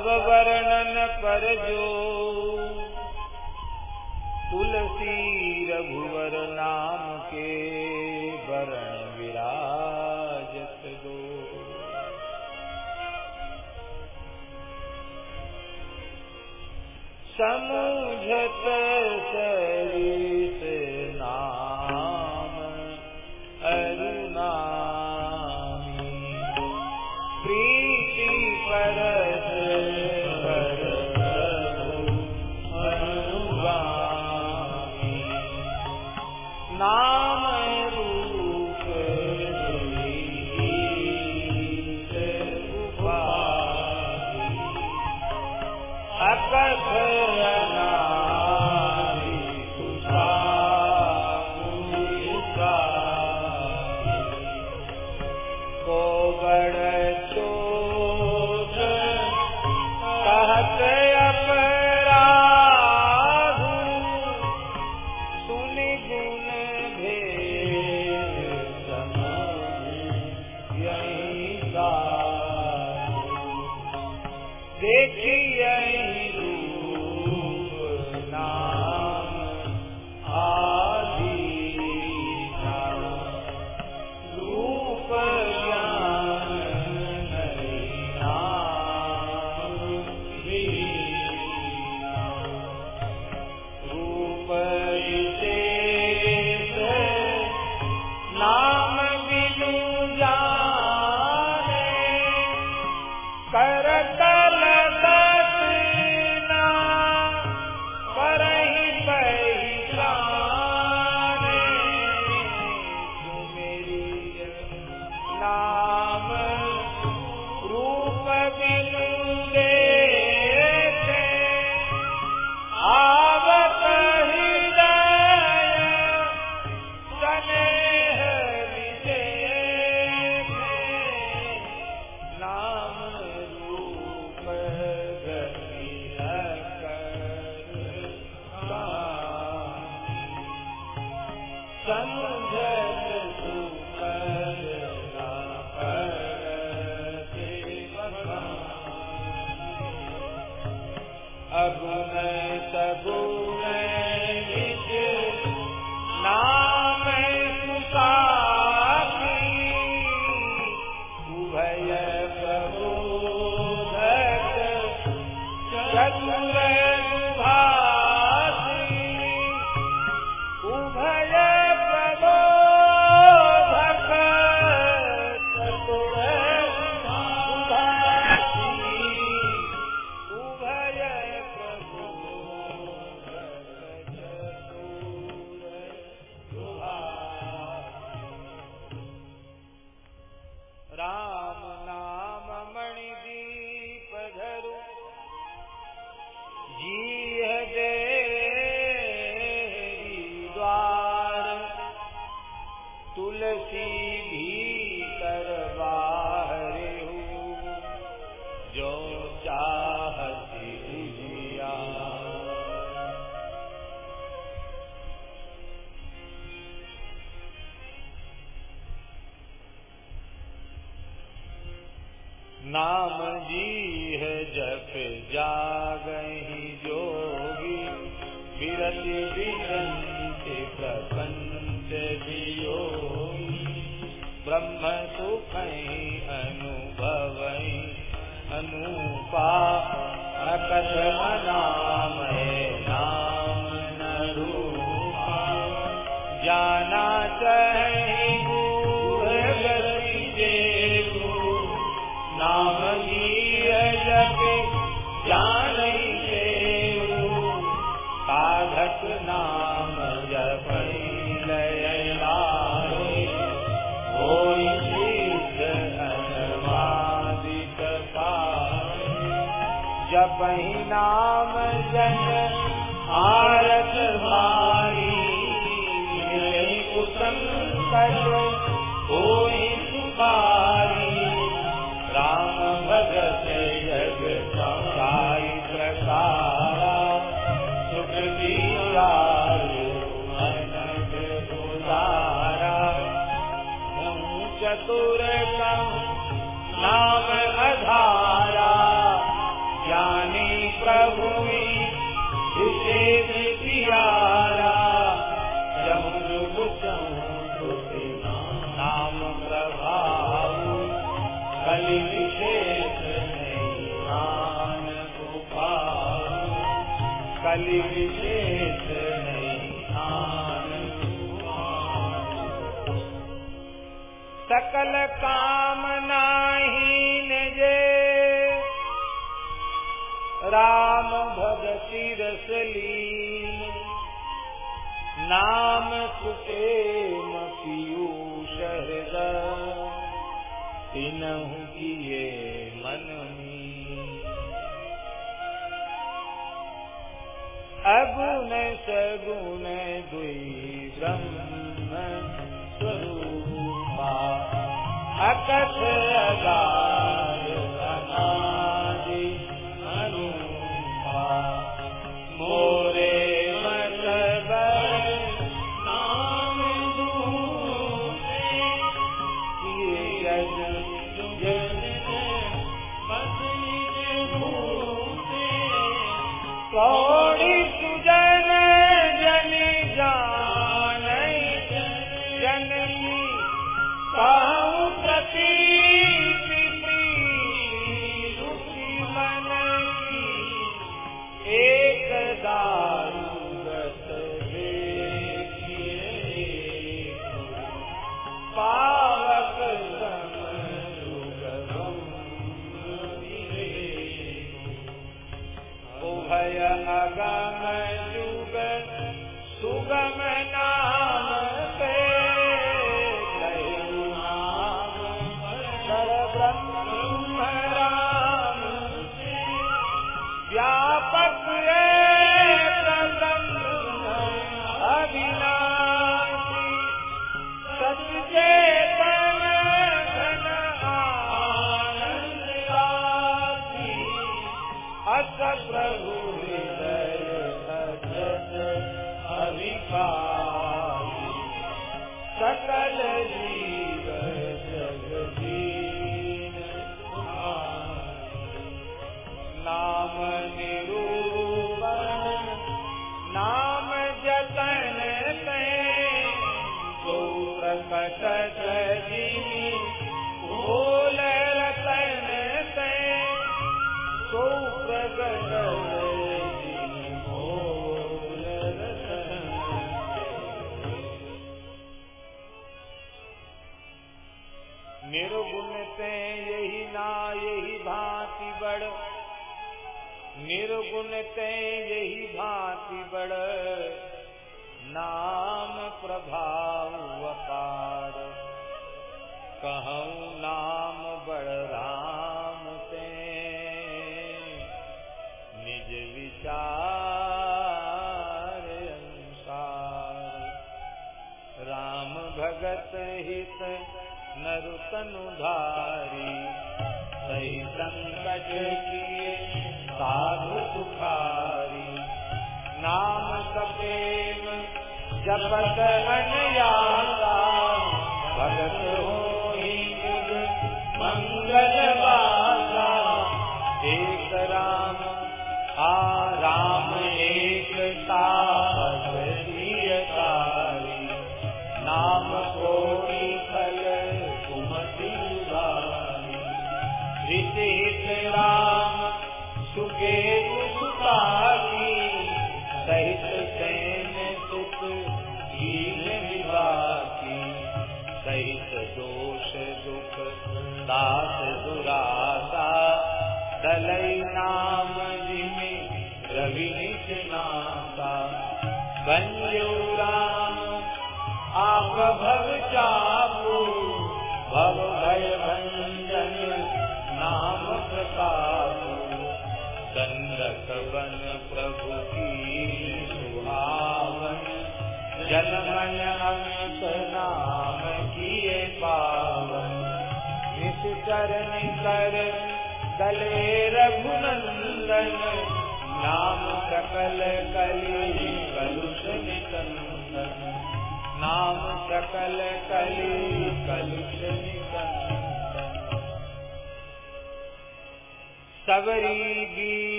उभय प्रभो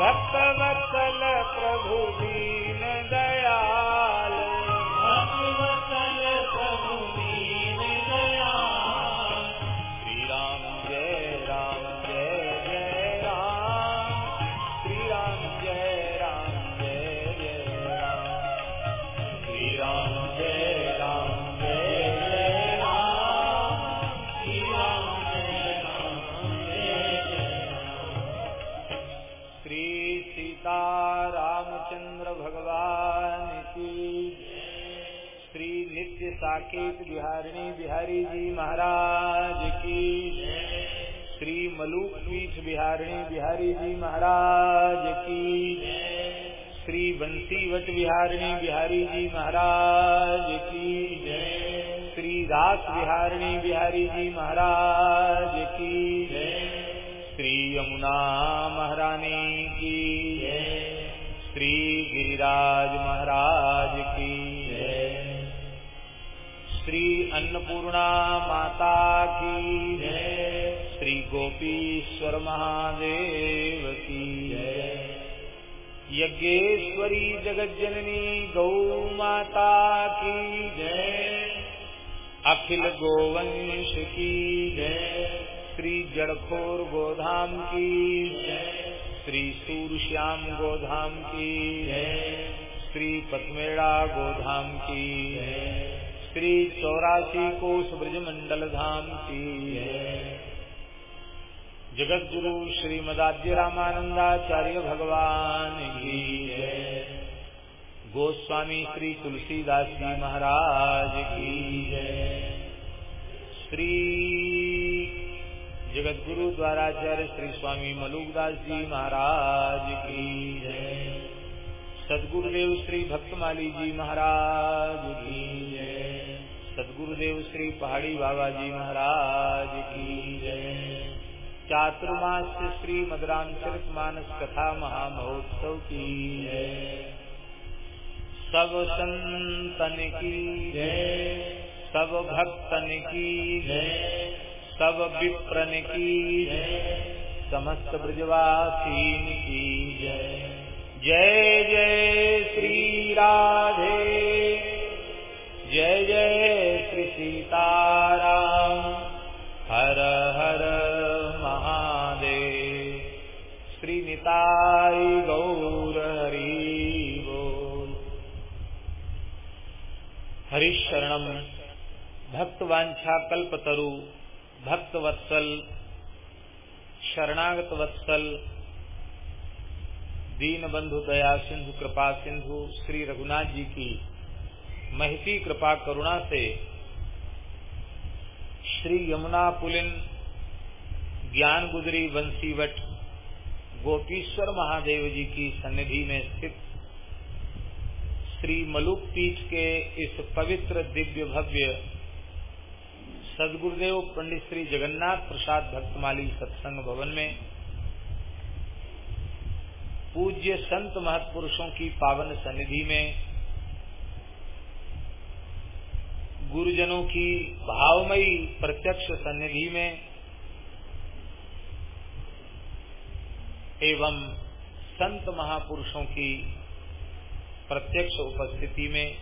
भक्त वत्सल प्रभु जी। बिहारी जी महाराज की श्री मलूक पीठ बिहारिणी बिहारी जी महाराज की श्री बंसीवट बिहारिणी बिहारी जी महाराज की श्री दास बिहारिणी बिहारी जी महाराज की श्री यमुना महारानी की श्री गिरिराज अन्नपूर्णा माता की श्री गोपीश्वर महादेव की यज्ञेश्वरी जगज्जननी गौ माता की अखिल गोवंश की श्री जड़खोर गोधाम की श्री सूरश्याम गोधाम की श्री पथमेड़ा गोधाम की श्री चौरासी कोष ब्रजमंडल धाम की जगत गुरु श्रीमदाद्य रामानंदाचार्य भगवान की गोस्वामी श्री तुलसीदास जी महाराज की श्री जगत गुरु द्वाराचार्य श्री स्वामी मलुकदास जी महाराज की सदगुरुदेव श्री भक्तमाली जी महाराज की सदगुरुदेव श्री पहाड़ी बाबा जी महाराज की चातुर्मास श्री मदरामचरित मानस कथा महामहोत्सव की सब संतन की सब भक्तन की सब विप्रन की समस्त ब्रजवासीन की जय। जय जय श्री राधे। जय जय निताई गौर हरि बोल हरिशरणम भक्तवांछा भक्त वत्सल शरणागत वत्सल दीन बंधु दया सिंधु कृपा सिंधु श्री रघुनाथ जी की महती कृपा करुणा से श्री यमुना पुलिन ज्ञान गुजरी बंसीवट गोपीश्वर महादेव जी की सन्निधि में स्थित श्री मलुक पीठ के इस पवित्र दिव्य भव्य सदगुरुदेव पंडित श्री जगन्नाथ प्रसाद भक्तमाली सत्संग भवन में पूज्य संत महत्पुरुषों की पावन सन्निधि में गुरुजनों की भावमयी प्रत्यक्ष सन्निधि में एवं संत महापुरुषों की प्रत्यक्ष उपस्थिति में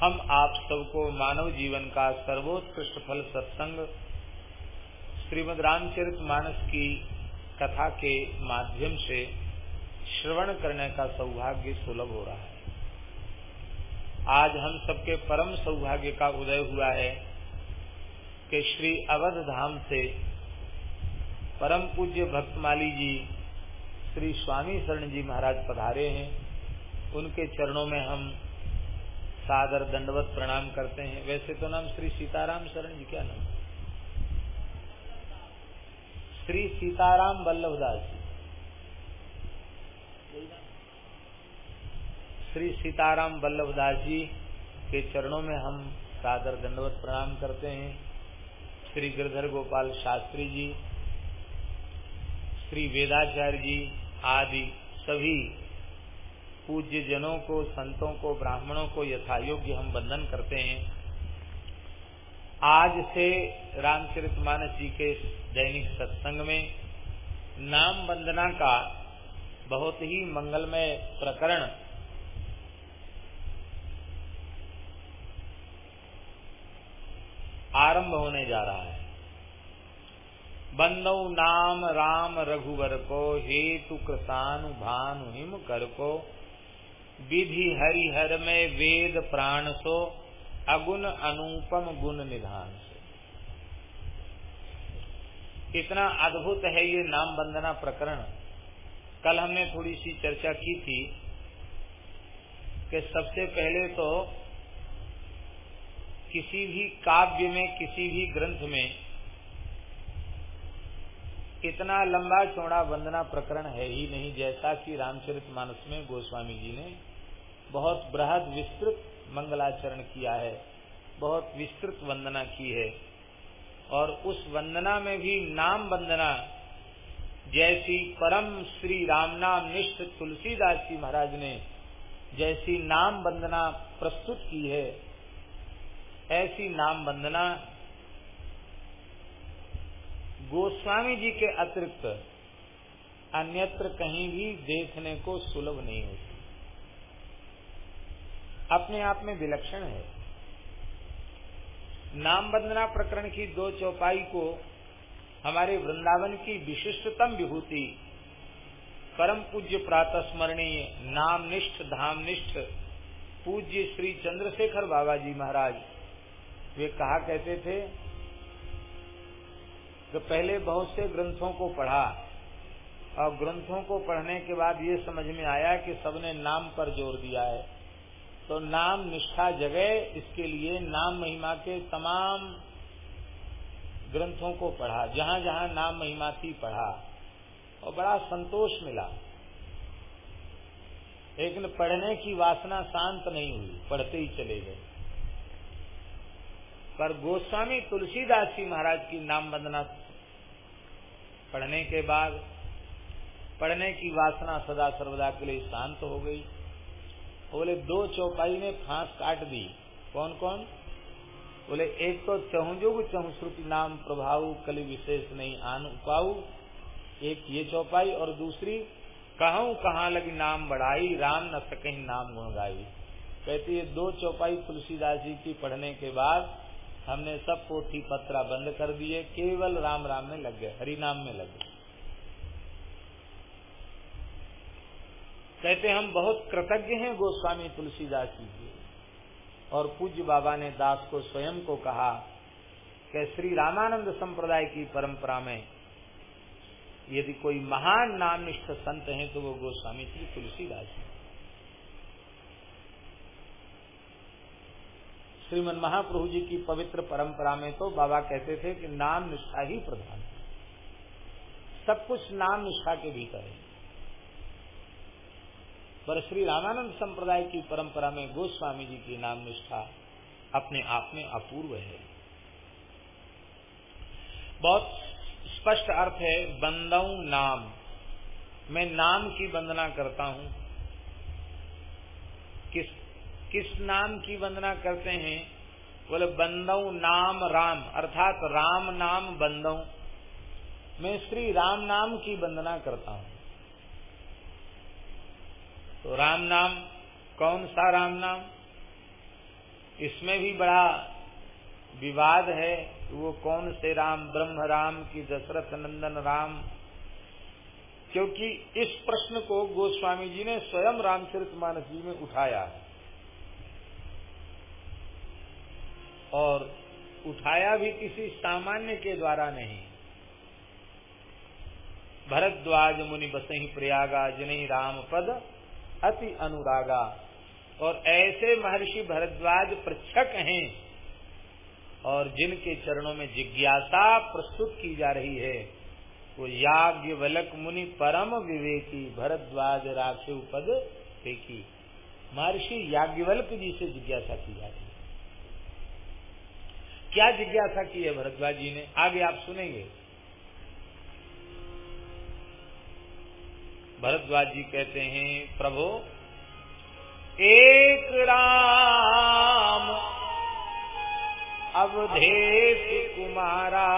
हम आप सबको मानव जीवन का सर्वोत्कृष्ट फल सत्संग श्रीमद रामचरित मानस की कथा के माध्यम से श्रवण करने का सौभाग्य सुलभ हो रहा है। आज हम सबके परम सौभाग्य का उदय हुआ है कि श्री अवध धाम से परम पूज्य भक्तमाली जी, श्री स्वामी शरण जी महाराज पधारे हैं। उनके चरणों में हम सादर दंडवत प्रणाम करते हैं। वैसे तो नाम श्री सीताराम शरण जी क्या नाम? श्री सीताराम वल्लभदास जी। श्री सीताराम वल्लभदास जी के चरणों में हम सादर दंडवत प्रणाम करते हैं। श्री गिरधर गोपाल शास्त्री जी श्री वेदाचार्य जी आदि सभी पूज्य जनों को, संतों को, ब्राह्मणों को यथायोग्य हम वंदन करते हैं। आज से रामचरित मानस जी के दैनिक सत्संग में नाम वंदना का बहुत ही मंगलमय प्रकरण आरंभ होने जा रहा है। बंदो नाम राम रघुवर को हेतु कृतानु भानु हिम कर को विधि हरिहर में वेद प्राण सो, अगुण अनुपम गुण निधान से। इतना अद्भुत है ये नाम वंदना प्रकरण। कल हमने थोड़ी सी चर्चा की थी कि सबसे पहले तो किसी भी काव्य में, किसी भी ग्रंथ में इतना लंबा चौड़ा वंदना प्रकरण है ही नहीं जैसा कि रामचरित मानस में गोस्वामी जी ने बहुत बृहद विस्तृत मंगलाचरण किया है, बहुत विस्तृत वंदना की है। और उस वंदना में भी नाम वंदना, जैसी परम श्री राम नाम निष्ठ तुलसीदास जी महाराज ने जैसी नाम वंदना प्रस्तुत की है, ऐसी नाम वंदना गोस्वामी जी के अतिरिक्त अन्यत्र कहीं भी देखने को सुलभ नहीं होती। अपने आप में विलक्षण है। नाम वंदना प्रकरण की दो चौपाई को हमारे वृंदावन की विशिष्टतम विभूति, परम पूज्य प्रातः स्मरणीय नाम निष्ठ धाम निष्ठ पूज्य श्री चंद्रशेखर बाबा जी महाराज, वे कहा कहते थे कि पहले बहुत से ग्रंथों को पढ़ा और ग्रंथों को पढ़ने के बाद ये समझ में आया कि सबने नाम पर ज़ोर दिया है। तो नाम निष्ठा जगह, इसके लिए नाम महिमा के तमाम ग्रंथों को पढ़ा जहाँ जहाँ नाम महिमा थी पढ़ा। और बड़ा संतोष मिला। लेकिन पढ़ने की वासना शांत नहीं हुई, पढ़ते ही चले गए। पर गोस्वामी तुलसीदास जी महाराज की नाम वंदना पढ़ने के बाद, पढ़ने की वासना सदा सर्वदा के लिए शांत हो गई। बोले, दो चौपाई ने फांस काट दी। कौन कौन बोले, एक तो चहुजुग चहुश्रुति नाम प्रभाव कली विशेष नहीं आन उपाऊ। एक ये चौपाई और दूसरी कहूँ कहाँ लगी नाम बढ़ाई, राम न सके नाम गुण गाई कहती है, दो चौपाई तुलसीदास जी की पढ़ने के बाद हमने सब पोथी पत्रा बंद कर दिए, केवल राम राम में लग गए हरि नाम में लग गए। कहते हम बहुत कृतज्ञ हैं गोस्वामी तुलसीदास जी के। और पूज्य बाबा ने दास को स्वयं को कहा कि श्री रामानंद संप्रदाय की परंपरा में यदि कोई महान नामनिष्ठ संत हैं तो वो गोस्वामी श्री तुलसीदास जी। श्रीमन महाप्रभु जी की पवित्र परंपरा में तो बाबा कहते थे कि नाम निष्ठा ही प्रधान सब कुछ नाम निष्ठा के भीतर है। पर श्री रामानंद संप्रदाय की परंपरा में गोस्वामी जी की नाम निष्ठा अपने आप में अपूर्व है। बहुत स्पष्ट अर्थ है, बंदऊ नाम। मैं नाम की वंदना करता हूँ। किस नाम की वंदना करते हैं? बोले, बंदऊ नाम राम। अर्थात राम नाम बंदऊ। मैं श्री राम नाम की वंदना करता हूँ। तो राम नाम, कौन सा राम नाम? इसमें भी बड़ा विवाद है वो कौन से राम, ब्रह्म राम की दशरथ नंदन राम। क्योंकि इस प्रश्न को गोस्वामी जी ने स्वयं रामचरित मानस जी में उठाया। है और उठाया भी किसी सामान्य के द्वारा नहीं। भरद्वाज मुनि बसही प्रयागा, जिन्हीं राम पद अति अनुरागा। और ऐसे महर्षि भरद्वाज प्रक्षक हैं और जिनके चरणों में जिज्ञासा प्रस्तुत की जा रही है, वो याज्ञ वलक मुनि परम विवेकी भरद्वाज राखे पद देखी। महर्षि याज्ञवल्क जी से जिज्ञासा की जा रही है। क्या जिज्ञासा की है भरद्वाज जी ने? आगे आप सुनेंगे। भरद्वाज जी कहते हैं, प्रभु, एक राम अवधेश कुमारा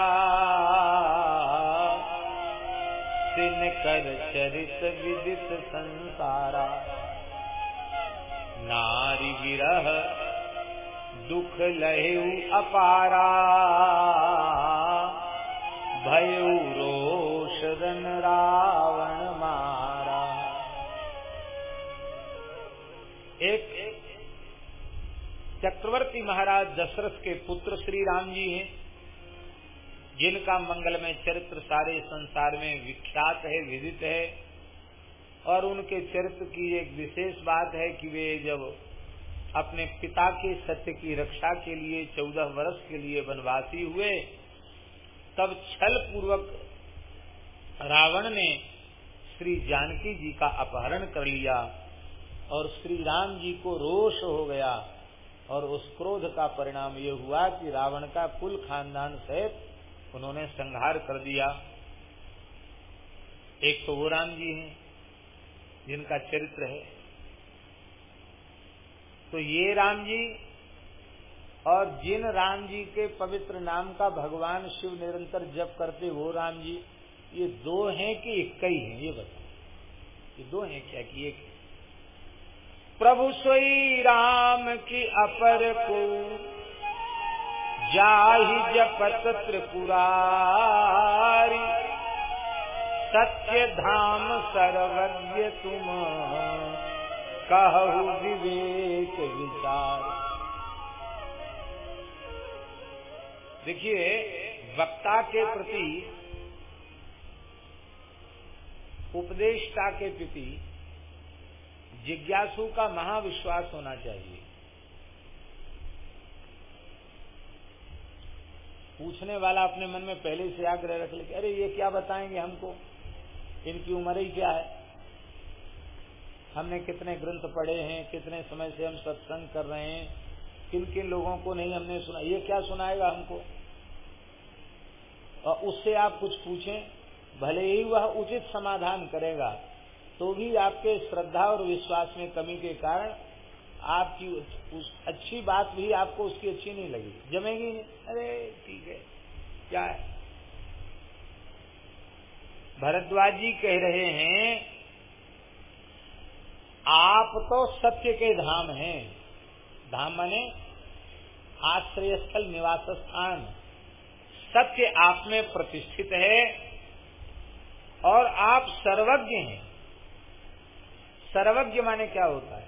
सिन कर चरित विदित संसारा। नारी विरह दुख लहु अपारा। भयु रोषरन रावण मारा। एक चक्रवर्ती महाराज दशरथ के पुत्र श्री राम जी हैं, जिनका मंगलमय चरित्र सारे संसार में विख्यात है, विदित है, और उनके चरित्र की एक विशेष बात है कि वे जब अपने पिता के सत्य की रक्षा के लिए चौदह वर्ष के लिए वनवासी हुए, तब छल पूर्वक रावण ने श्री जानकी जी का अपहरण कर लिया और श्री राम जी को रोष हो गया और उस क्रोध का परिणाम ये हुआ कि रावण का कुल खानदान सहित उन्होंने संहार कर दिया। एक तो वो राम जी हैं, जिनका चरित्र है तो ये राम जी और जिन राम जी के पवित्र नाम का भगवान शिव निरंतर जप करते, वो राम जी, ये दो हैं कि एक ही हैं? ये बताओ। ये दो हैं क्या कि एक प्रभु सोई राम की अपर को, जाहि जपत त्रिपुरारी। सत्य धाम सर्वज्ञ तुम कहु विवेक विचार। देखिए, वक्ता के प्रति, उपदेष्टा के प्रति जिज्ञासु का महाविश्वास होना चाहिए। पूछने वाला अपने मन में पहले से आग्रह रख ले अरे, ये क्या बताएँगे हमको? इनकी उम्र ही क्या है? हमने कितने ग्रंथ पढ़े हैं, कितने समय से हम सत्संग कर रहे हैं, किन किन लोगों को नहीं हमने सुना, ये क्या सुनाएगा हमको? और उससे आप कुछ पूछें, भले ही वह उचित समाधान करेगा तो भी आपके श्रद्धा और विश्वास में कमी के कारण आपकी उस अच्छी बात भी आपको उसकी अच्छी नहीं लगी। जमेगी नहीं। अरे, ठीक है, क्या है? भरद्वाज जी कह रहे हैं आप तो सत्य के धाम हैं। धाम माने आश्रय स्थल निवास स्थान सत्य आप में प्रतिष्ठित है और आप सर्वज्ञ हैं। सर्वज्ञ माने क्या होता है?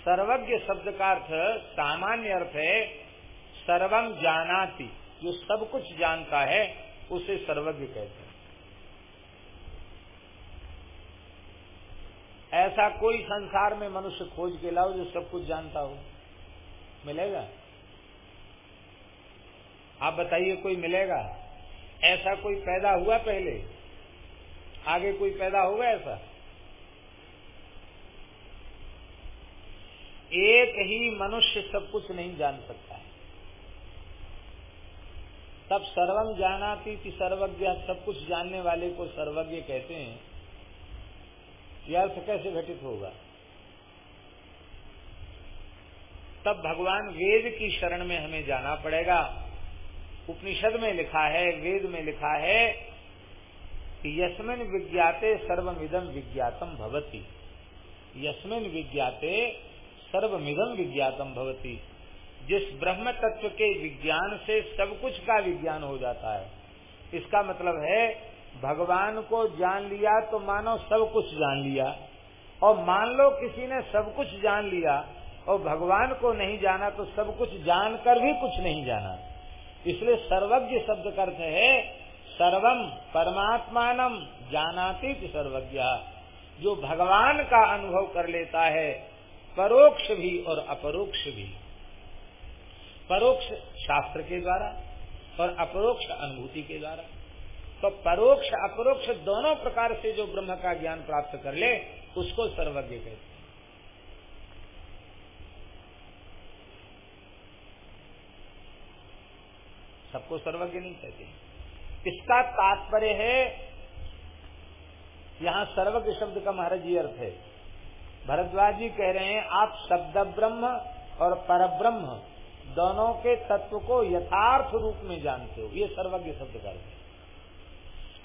सर्वज्ञ शब्द का अर्थ सामान्य अर्थ है सर्वम जानाति। जो सब कुछ जानता है, उसे सर्वज्ञ कहते हैं। ऐसा कोई संसार में मनुष्य खोज के लाओ जो सब कुछ जानता हो। मिलेगा? आप बताइए, कोई मिलेगा? ऐसा कोई पैदा हुआ पहले? आगे कोई पैदा होगा ऐसा? एक ही मनुष्य सब कुछ नहीं जान सकता है। तब सर्वम जानाती कि सर्वज्ञ, सब कुछ जानने वाले को सर्वज्ञ कहते हैं। यह अर्थ कैसे घटित होगा? तब भगवान वेद की शरण में हमें जाना पड़ेगा। उपनिषद में लिखा है, वेद में लिखा है कि यस्मिन विज्ञाते सर्वमिदम विज्ञातम भवती। यस्मिन विज्ञाते सर्वमिदम विज्ञातम भवती। जिस ब्रह्म तत्व के विज्ञान से सब कुछ का विज्ञान हो जाता है। इसका मतलब है भगवान को जान लिया तो मानो सब कुछ जान लिया। और मान लो किसी ने सब कुछ जान लिया और भगवान को नहीं जाना तो सब कुछ जानकर भी कुछ नहीं जाना। इसलिए सर्वज्ञ शब्द का अर्थ है, सर्वम परमात्मानम जानाती सर्वज्ञ। जो भगवान का अनुभव कर लेता है, परोक्ष भी और अपरोक्ष भी। परोक्ष शास्त्र के द्वारा और अपरोक्ष अनुभूति के द्वारा। तो परोक्ष, अपरोक्ष दोनों प्रकार से जो ब्रह्म का ज्ञान प्राप्त कर ले, उसको सर्वज्ञ कहते हैं। सबको सर्वज्ञ नहीं कहते इसका तात्पर्य है, यहाँ सर्वज्ञ शब्द का महाराज जी अर्थ है। भरद्वाज जी कह रहे हैं, आप शब्द ब्रह्म और पर ब्रह्म दोनों के तत्व को यथार्थ रूप में जानते हो। ये सर्वज्ञ शब्द का अर्थ है।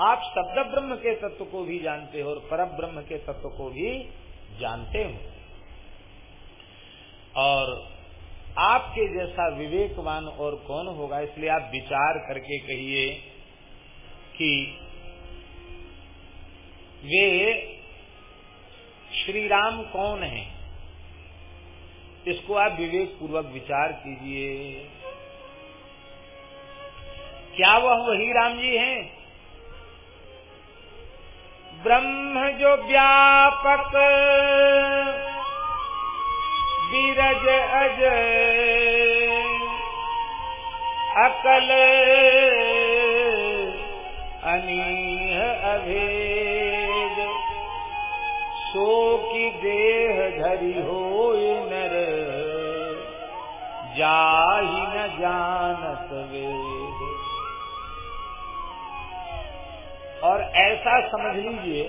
आप शब्द ब्रह्म के तत्व को भी जानते हो और पर ब्रह्म के तत्व को भी जानते हो। और आपके जैसा विवेकवान और कौन होगा? इसलिए आप विचार करके कहिए कि वे श्री राम कौन हैं? इसको आप विवेक पूर्वक विचार कीजिए। क्या वह वही राम जी हैं? ब्रह्म जो व्यापक बीरज अजय अकल अनीह अभेद। सो की देह धरी हो नर, जाहि न जानत और ऐसा समझ लीजिए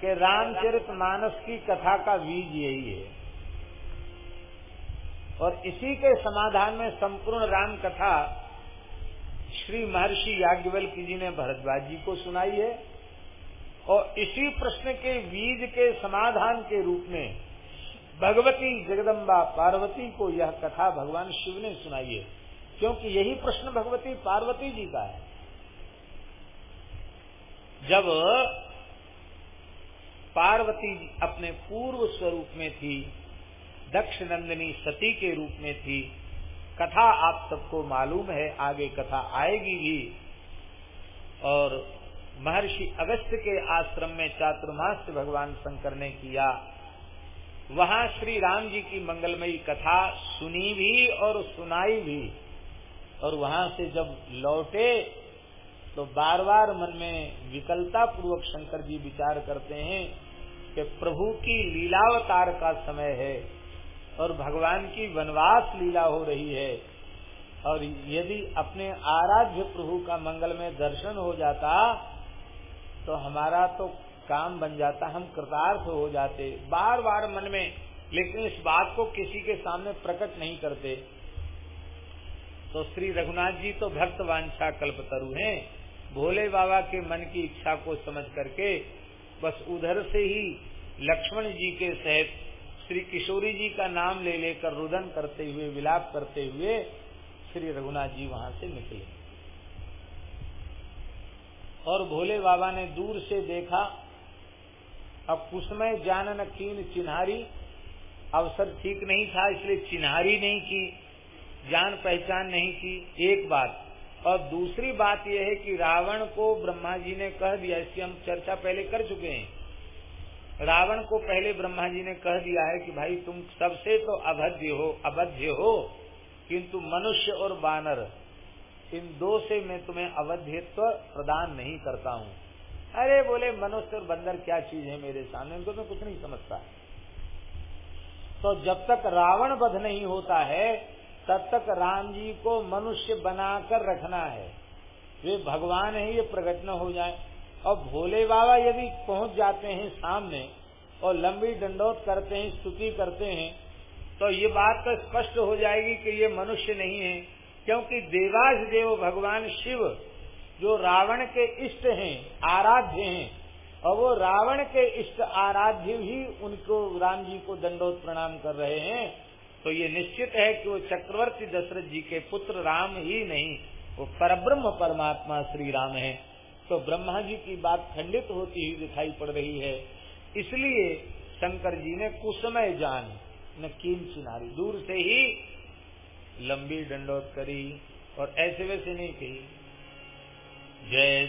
कि रामचरित मानस की कथा का बीज यही है। और इसी के समाधान में संपूर्ण राम कथा श्री महर्षि याज्ञवल्क जी ने भरद्वाज जी को सुनाई है। और इसी प्रश्न के बीज के समाधान के रूप में भगवती जगदम्बा पार्वती को यह कथा भगवान शिव ने सुनाई है। क्योंकि यही प्रश्न भगवती पार्वती जी का है। जब पार्वती अपने पूर्व स्वरूप में थी दक्ष नंदिनी सती के रूप में थी, कथा आप सबको मालूम है, आगे कथा आएगी भी। और महर्षि अगस्त के आश्रम में चातुर्मास भगवान शंकर ने किया। वहाँ श्री राम जी की मंगलमयी कथा सुनी भी और सुनाई भी। और वहाँ से जब लौटे तो बार बार मन में विकलता पूर्वक शंकर जी विचार करते हैं कि प्रभु की लीलावतार का समय है और भगवान की वनवास लीला हो रही है। और यदि अपने आराध्य प्रभु का मंगल में दर्शन हो जाता तो हमारा तो काम बन जाता, हम कृतार्थ हो जाते। बार बार मन में, लेकिन इस बात को किसी के सामने प्रकट नहीं करते। तो श्री रघुनाथ जी तो भक्त वांछा कल्पतरु हैं। भोले बाबा के मन की इच्छा को समझ करके बस उधर से ही लक्ष्मण जी के सहित श्री किशोरी जी का नाम ले लेकर रुदन करते हुए, विलाप करते हुए श्री रघुनाथ जी वहाँ से निकले। और भोले बाबा ने दूर से देखा, अब कुसमय जानन कीन चिन्हारी। अवसर ठीक नहीं था, इसलिए चिन्हारी नहीं की, जान पहचान नहीं की। एक बात और दूसरी बात यह है कि रावण को ब्रह्मा जी ने कह दिया, इसकी हम चर्चा पहले कर चुके हैं। रावण को पहले ब्रह्मा जी ने कह दिया है कि भाई तुम सबसे तो अभद्य हो अवध्य हो, किंतु मनुष्य और बानर इन दो से मैं तुम्हें अवध्यत्व प्रदान नहीं करता हूँ। अरे बोले, मनुष्य और बंदर क्या चीज़ है मेरे सामने? उनको मैं कुछ नहीं समझता। तो जब तक रावण बध नहीं होता है तब तक राम जी को मनुष्य बनाकर रखना है। वे भगवान है, ये प्रकट न हो जाए। और भोले बाबा यदि पहुँच जाते हैं सामने और लंबी दंडोत करते हैं, स्तुति करते हैं तो ये बात तो स्पष्ट हो जाएगी कि ये मनुष्य नहीं है, क्योंकि देवास देव भगवान शिव जो रावण के इष्ट हैं, आराध्य हैं, और वो रावण के इष्ट आराध्य ही उनको राम जी को दंडोत प्रणाम कर रहे हैं। तो ये निश्चित है कि वो चक्रवर्ती दशरथ जी के पुत्र राम ही नहीं, वो परब्रह्म परमात्मा श्री राम है। तो ब्रह्मा जी की बात खंडित होती हुई दिखाई पड़ रही है। इसलिए शंकर जी ने कुसमय जान, न कीन चिनारी, दूर से ही लंबी दंडोत करी और ऐसे वैसे नहीं कही। जय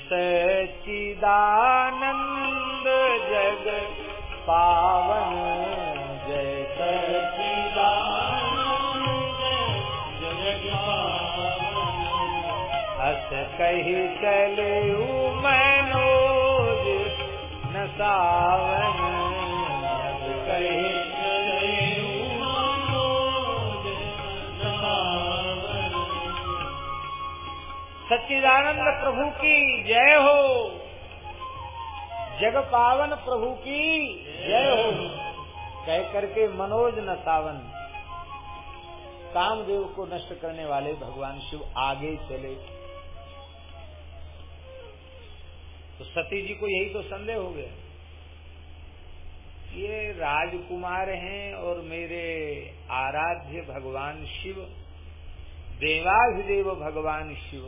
चिदानंद जग पावन जय चिदानंद कही चले मनोज न सावन कही सच्चिदानंद प्रभु की जय हो। जग पावन प्रभु की जय हो। कह करके मनोज न सावन कामदेव को नष्ट करने वाले भगवान शिव आगे चले। सती जी को यही तो संदेह हो गया। ये राजकुमार हैं और मेरे आराध्य भगवान शिव, देवाधिदेव भगवान शिव,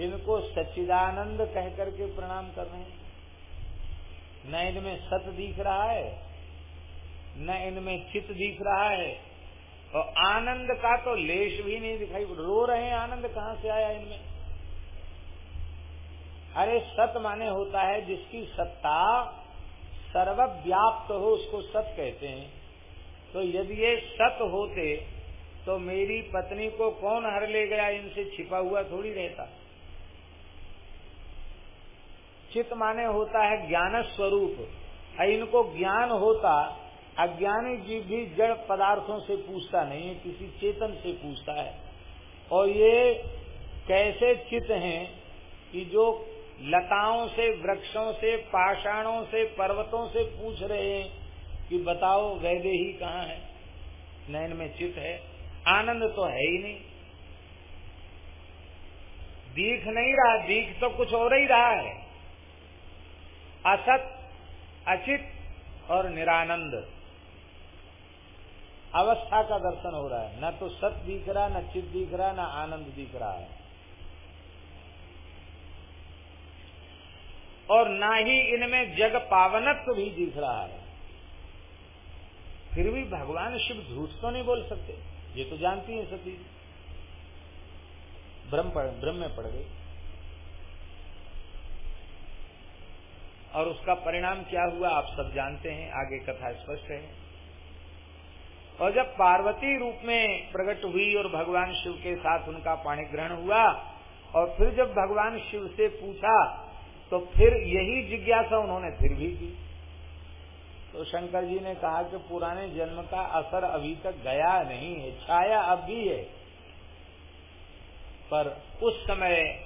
इनको सच्चिदानंद कह करके प्रणाम कर रहे हैं। न इनमें सत दिख रहा है, न इनमें चित दिख रहा है, और आनंद का तो लेश भी नहीं दिखाई। रो रहे हैं, आनंद कहाँ से आया इनमें? अरे सत माने होता है जिसकी सत्ता सर्वव्याप्त हो, उसको सत कहते हैं। तो यदि ये सत होते तो मेरी पत्नी को कौन हर ले गया? इनसे छिपा हुआ थोड़ी रहता। चित माने होता है ज्ञान स्वरूप। इनको ज्ञान होता, अज्ञानी जीव भी जड़ पदार्थों से पूछता नहीं है, किसी चेतन से पूछता है। और ये कैसे चित हैं कि जो लताओं से, वृक्षों से, पाषाणों से, पर्वतों से पूछ रहे हैं कि बताओ वैदे ही कहाँ है? नयन में चित है। आनंद तो है ही नहीं। दिख नहीं रहा, दिख तो कुछ और ही रहा है। असत, अचित और निरानंद। अवस्था का दर्शन हो रहा है। न तो सत दिख रहा, न चित दिख रहा, न आनंद दिख रहा है। और ना ही इनमें जग पावनत्व भी दिख रहा है। फिर भी भगवान शिव झूठ तो नहीं बोल सकते। ये तो जानती है सती ब्रह्म पढ़, ब्रह्म में पड़ गई। और उसका परिणाम क्या हुआ, आप सब जानते हैं, आगे कथा स्पष्ट है। और जब पार्वती रूप में प्रकट हुई और भगवान शिव के साथ उनका पाणी ग्रहण हुआ, और फिर जब भगवान शिव से पूछा तो फिर यही जिज्ञासा उन्होंने फिर भी की। तो शंकर जी ने कहा कि पुराने जन्म का असर अभी तक गया नहीं है, छाया अब भी है। पर उस समय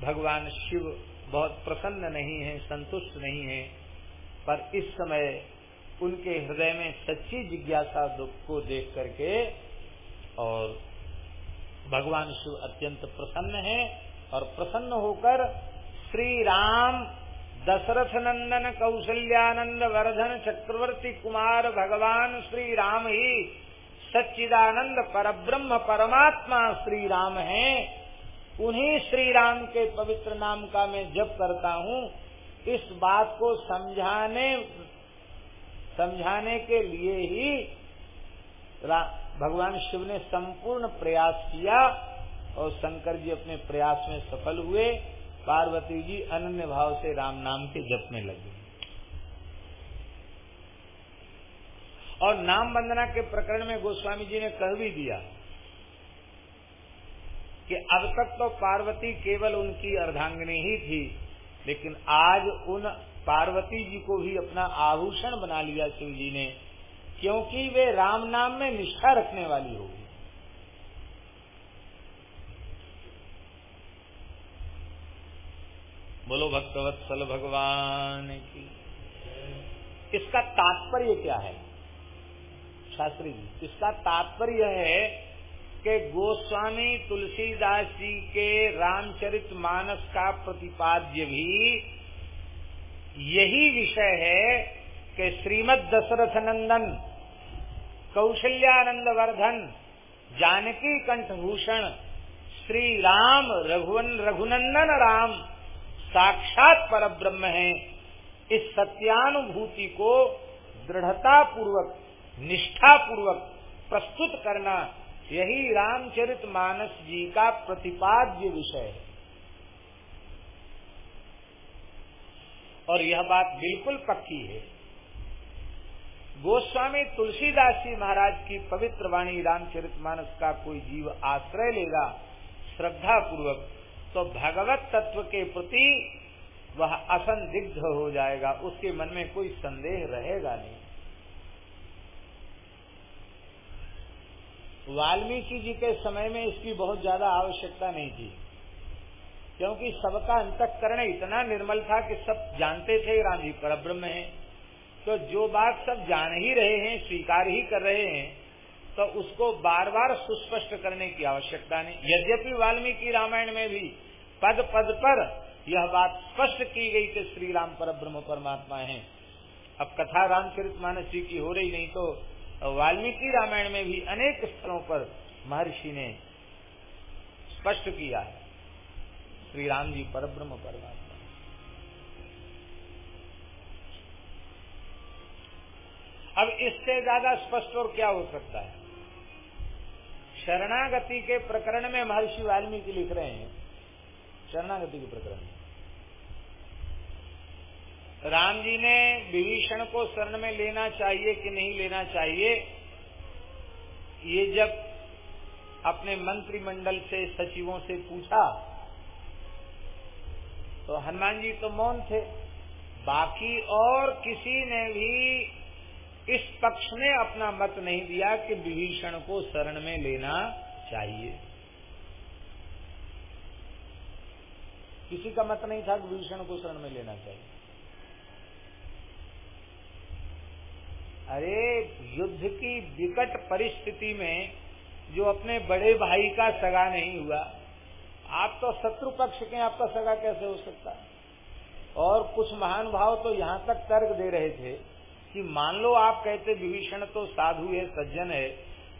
भगवान शिव बहुत प्रसन्न नहीं है, संतुष्ट नहीं है, पर इस समय उनके हृदय में सच्ची जिज्ञासा दुख को देख करके और भगवान शिव अत्यंत प्रसन्न है और प्रसन्न होकर श्री राम दशरथ नंदन कौशल्यानंद वर्धन चक्रवर्ती कुमार भगवान श्री राम ही सच्चिदानंद परब्रह्म परमात्मा श्री राम है। उन्हीं श्री राम के पवित्र नाम का मैं जप करता हूँ। इस बात को समझाने समझाने के लिए ही भगवान शिव ने संपूर्ण प्रयास किया और शंकर जी अपने प्रयास में सफल हुए। पार्वती जी अनन्य भाव से राम नाम के जप में लगे। और नाम वंदना के प्रकरण में गोस्वामी जी ने कह भी दिया कि अब तक तो पार्वती केवल उनकी अर्धांगिनी ही थी, लेकिन आज उन पार्वती जी को भी अपना आभूषण बना लिया शिव जी ने, क्योंकि वे राम नाम में निष्ठा रखने वाली होगी। बोलो भक्तवत्सल भगवान की। इसका तात्पर्य क्या है? शास्त्री जी, इसका तात्पर्य है कि गोस्वामी तुलसीदास जी के रामचरित मानस का प्रतिपाद्य भी यही विषय है कि श्रीमद दशरथ नंदन कौशल्यानंद वर्धन जानकी कंठभूषण श्री राम रघुवन रघुनंदन राम साक्षात पर ब्रह्म है, इस सत्यानुभूति को दृढ़ता पूर्वक निष्ठा पूर्वक प्रस्तुत करना यही रामचरित मानस जी का प्रतिपाद्य विषय है। और यह बात बिल्कुल पक्की है। गोस्वामी तुलसीदास जी महाराज की पवित्र वाणी रामचरित मानस का कोई जीव आश्रय लेगा श्रद्धा पूर्वक तो भगवत तत्व के प्रति वह असंदिग्ध हो जाएगा, उसके मन में कोई संदेह रहेगा नहीं। वाल्मीकि जी के समय में इसकी बहुत ज़्यादा आवश्यकता नहीं थी, क्योंकि सबका अंतकरण इतना निर्मल था कि सब जानते थे राम जी पर ब्रह्म है। तो जो बात सब जान ही रहे हैं, स्वीकार ही कर रहे हैं तो उसको बार बार सुस्पष्ट करने की आवश्यकता नहीं। यद्यपि वाल्मीकि रामायण में भी पद पद पर यह बात स्पष्ट की गई कि श्री राम पर ब्रह्म परमात्मा है। अब कथा रामचरित मानस जी की हो रही नहीं तो वाल्मीकि रामायण में भी अनेक स्थलों पर महर्षि ने स्पष्ट किया है श्री राम जी पर ब्रह्म परमात्मा। अब इससे ज़्यादा स्पष्ट और क्या हो सकता है? शरणागति के प्रकरण में महर्षि वाल्मीकि लिख रहे हैं। शरणागति के प्रकरण में। राम जी ने विभीषण को शरण में लेना चाहिए कि नहीं लेना चाहिए? ये जब अपने मंत्रिमंडल से, सचिवों से पूछा तो हनुमान जी तो मौन थे। बाकी और किसी ने भी इस पक्ष में अपना मत नहीं दिया कि विभीषण को शरण में लेना चाहिए। किसी का मत नहीं था कि विभीषण को शरण में लेना चाहिए। अरे, युद्ध की विकट परिस्थिति में जो अपने बड़े भाई का सगा नहीं हुआ, आप तो शत्रु पक्ष के आपका सगा कैसे हो सकता? और कुछ महान भाव तो यहाँ तक तर्क दे रहे थे कि मान लो आप कहते विभीषण तो साधु है, सज्जन है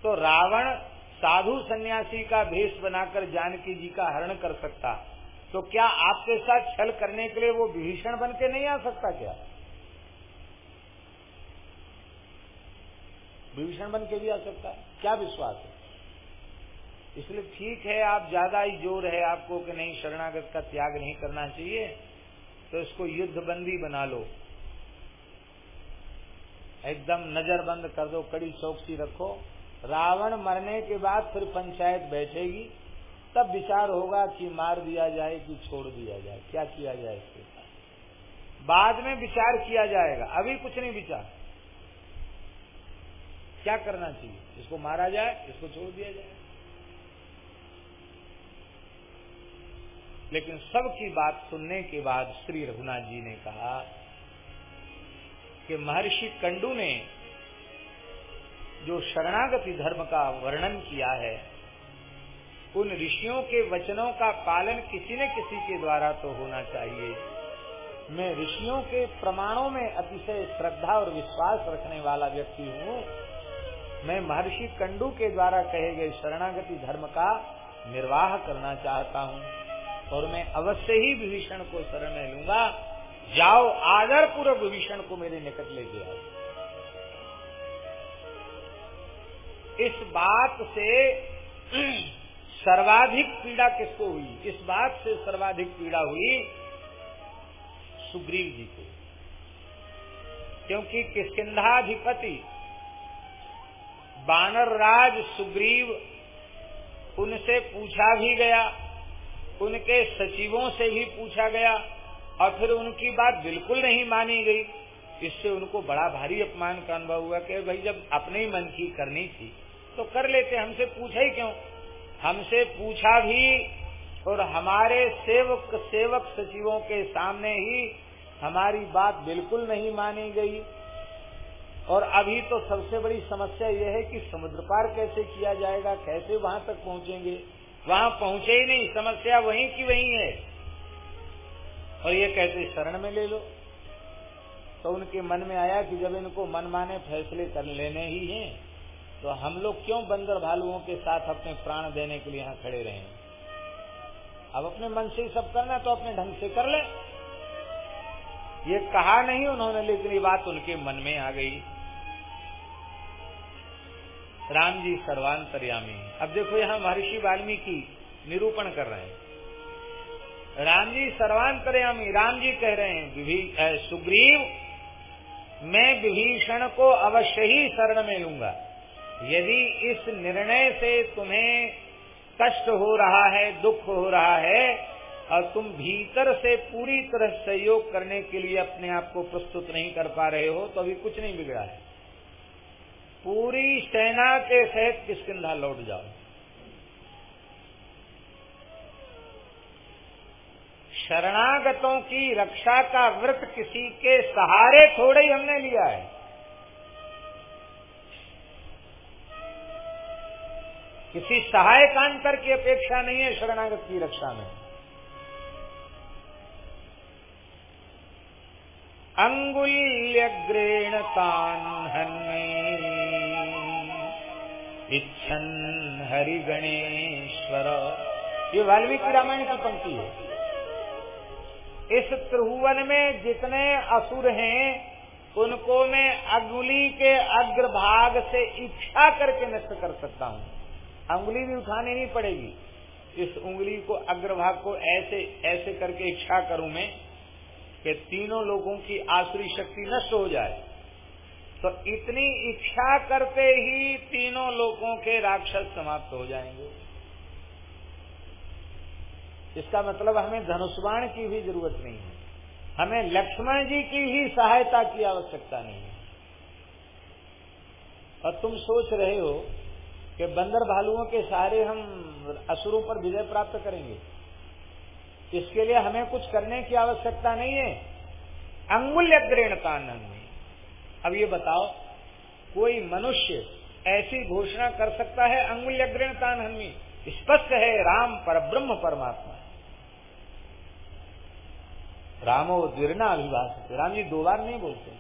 तो रावण साधु सन्यासी का भेष बनाकर जानकी जी का हरण कर सकता। तो क्या आपके साथ छल करने के लिए वो विभीषण बन के नहीं आ सकता क्या? विभीषण बन के भी आ सकता है। क्या विश्वास है? इसलिए ठीक है, आप ज़्यादा ही ज़ोर है आपको कि नहीं, शरणागत का त्याग नहीं करना चाहिए तो इसको युद्ध बंदी बना लो। एकदम नज़र बंद कर दो, कड़ी चौकसी रखो। रावण मरने के बाद फिर पंचायत बैठेगी। तब विचार होगा कि मार दिया जाए कि छोड़ दिया जाए। क्या किया जाए इसके साथ? बाद में विचार किया जाएगा। अभी कुछ नहीं विचार। क्या करना चाहिए? इसको मारा जाए, इसको छोड़ दिया जाए। लेकिन सबकी बात सुनने के बाद श्री रघुनाथ जी ने कहा कि महर्षि कंडू ने जो शरणागति धर्म का वर्णन किया है, उन ऋषियों के वचनों का पालन किसी न किसी के द्वारा तो होना चाहिए। मैं ऋषियों के प्रमाणों में अतिशय श्रद्धा और विश्वास रखने वाला व्यक्ति हूँ। मैं महर्षि कंडू के द्वारा कहे गए शरणागति धर्म का निर्वाह करना चाहता हूँ और मैं अवश्य ही विभीषण को शरण लूँगा। जाओ, आदर पूर्व विभीषण को मेरे निकट ले गया इस बात से सर्वाधिक पीड़ा किसको हुई? इस बात से सर्वाधिक पीड़ा हुई सुग्रीव जी को। क्योंकि किसकिधाधिपति? बानर राज सुग्रीव उनसे पूछा भी गया, उनके सचिवों से भी पूछा गया और फिर उनकी बात बिल्कुल नहीं मानी गई। इससे उनको बड़ा भारी अपमान का अनुभव हुआ कि भाई, जब अपने ही मन की करनी थी तो कर लेते, हमसे पूछा ही क्यों? हमसे पूछा भी, और हमारे सेवक सेवक सचिवों के सामने ही हमारी बात बिल्कुल नहीं मानी गई। और अभी तो सबसे बड़ी समस्या यह है कि समुद्र पार कैसे किया जाएगा, कैसे वहाँ तक पहुँचेंगे? वहाँ पहुँचे ही नहीं, समस्या वहीं की वहीं है। और ये कहते शरण में ले लो। तो उनके मन में आया कि जब इनको मन माने, फैसले कर लेने ही हैं तो हम लोग क्यों बंदर भालुओं के साथ अपने प्राण देने के लिए यहाँ खड़े रहे अब अपने मन से ही सब करना तो अपने ढंग से कर ले। ये कहा नहीं उन्होंने, लेकिन ये बात उनके मन में आ गई। राम जी सर्वांतर्यामी अब देखो यहाँ महर्षि वाल्मीकि निरूपण कर रहे हैं। राम जी सर्वांतरयामी राम जी कह रहे हैं सुग्रीव, मैं विभीषण को अवश्य ही शरण में लूँगा। यदि इस निर्णय से तुम्हें कष्ट हो रहा है, दुख हो रहा है, और तुम भीतर से पूरी तरह सहयोग करने के लिए अपने आप को प्रस्तुत नहीं कर पा रहे हो तो अभी कुछ नहीं बिगड़ा है। पूरी सेना के सहित किसकिधा लौट जाओ? शरणागतों की रक्षा का व्रत किसी के सहारे थोड़े ही हमने लिया है। किसी सहायकांतर की अपेक्षा नहीं है शरणागत की रक्षा में। अंगुल्यग्रेण तान्हन्मे इच्छन हरि गणेश्वर ये वाल्मीकि रामायण की पंक्ति है। इस त्रिभुवन में जितने असुर हैं, उनको मैं अंगुली के अग्रभाग से इच्छा करके नष्ट कर सकता हूँ। अंगुली भी उठानी नहीं पड़ेगी। इस उंगली को, अग्रभाग को ऐसे ऐसे करके इच्छा करूँ मैं कि तीनों लोगों की आसुरी शक्ति नष्ट हो जाए। तो इतनी इच्छा करते ही तीनों लोगों के राक्षस समाप्त हो जाएँगे। इसका मतलब हमें धनुष्वाण की भी ज़रूरत नहीं है। हमें लक्ष्मण जी की ही सहायता की आवश्यकता नहीं है। और तुम सोच रहे हो कि बंदर भालुओं के सहारे हम असुरों पर विजय प्राप्त करेंगे। इसके लिए हमें कुछ करने की आवश्यकता नहीं है। अंगुल्य ग्रेणता अब ये बताओ, कोई मनुष्य ऐसी घोषणा कर सकता है अंगुल्य ग्रेणता नहीं स्पष्ट है, राम पर ब्रह्म परमात्मा। रामो द्विरना अभिभाषित। राम जी दो बार नहीं बोलते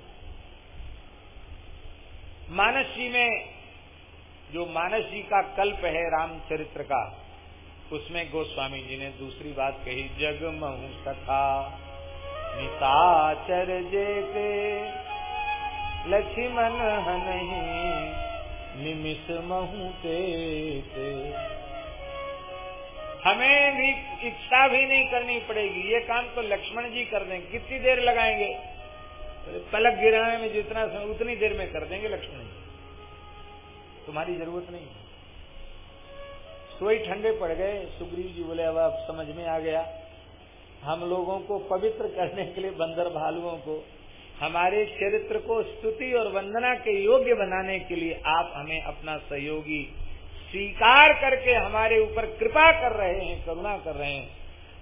मानस जी में जो मानस जी का कल्प है रामचरित्र का, उसमें गोस्वामी जी ने दूसरी बात कही, जग महु सखा निताचर जेते, लक्ष्मण नहीं निमिष महु हमें भी इच्छा भी नहीं करनी पड़ेगी। ये काम तो लक्ष्मण जी कर देंगे। कितनी देर लगाएँगे? पलक गिराने में जितना समय उतनी देर में कर देंगे लक्ष्मण जी। तुम्हारी ज़रूरत नहीं है। सोई ठंडे पड़ गए। सुग्रीव जी बोले, अब आप समझ में आ गया। हम लोगों को पवित्र करने के लिए बंदर भालुओं को, हमारे चरित्र को स्तुति और वंदना के योग्य बनाने के लिए आप हमें अपना सहयोगी स्वीकार करके हमारे ऊपर कृपा कर रहे हैं करुणा कर रहे हैं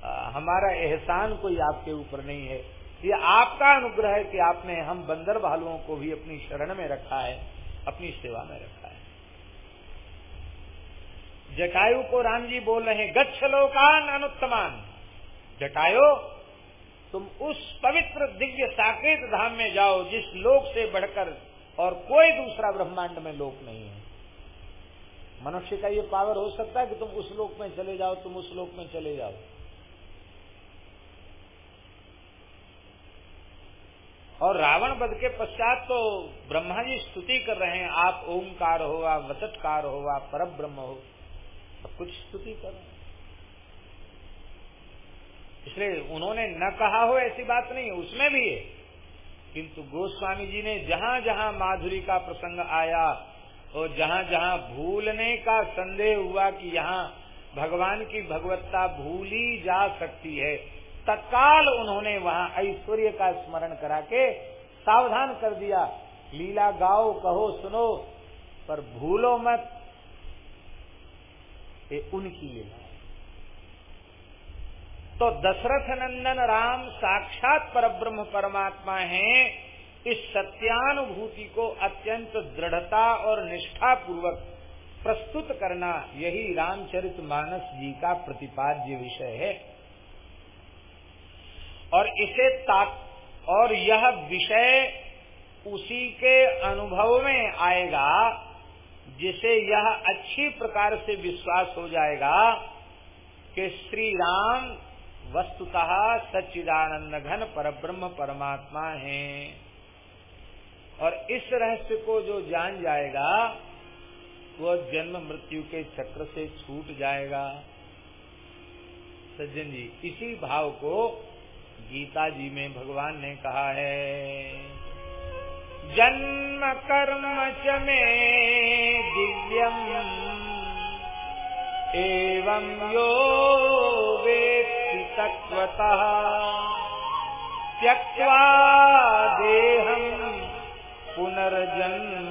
आ, हमारा एहसान कोई आपके ऊपर नहीं है। ये आपका अनुग्रह है कि आपने हम बंदर भालुओं को भी अपनी शरण में रखा है अपनी सेवा में रखा है। जटायु को राम जी बोल रहे हैं गच्छ लोकान अनुत्तमान। जटायु तुम उस पवित्र दिव्य साकेत धाम में जाओ जिस लोक से बढ़कर और कोई दूसरा ब्रह्मांड में लोक नहीं है। मनुष्य का ये पावर हो सकता है कि तुम उस लोक में चले जाओ, तुम उस लोक में चले जाओ। और रावण वध के पश्चात तो ब्रह्मा जी स्तुति कर रहे हैं, आप ओंकार हो, आप वचटकार हो, आप पर ब्रह्म हो, सब कुछ स्तुति कर रहे इसलिए उन्होंने न कहा हो ऐसी बात नहीं, उसमें भी है। किंतु गोस्वामी जी ने जहाँ जहाँ माधुरी का प्रसंग आया और जहाँ जहाँ भूलने का संदेह हुआ कि यहाँ भगवान की भगवत्ता भूली जा सकती है, तत्काल उन्होंने वहाँ ऐश्वर्य का स्मरण करा के सावधान कर दिया। लीला गाओ, कहो, सुनो, पर भूलो मत। ये उनकी लीला तो दशरथ नंदन राम साक्षात परब्रह्म परमात्मा हैं। इस सत्यानुभूति को अत्यंत दृढ़ता और निष्ठा पूर्वक प्रस्तुत करना यही रामचरित मानस जी का प्रतिपाद्य विषय है। और इसे ताक और यह विषय उसी के अनुभव में आएगा, जिसे यह अच्छी प्रकार से विश्वास हो जाएगा कि श्री राम वस्तुतः सच्चिदानंद घन परब्रह्म परमात्मा हैं। और इस रहस्य को जो जान जाएगा, वो जन्म मृत्यु के चक्र से छूट जाएगा। सज्जन जी, इसी भाव को गीता जी में भगवान ने कहा है। जन्म कर्म च में दिव्यम एवं यो वेत्ति तत्वतः त्यक्त्वा देहम पुनर्जन्म।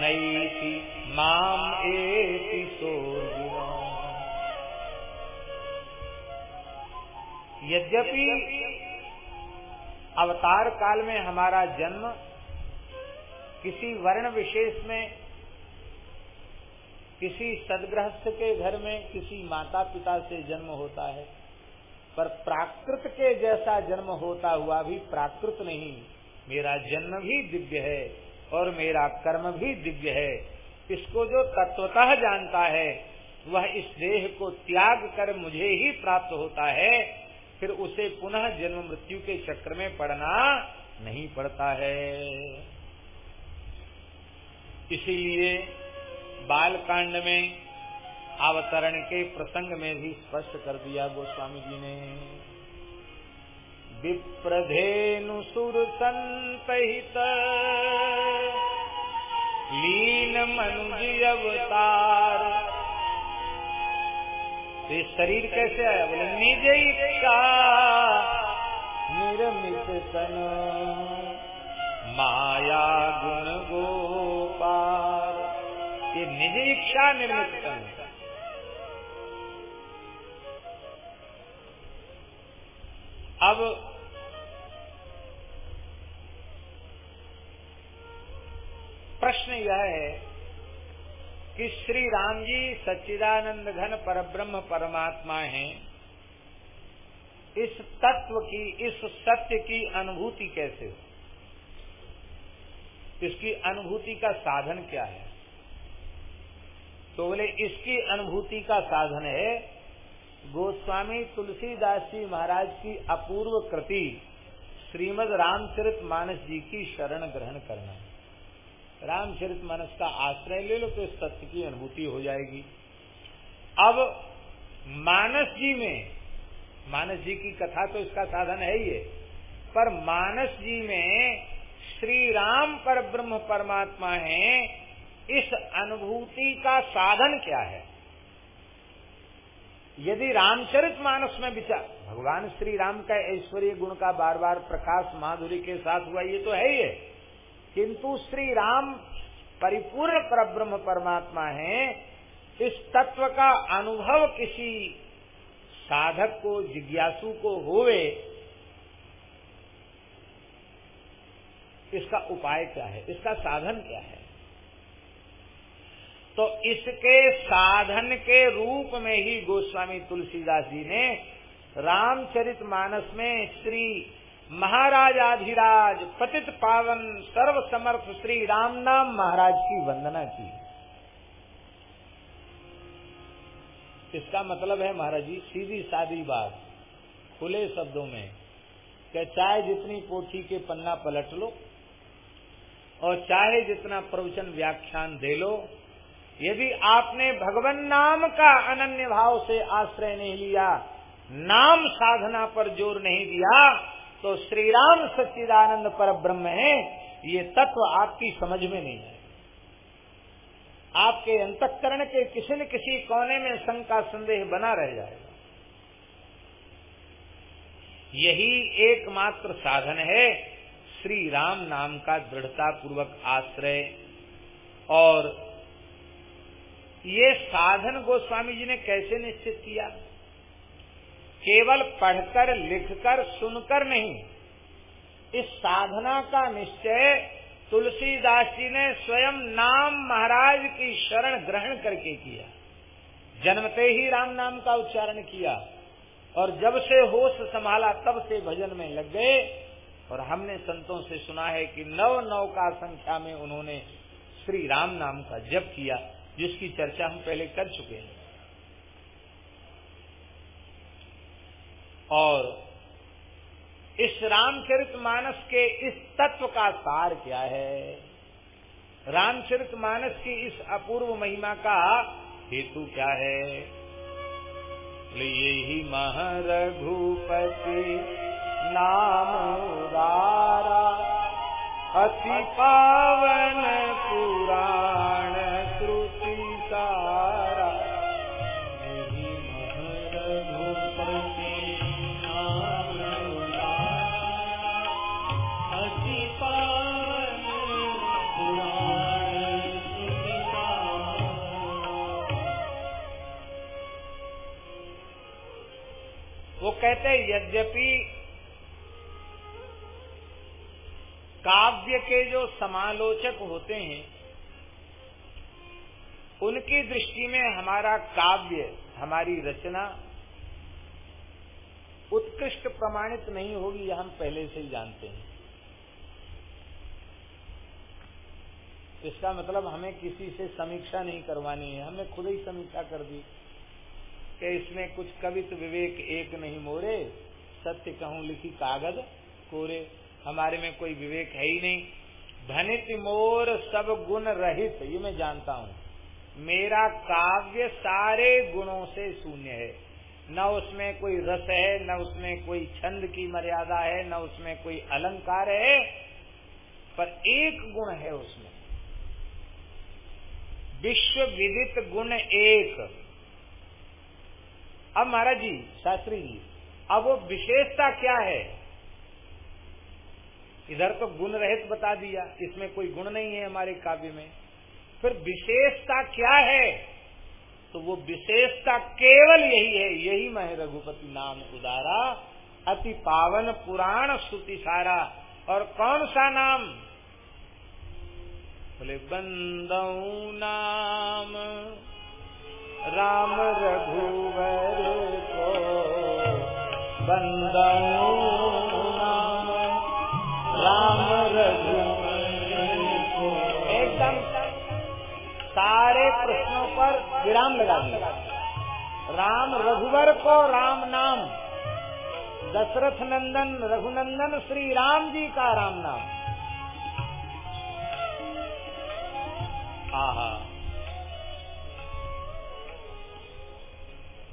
नैति माम एति यद्यपि अवतार काल में हमारा जन्म किसी वर्ण विशेष में, किसी सदगृहस्थ के घर में, किसी माता पिता से जन्म होता है, पर प्राकृत के जैसा जन्म होता हुआ भी प्राकृत नहीं। मेरा जन्म भी दिव्य है और मेरा कर्म भी दिव्य है। इसको जो तत्वतः जानता है, वह इस देह को त्याग कर मुझे ही प्राप्त होता है, फिर उसे पुनः जन्म मृत्यु के चक्र में पड़ना नहीं पड़ता है। इसीलिए बाल कांड में, अवतरण के प्रसंग में भी स्पष्ट कर दिया गोस्वामी जी ने। विप्रधेनु सुर संतहित लीन मनुज अवतार। तो ये शरीर कैसे आया? बोले, निज इच्छा। निर्मित तन। माया गुण गोपार ये निज इच्छा निर्मित तन। अब प्रश्न यह है कि श्री राम जी सच्चिदानंद घन परब्रह्म परमात्मा हैं। इस तत्व की, इस सत्य की अनुभूति कैसे हो? इसकी अनुभूति का साधन क्या है? तो बोले, इसकी अनुभूति का साधन है गोस्वामी तुलसीदास जी महाराज की अपूर्व कृति श्रीमद रामचरित मानस जी की शरण ग्रहण करना। रामचरित मानस का आश्रय ले लो तो इस सत्य की अनुभूति हो जाएगी। अब मानस जी में, मानस जी की कथा तो इसका साधन है ही है, पर मानस जी में श्री राम पर ब्रह्म परमात्मा है, इस अनुभूति का साधन क्या है? यदि रामचरित मानस में विचार, भगवान श्री राम का ऐश्वर्य गुण का बार बार प्रकाश माधुरी के साथ हुआ, ये तो है ही है। किंतु श्री राम परिपूर्ण पर ब्रह्म परमात्मा है, इस तत्व का अनुभव किसी साधक को, जिज्ञासु को होवे, इसका उपाय क्या है? इसका साधन क्या है? तो इसके साधन के रूप में ही गोस्वामी तुलसीदास जी ने रामचरित मानस में श्री महाराजाधिराज पतित पावन सर्व समर्थ श्री राम नाम महाराज की वंदना की। इसका मतलब है महाराज जी, सीधी सादी बात, खुले शब्दों में कि चाहे जितनी पोथी के पन्ना पलट लो और चाहे जितना प्रवचन व्याख्यान दे लो यदि आपने भगवान नाम का अनन्य भाव से आश्रय नहीं लिया, नाम साधना पर ज़ोर नहीं दिया तो श्री राम सच्चिदानंद पर ब्रह्म है, ये तत्व आपकी समझ में नहीं है। आपके अंतकरण के किसी न किसी कोने में शंका संदेह बना रह जाएगा। यही एकमात्र साधन है श्री राम नाम का दृढ़ता पूर्वक आश्रय और ये साधन गोस्वामी जी ने कैसे निश्चित किया? केवल पढ़कर, लिखकर, सुनकर नहीं। इस साधना का निश्चय तुलसीदास जी ने स्वयं नाम महाराज की शरण ग्रहण करके किया। जन्मते ही राम नाम का उच्चारण किया और जब से होश संभाला, तब से भजन में लग गए और हमने संतों से सुना है कि नव नव का संख्या में उन्होंने श्री राम नाम का जप किया। जिसकी चर्चा हम पहले कर चुके हैं। और इस रामचरित मानस के इस तत्व का सार क्या है? रामचरित मानस की इस अपूर्व महिमा का हेतु क्या है? यही महरघुपति नाम उदारा, अति पावन पुराण कहते यद्यपि काव्य के जो समालोचक होते हैं, उनकी दृष्टि में हमारा काव्य, हमारी रचना उत्कृष्ट प्रमाणित नहीं होगी, यह हम पहले से ही जानते हैं। इसका मतलब हमें किसी से समीक्षा नहीं करवानी है, हमने खुद ही समीक्षा कर दी। कि इसमें कुछ कवित विवेक एक नहीं मोरे, सत्य कहूँ लिखी कागज़ कोरे। हमारे में कोई विवेक है ही नहीं। धनित मोर सब गुण रहित, ये मैं जानता हूँ। मेरा काव्य सारे गुणों से शून्य है। न उसमें कोई रस है, न उसमें कोई छंद की मर्यादा है, न उसमें कोई अलंकार है, पर एक गुण है उसमें। विश्व विदित गुण एक अब महाराज जी, शास्त्री जी, अब वो विशेषता क्या है? इधर तो गुण रहित बता दिया, इसमें कोई गुण नहीं है हमारे काव्य में। फिर विशेषता क्या है? तो वो विशेषता केवल यही है, यही मैं रघुपति नाम उदारा, अति पावन पुराण श्रुति सारा। और कौन सा नाम? बोले बंदौ नाम, राम रघुवर सारे प्रश्नों पर विराम लगा राम रघुवर को राम नाम, दशरथ नंदन रघुनंदन श्री राम जी का राम नाम। आहा।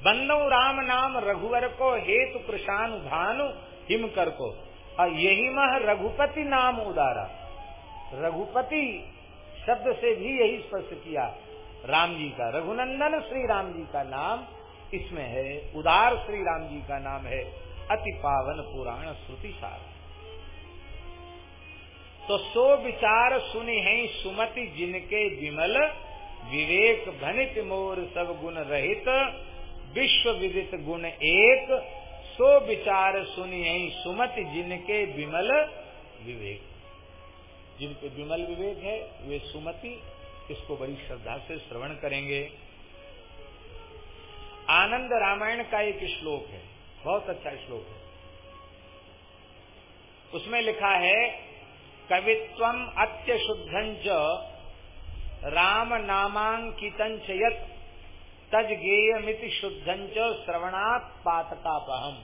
बंदो राम नाम रघुवर को हेतु कृषानु भानु हिम कर को। और यही मह रघुपति नाम उदारा। रघुपति शब्द से भी यही स्पष्ट किया राम जी का। रघुनंदन श्री राम जी का नाम इसमें है। उदार श्री राम जी का नाम है। अति पावन पुराण श्रुति सार। तो सो विचार सुनि है सुमति जिनके विमल, विवेक भनित मोर सब गुण रहित विश्व विदित गुण एक, सो विचार सुनि है सुमति जिनके विमल विवेक। जिनके विमल विवेक है, वे सुमति, इसको बड़ी श्रद्धा से श्रवण करेंगे। आनंद रामायण का एक श्लोक है, बहुत अच्छा श्लोक है। उसमें लिखा है, कवित्वम अत्यशुद्धंच राम नामांकित तज गेयमिति शुद्धंच श्रवणात् पातकापहम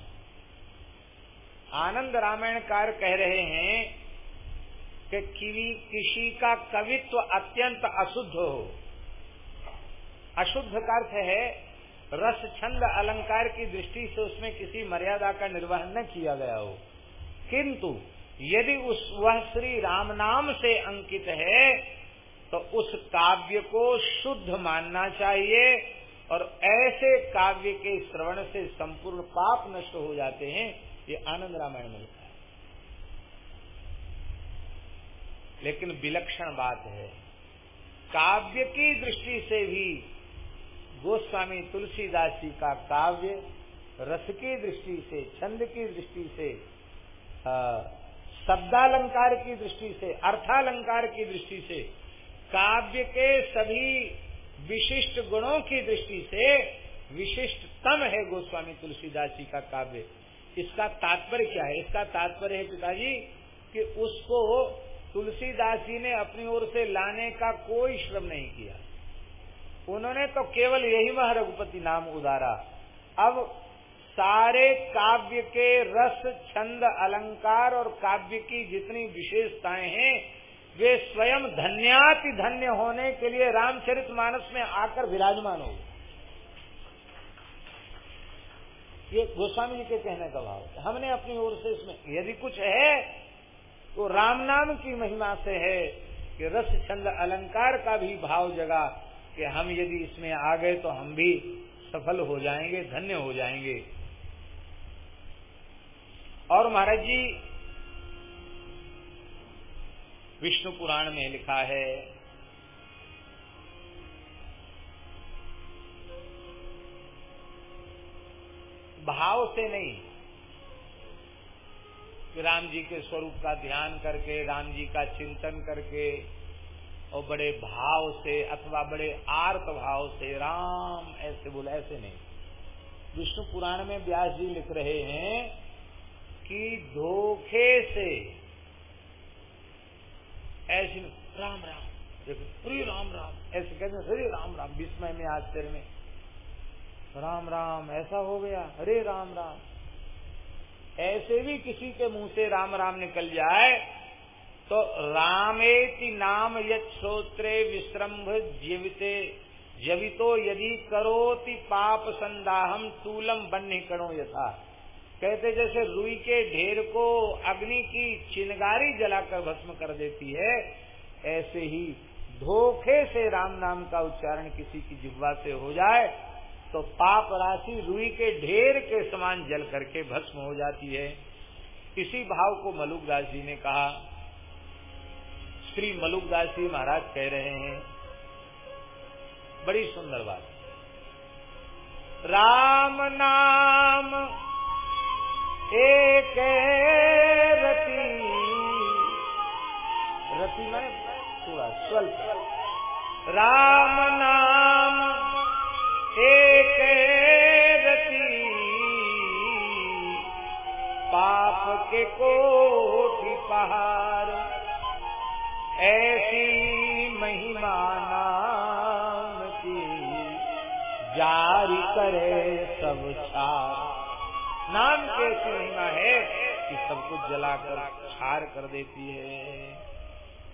आनंद रामायणकार कह रहे हैं कि किसी का कवित्व अत्यंत अशुद्ध हो। अशुद्ध का अर्थ है, रस छंद अलंकार की दृष्टि से उसमें किसी मर्यादा का निर्वहन न किया गया हो। किंतु यदि उस वह श्री राम नाम से अंकित है तो उस काव्य को शुद्ध मानना चाहिए और ऐसे काव्य के श्रवण से संपूर्ण पाप नष्ट हो जाते हैं, ये आनंद रामायण में लिखा है। लेकिन विलक्षण बात है, काव्य की दृष्टि से भी गोस्वामी तुलसीदास जी का काव्य, रस की दृष्टि से, छंद की दृष्टि से शब्दालंकार की दृष्टि से, अर्थालंकार की दृष्टि से, काव्य के सभी विशिष्ट गुणों की दृष्टि से विशिष्टतम है गोस्वामी तुलसीदास जी का काव्य। इसका तात्पर्य क्या है? इसका तात्पर्य है पिताजी, कि उसको तुलसीदास जी ने अपनी ओर से लाने का कोई श्रम नहीं किया। उन्होंने तो केवल यही वह रघुपति नाम उदारा अब सारे काव्य के रस, छंद, अलंकार और काव्य की जितनी विशेषताएँ हैं वे स्वयं धन्याति धन्य होने के लिए रामचरित मानस में आकर विराजमान हो ये गोस्वामी जी के कहने का भाव है। हमने अपनी ओर से इसमें यदि कुछ है तो राम नाम की महिमा से है कि रस छंद अलंकार का भी भाव जगा कि हम यदि इसमें आ गए तो हम भी सफल हो जाएँगे, धन्य हो जाएँगे। और महाराज जी विष्णु पुराण में लिखा है। भाव से नहीं। राम जी के स्वरूप का ध्यान करके, राम जी का चिंतन करके, और बड़े भाव से अथवा बड़े आर्त भाव से राम ऐसे बोले, ऐसे नहीं। विष्णु पुराण में व्यास जी लिख रहे हैं कि धोखे से ऐसे राम राम, देखो, श्री राम राम, ऐसे कहते श्री राम राम विस्मय में आश्चर्य में। राम राम, ऐसा हो गया हरे राम राम। ऐसे भी किसी के मुँह से राम राम निकल जाए तो रामेति नाम योत्रे विश्रम्भ जीविते। जवितो यदि करोति पाप संदाहम, तूलम बन्य करो यथा। कहते जैसे रुई के ढेर को अग्नि की चिनगारी जलाकर भस्म कर देती है, ऐसे ही धोखे से राम नाम का उच्चारण किसी की जिह्वा से हो जाए तो पाप राशि रुई के ढेर के समान जल करके भस्म हो जाती है। इसी भाव को मलुकदास जी ने कहा। श्री मलुकदास जी महाराज कह रहे हैं, बड़ी सुंदर बात। राम नाम एक रति। रति में थोड़ा स्वल्प। राम नाम एक रति। पाप के कोटि नाम की ऐसी महिमा है कि सब कुछ जलाकर छार कर देती है।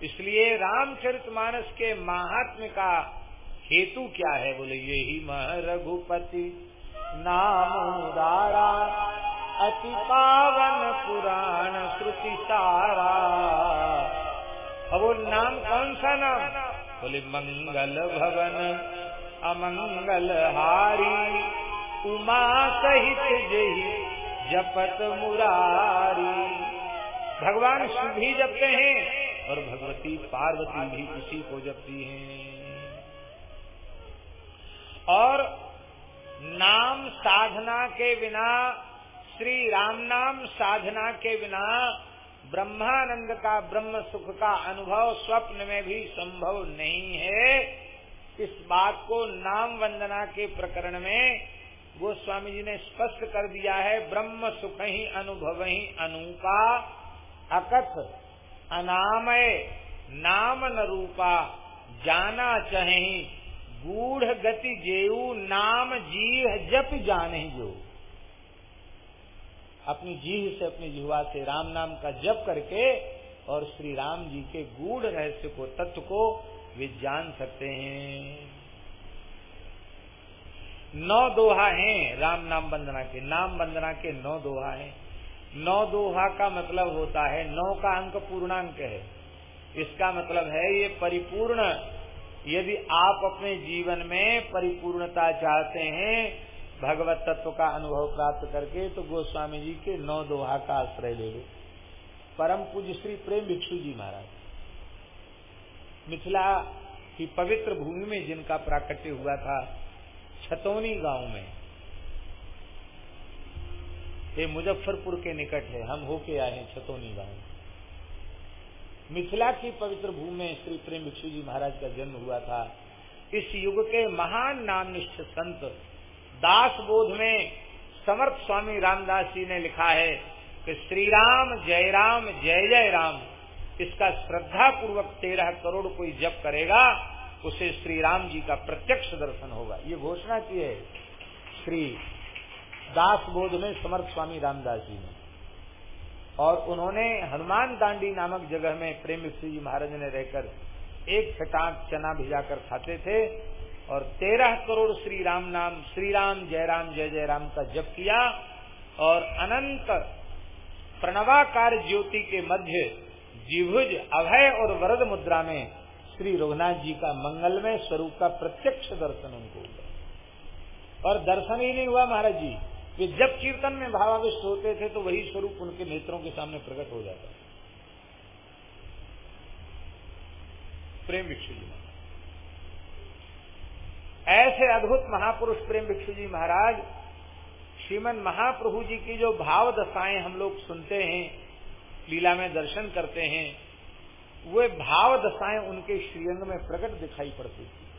इसलिए रामचरितमानस के महात्म्य का हेतु क्या है, बोले, यही मह रघुपति नाम उदारा, अति पावन पुराण श्रुति सारा। अब वो नाम कौन सा नाम? बोले, मंगल भवन, अमंगल हारी, उमा सहित जही जपत मुरारी। भगवान शिव भी जपते हैं और भगवती पार्वती भी उसी को जपती हैं। और नाम साधना के बिना, श्री राम नाम साधना के बिना ब्रह्मानंद का ब्रह्म सुख का अनुभव स्वप्न में भी संभव नहीं है। इस बात को नाम वंदना के प्रकरण में गोस्वामी जी ने स्पष्ट कर दिया है, ब्रह्म सुख ही अनुभव ही अनूपा अकथ अनामय, नाम न रूपा, जाना चहे, गूढ़ गति जेऊ, नाम जीव जप जाने जो। अपनी जीव से अपनी जिहवा से राम नाम का जप करके और श्री राम जी के गूढ़ रहस्य को, तत्व को वे जान सकते हैं। नौ दोहा हैं, राम नाम वंदना के। नाम वंदना के नौ दोहा हैं। नौ दोहा का मतलब होता है, नौ का अंक पूर्णांक है। इसका मतलब है ये परिपूर्ण। यदि आप अपने जीवन में परिपूर्णता चाहते हैं, भगवत तत्व का अनुभव प्राप्त करके तो गोस्वामी जी के नौ दोहा का आश्रय ले लो। परम पूज्य श्री प्रेम भिक्षु जी महाराज। मिथिला की पवित्र भूमि में जिनका प्राकट्य हुआ था छतौनी गाँव में। ये मुजफ्फरपुर के निकट है। हम होके आए हैं छतौनी गाँव। मिथिला की पवित्र भूमि में श्री प्रेम भिक्षु जी महाराज का जन्म हुआ था। इस युग के महान नामनिष्ठ संत दास बोध में समर्थ स्वामी रामदास जी ने लिखा है कि श्री राम जय राम, जय जय राम। इसका श्रद्धा पूर्वक तेरह करोड़ कोई जप करेगा। उसे श्री राम जी का प्रत्यक्ष दर्शन होगा। ये घोषणा की है श्री दास बोध में समर्थ स्वामी रामदास जी ने। और उन्होंने हनुमान दांडी नामक जगह में प्रेम श्री जी महाराज ने रहकर एक छटाक चना भिजाकर खाते थे और तेरह करोड़ श्री राम नाम, श्री राम, जय राम, जय जय राम का जप किया और अनंत प्रणवाकार ज्योति के मध्य जिभुज अभय और वरद मुद्रा में श्री रघुनाथ जी का मंगलमय स्वरूप का प्रत्यक्ष दर्शन उनको हुआ। और दर्शन ही नहीं हुआ महाराज जी, कि जब कीर्तन में भावाविष्ट होते थे तो वही स्वरूप उनके नेत्रों के सामने प्रकट हो जाता प्रेम भिक्षु जी ऐसे अद्भुत महापुरुष प्रेम भिक्षु जी महाराज, श्रीमन महाप्रभु जी की जो भाव दशाएँ हम लोग सुनते हैं, लीला में दर्शन करते हैं वे भाव दशाएँ उनके श्रीअंग में प्रकट दिखाई पड़ती थी।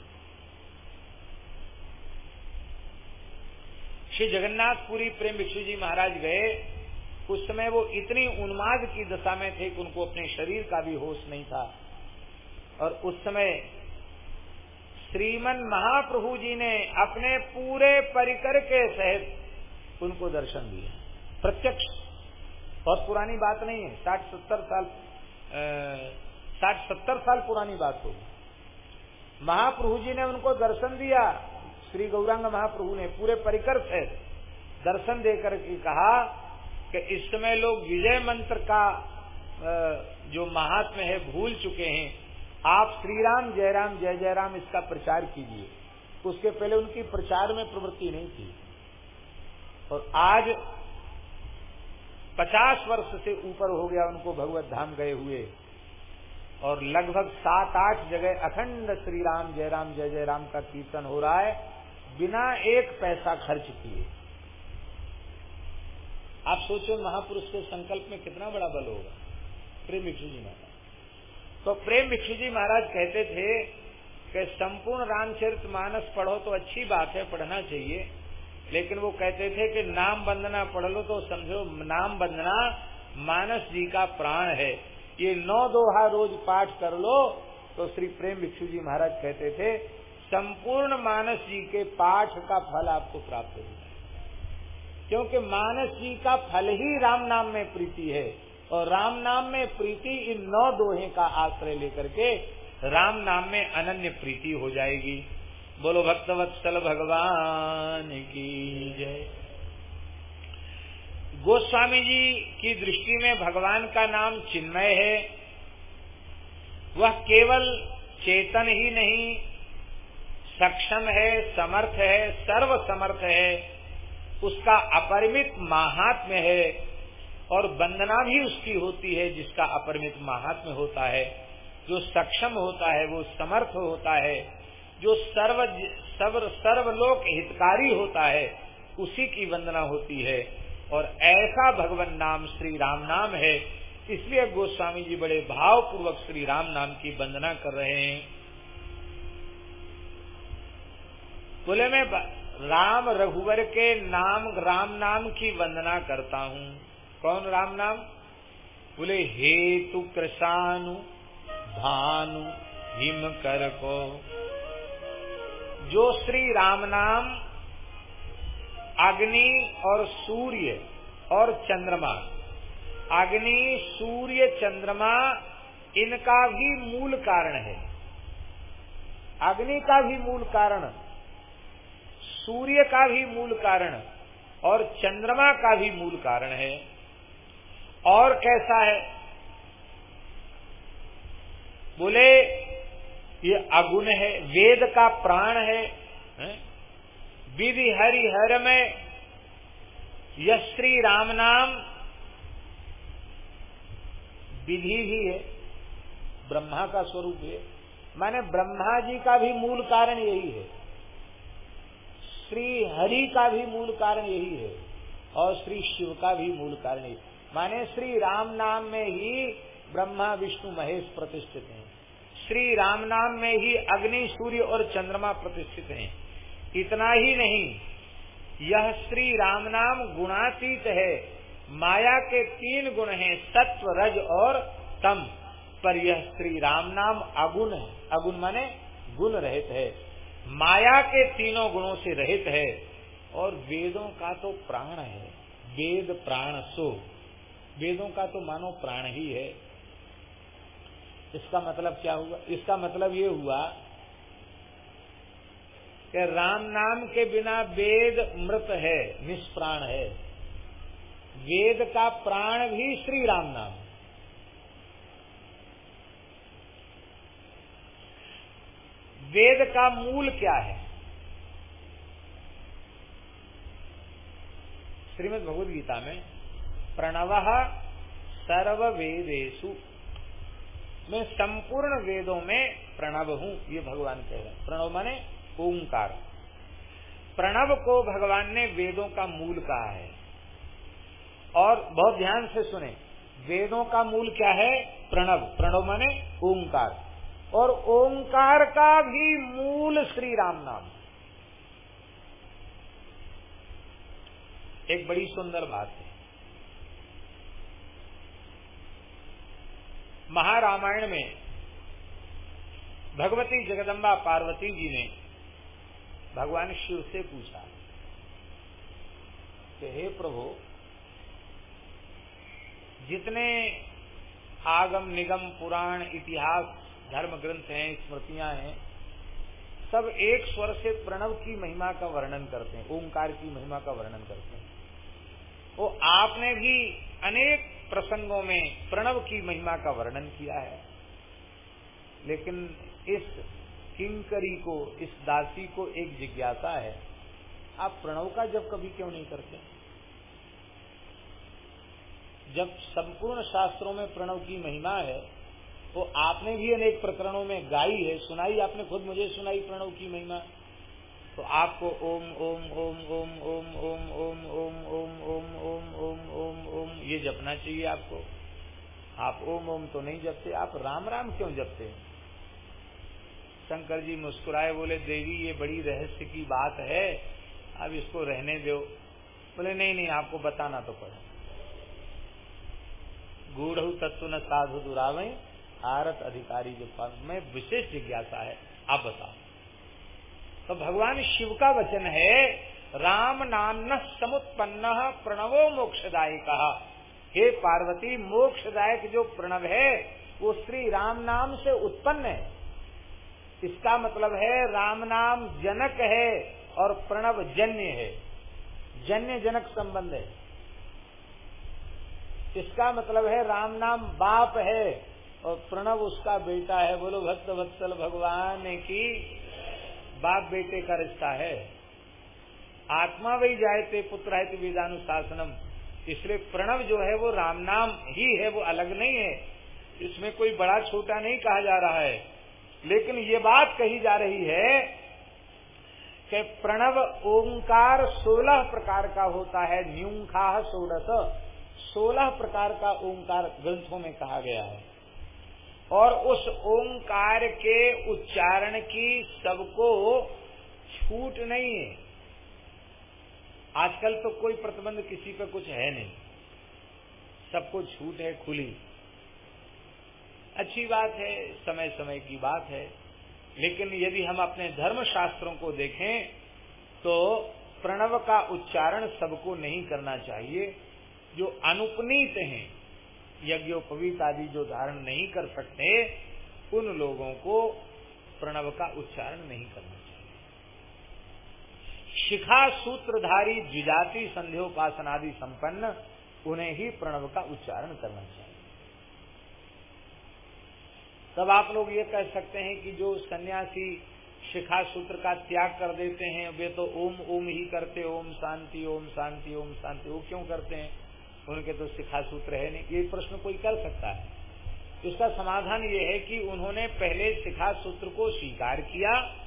श्री जगन्नाथपुरी प्रेम भिक्षु जी महाराज गए, उस समय वो इतनी उन्माद की दशा में थे कि उनको अपने शरीर का भी होश नहीं था। और उस समय श्रीमन महाप्रभु जी ने अपने पूरे परिकर के सहित उनको दर्शन दिया प्रत्यक्ष, बहुत पुरानी बात नहीं है, साठ सत्तर साल साठ सत्तर साल पुरानी बात होगी महाप्रभु जी ने उनको दर्शन दिया। श्री गौरांग महाप्रभु ने पूरे परिकर से दर्शन देकर के कहा कि इस समय लोग विजय मंत्र का जो महात्म है, भूल चुके हैं। आप श्री राम जय राम जय जय राम इसका प्रचार कीजिए। उसके पहले उनकी प्रचार में प्रवृत्ति नहीं थी। और आज पचास वर्ष से ऊपर हो गया उनको भगवत धाम गए हुए। और लगभग सात आठ जगह अखंड श्री राम, जय राम, जय जय राम का कीर्तन हो रहा है, बिना एक पैसा खर्च किए। आप सोचो महापुरुष के संकल्प में कितना बड़ा बल होगा। प्रेम भिक्षु जी महाराज। तो प्रेम भिक्षु जी महाराज कहते थे कि संपूर्ण रामचरित मानस पढ़ो तो अच्छी बात है, पढ़ना चाहिए। लेकिन वो कहते थे कि नाम वंदना पढ़ लो तो समझो, नाम वंदना मानस जी का प्राण है। ये नौ दोहा रोज पाठ कर लो तो श्री प्रेम भिक्षु जी महाराज कहते थे, संपूर्ण मानस जी के पाठ का फल आपको प्राप्त हो क्योंकि मानस जी का फल ही राम नाम में प्रीति है, और राम नाम में प्रीति इन नौ दोहे का आश्रय लेकर के राम नाम में अनन्य प्रीति हो जाएगी। बोलो भक्तवत्सल भगवान की जय। गोस्वामी जी की दृष्टि में भगवान का नाम चिन्मय है। वह केवल चेतन ही नहीं, सक्षम है, समर्थ है सर्व समर्थ है। उसका अपरिमित महात्म्य है और वंदना भी उसकी होती है जिसका अपरिमित महात्म्य होता है। जो सक्षम होता है, वो समर्थ होता है। जो सर्व सर्व, सर्वलोक हितकारी होता है, उसी की वंदना होती है। और ऐसा भगवान नाम श्री राम नाम है, इसलिए गोस्वामी जी बड़े भाव पूर्वक श्री राम नाम की वंदना कर रहे हैं। बोले, मैं राम रघुवर के नाम, राम नाम की वंदना करता हूँ। कौन राम नाम? बोले, हेतु कृषानु भानु हिम कर को। जो श्री राम नाम अग्नि और सूर्य और चंद्रमा। अग्नि सूर्य चंद्रमा इनका भी मूल कारण है। अग्नि का भी मूल कारण सूर्य का भी मूल कारण और चंद्रमा का भी मूल कारण है। और कैसा है? बोले ये अगुण है वेद का प्राण है, है? विधि हरि हर में यश्री राम नाम विधि भी है। ब्रह्मा का स्वरूप है। माने ब्रह्मा जी का भी मूल कारण यही है। श्री हरि का भी मूल कारण यही है और श्री शिव का भी मूल कारण यही माने श्री राम नाम में ही ब्रह्मा, विष्णु, महेश प्रतिष्ठित हैं। श्री राम नाम में ही अग्नि, सूर्य और चंद्रमा प्रतिष्ठित हैं। इतना ही नहीं, यह श्री राम नाम गुणातीत है। माया के तीन गुण हैं, सत्व, रज और तम। पर यह श्री राम नाम अगुण है। अगुण माने गुण रहित है। माया के तीनों गुणों से रहित है। और वेदों का तो प्राण है। वेद प्राण सो। वेदों का तो मानो प्राण ही है। इसका मतलब क्या हुआ? इसका मतलब ये हुआ कि राम नाम के बिना वेद मृत है, निष्प्राण है। वेद का प्राण भी श्री राम नाम। वेद का मूल क्या है? श्रीमद भगवद गीता में, प्रणव सर्व वेदेशु मैं संपूर्ण वेदों में प्रणव हूँ, ये भगवान कह रहे हैं। प्रणव माने ओंकार। प्रणव को भगवान ने वेदों का मूल कहा है। और बहुत ध्यान से सुने, वेदों का मूल क्या है? प्रणव। प्रणव माने ओंकार। और ओंकार का भी मूल श्री राम नाम। एक बड़ी सुंदर बात है। महारामायण में भगवती जगदम्बा पार्वती जी ने भगवान शिव से पूछा कि हे प्रभु, जितने आगम निगम पुराण इतिहास धर्म ग्रंथ हैं, स्मृतियाँ हैं, सब एक स्वर से प्रणव की महिमा का वर्णन करते हैं, ओंकार की महिमा का वर्णन करते हैं। वो आपने भी अनेक प्रसंगों में प्रणव की महिमा का वर्णन किया है, लेकिन इस किंकरी को इस दासी को एक जिज्ञासा है आप प्रणव का जब कभी क्यों नहीं करते जब संपूर्ण शास्त्रों में प्रणव की महिमा है तो आपने भी अनेक प्रकरणों में गाई है सुनाई आपने खुद मुझे सुनाई प्रणव की महिमा तो आपको ओम ओम ओम ओम ओम ओम ओम ओम ओम ओम ओम ओम ओम ओम ये जपना चाहिए आपको आप ओम ओम तो नहीं जपते आप राम राम क्यों जपते शंकर जी मुस्कुराए, बोले, देवी, ये बड़ी रहस्य की बात है, अब इसको रहने दो। बोले, नहीं नहीं, आपको बताना तो पड़े। गूढ़ तत्व न साधु दुरावे आरत अधिकारी जो पद में विशेष जिज्ञासा है। आप बताओ। तो भगवान शिव का वचन है, राम नाम न समुत्पन्न प्रणवो मोक्षदायी कहा हे पार्वती, मोक्षदायक जो प्रणव है, वो श्री राम नाम से उत्पन्न है। इसका मतलब है राम नाम जनक है और प्रणव जन्य है। जन्य जनक संबंध है। इसका मतलब है राम नाम बाप है और प्रणव उसका बेटा है। बोलो, भक्त वत्सल भगवान की बाप बेटे का रिश्ता है। आत्मा वही जायते, पुत्र है वेदानुशासनम। इसलिए प्रणव जो है वो राम नाम ही है, वो अलग नहीं है। इसमें कोई बड़ा छोटा नहीं कहा जा रहा है। लेकिन ये बात कही जा रही है कि प्रणव ओंकार सोलह प्रकार का होता है न्यूखा सोलह सोलह प्रकार का ओंकार ग्रंथों में कहा गया है। और उस ओंकार के उच्चारण की सबको छूट नहीं है। आजकल तो कोई प्रतिबंध किसी पर कुछ है नहीं। सबको छूट है खुली। अच्छी बात है, समय समय की बात है। लेकिन यदि हम अपने धर्म शास्त्रों को देखें तो प्रणव का उच्चारण सबको नहीं करना चाहिए। जो अनुपनीत हैं, यज्ञोपवीत आदि जो धारण नहीं कर सकते, उन लोगों को प्रणव का उच्चारण नहीं करना चाहिए। शिखा सूत्रधारी, द्विजाति, संध्योपासनादि संपन्न, उन्हें ही प्रणव का उच्चारण करना चाहिए। तब आप लोग ये कह सकते हैं कि जो सन्यासी शिखा सूत्र का त्याग कर देते हैं, वे तो ओम ओम ही करते ओम शांति ओम शांति ओम शांति। वो क्यों करते हैं? उनके तो शिखा सूत्र है नहीं। ये प्रश्न कोई कर सकता है। इसका समाधान ये है कि उन्होंने पहले शिखा सूत्र को स्वीकार किया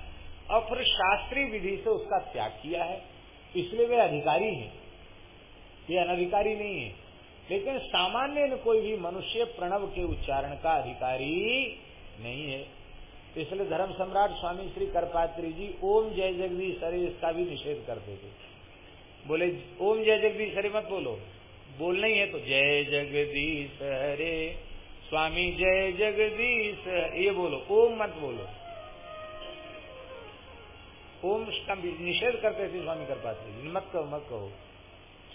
और फिर शास्त्रीय विधि से उसका त्याग किया है। इसलिए वे अधिकारी हैं। ये अनधिकारी नहीं है। लेकिन सामान्य कोई भी मनुष्य प्रणव के उच्चारण का अधिकारी नहीं है। इसलिए धर्म सम्राट स्वामी श्री करपात्री जी, ओम जय जगदीश हरे, इसका भी निषेध करते थे। बोले, ओम जय जगदीश हरे मत बोलो। बोलना ही है तो जय जगदीश हरे, स्वामी जय जगदीश ये बोलो, ओम मत बोलो। ओम का निषेध करते थे स्वामी कर पाते मत कहो मत कहो।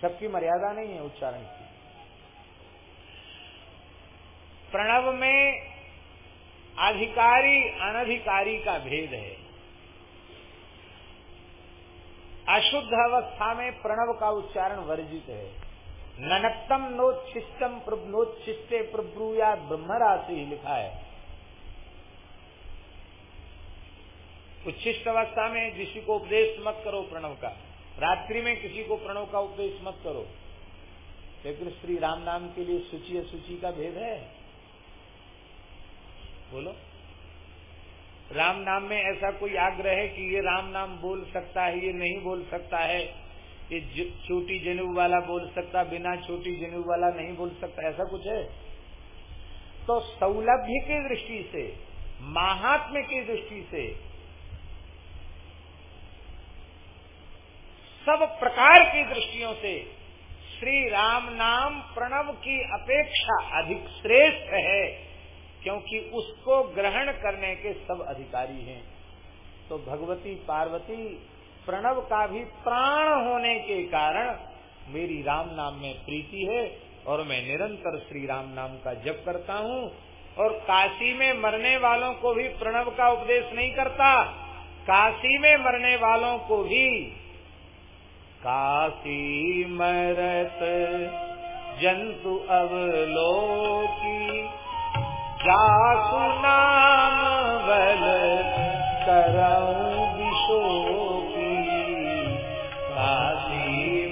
सबकी मर्यादा नहीं है उच्चारण की। प्रणव में अधिकारी, अनधिकारी का भेद है। अशुद्ध अवस्था में प्रणव का उच्चारण वर्जित है। ननक्तम नोच्छिष्टम नोच्छिष्टे प्रब्रूया ब्रह्म राशि लिखा है। उच्छिष्ट अवस्था में किसी को उपदेश मत करो प्रणव का। रात्रि में किसी को प्रणव का उपदेश मत करो। लेकिन श्री राम नाम के लिए सूची असूची का भेद है। बोलो। राम नाम में ऐसा कोई आग्रह है कि ये राम नाम बोल सकता है, ये नहीं बोल सकता है? ये छोटी जनेऊ वाला बोल सकता, बिना छोटी जनेऊ वाला नहीं बोल सकता, ऐसा कुछ है? तो सौलभ्य की दृष्टि से, महात्म्य की दृष्टि से, सब प्रकार की दृष्टियों से, श्री राम नाम प्रणव की अपेक्षा अधिक श्रेष्ठ है। क्योंकि उसको ग्रहण करने के सब अधिकारी हैं। तो भगवती पार्वती प्रणव का भी प्राण होने के कारण मेरी राम नाम में प्रीति है और मैं निरंतर श्री राम नाम का जप करता हूँ और काशी में मरने वालों को भी प्रणव का उपदेश नहीं करता। काशी में मरने वालों को भी काशी मरत जंतु अवलोकी नाम बल करऊं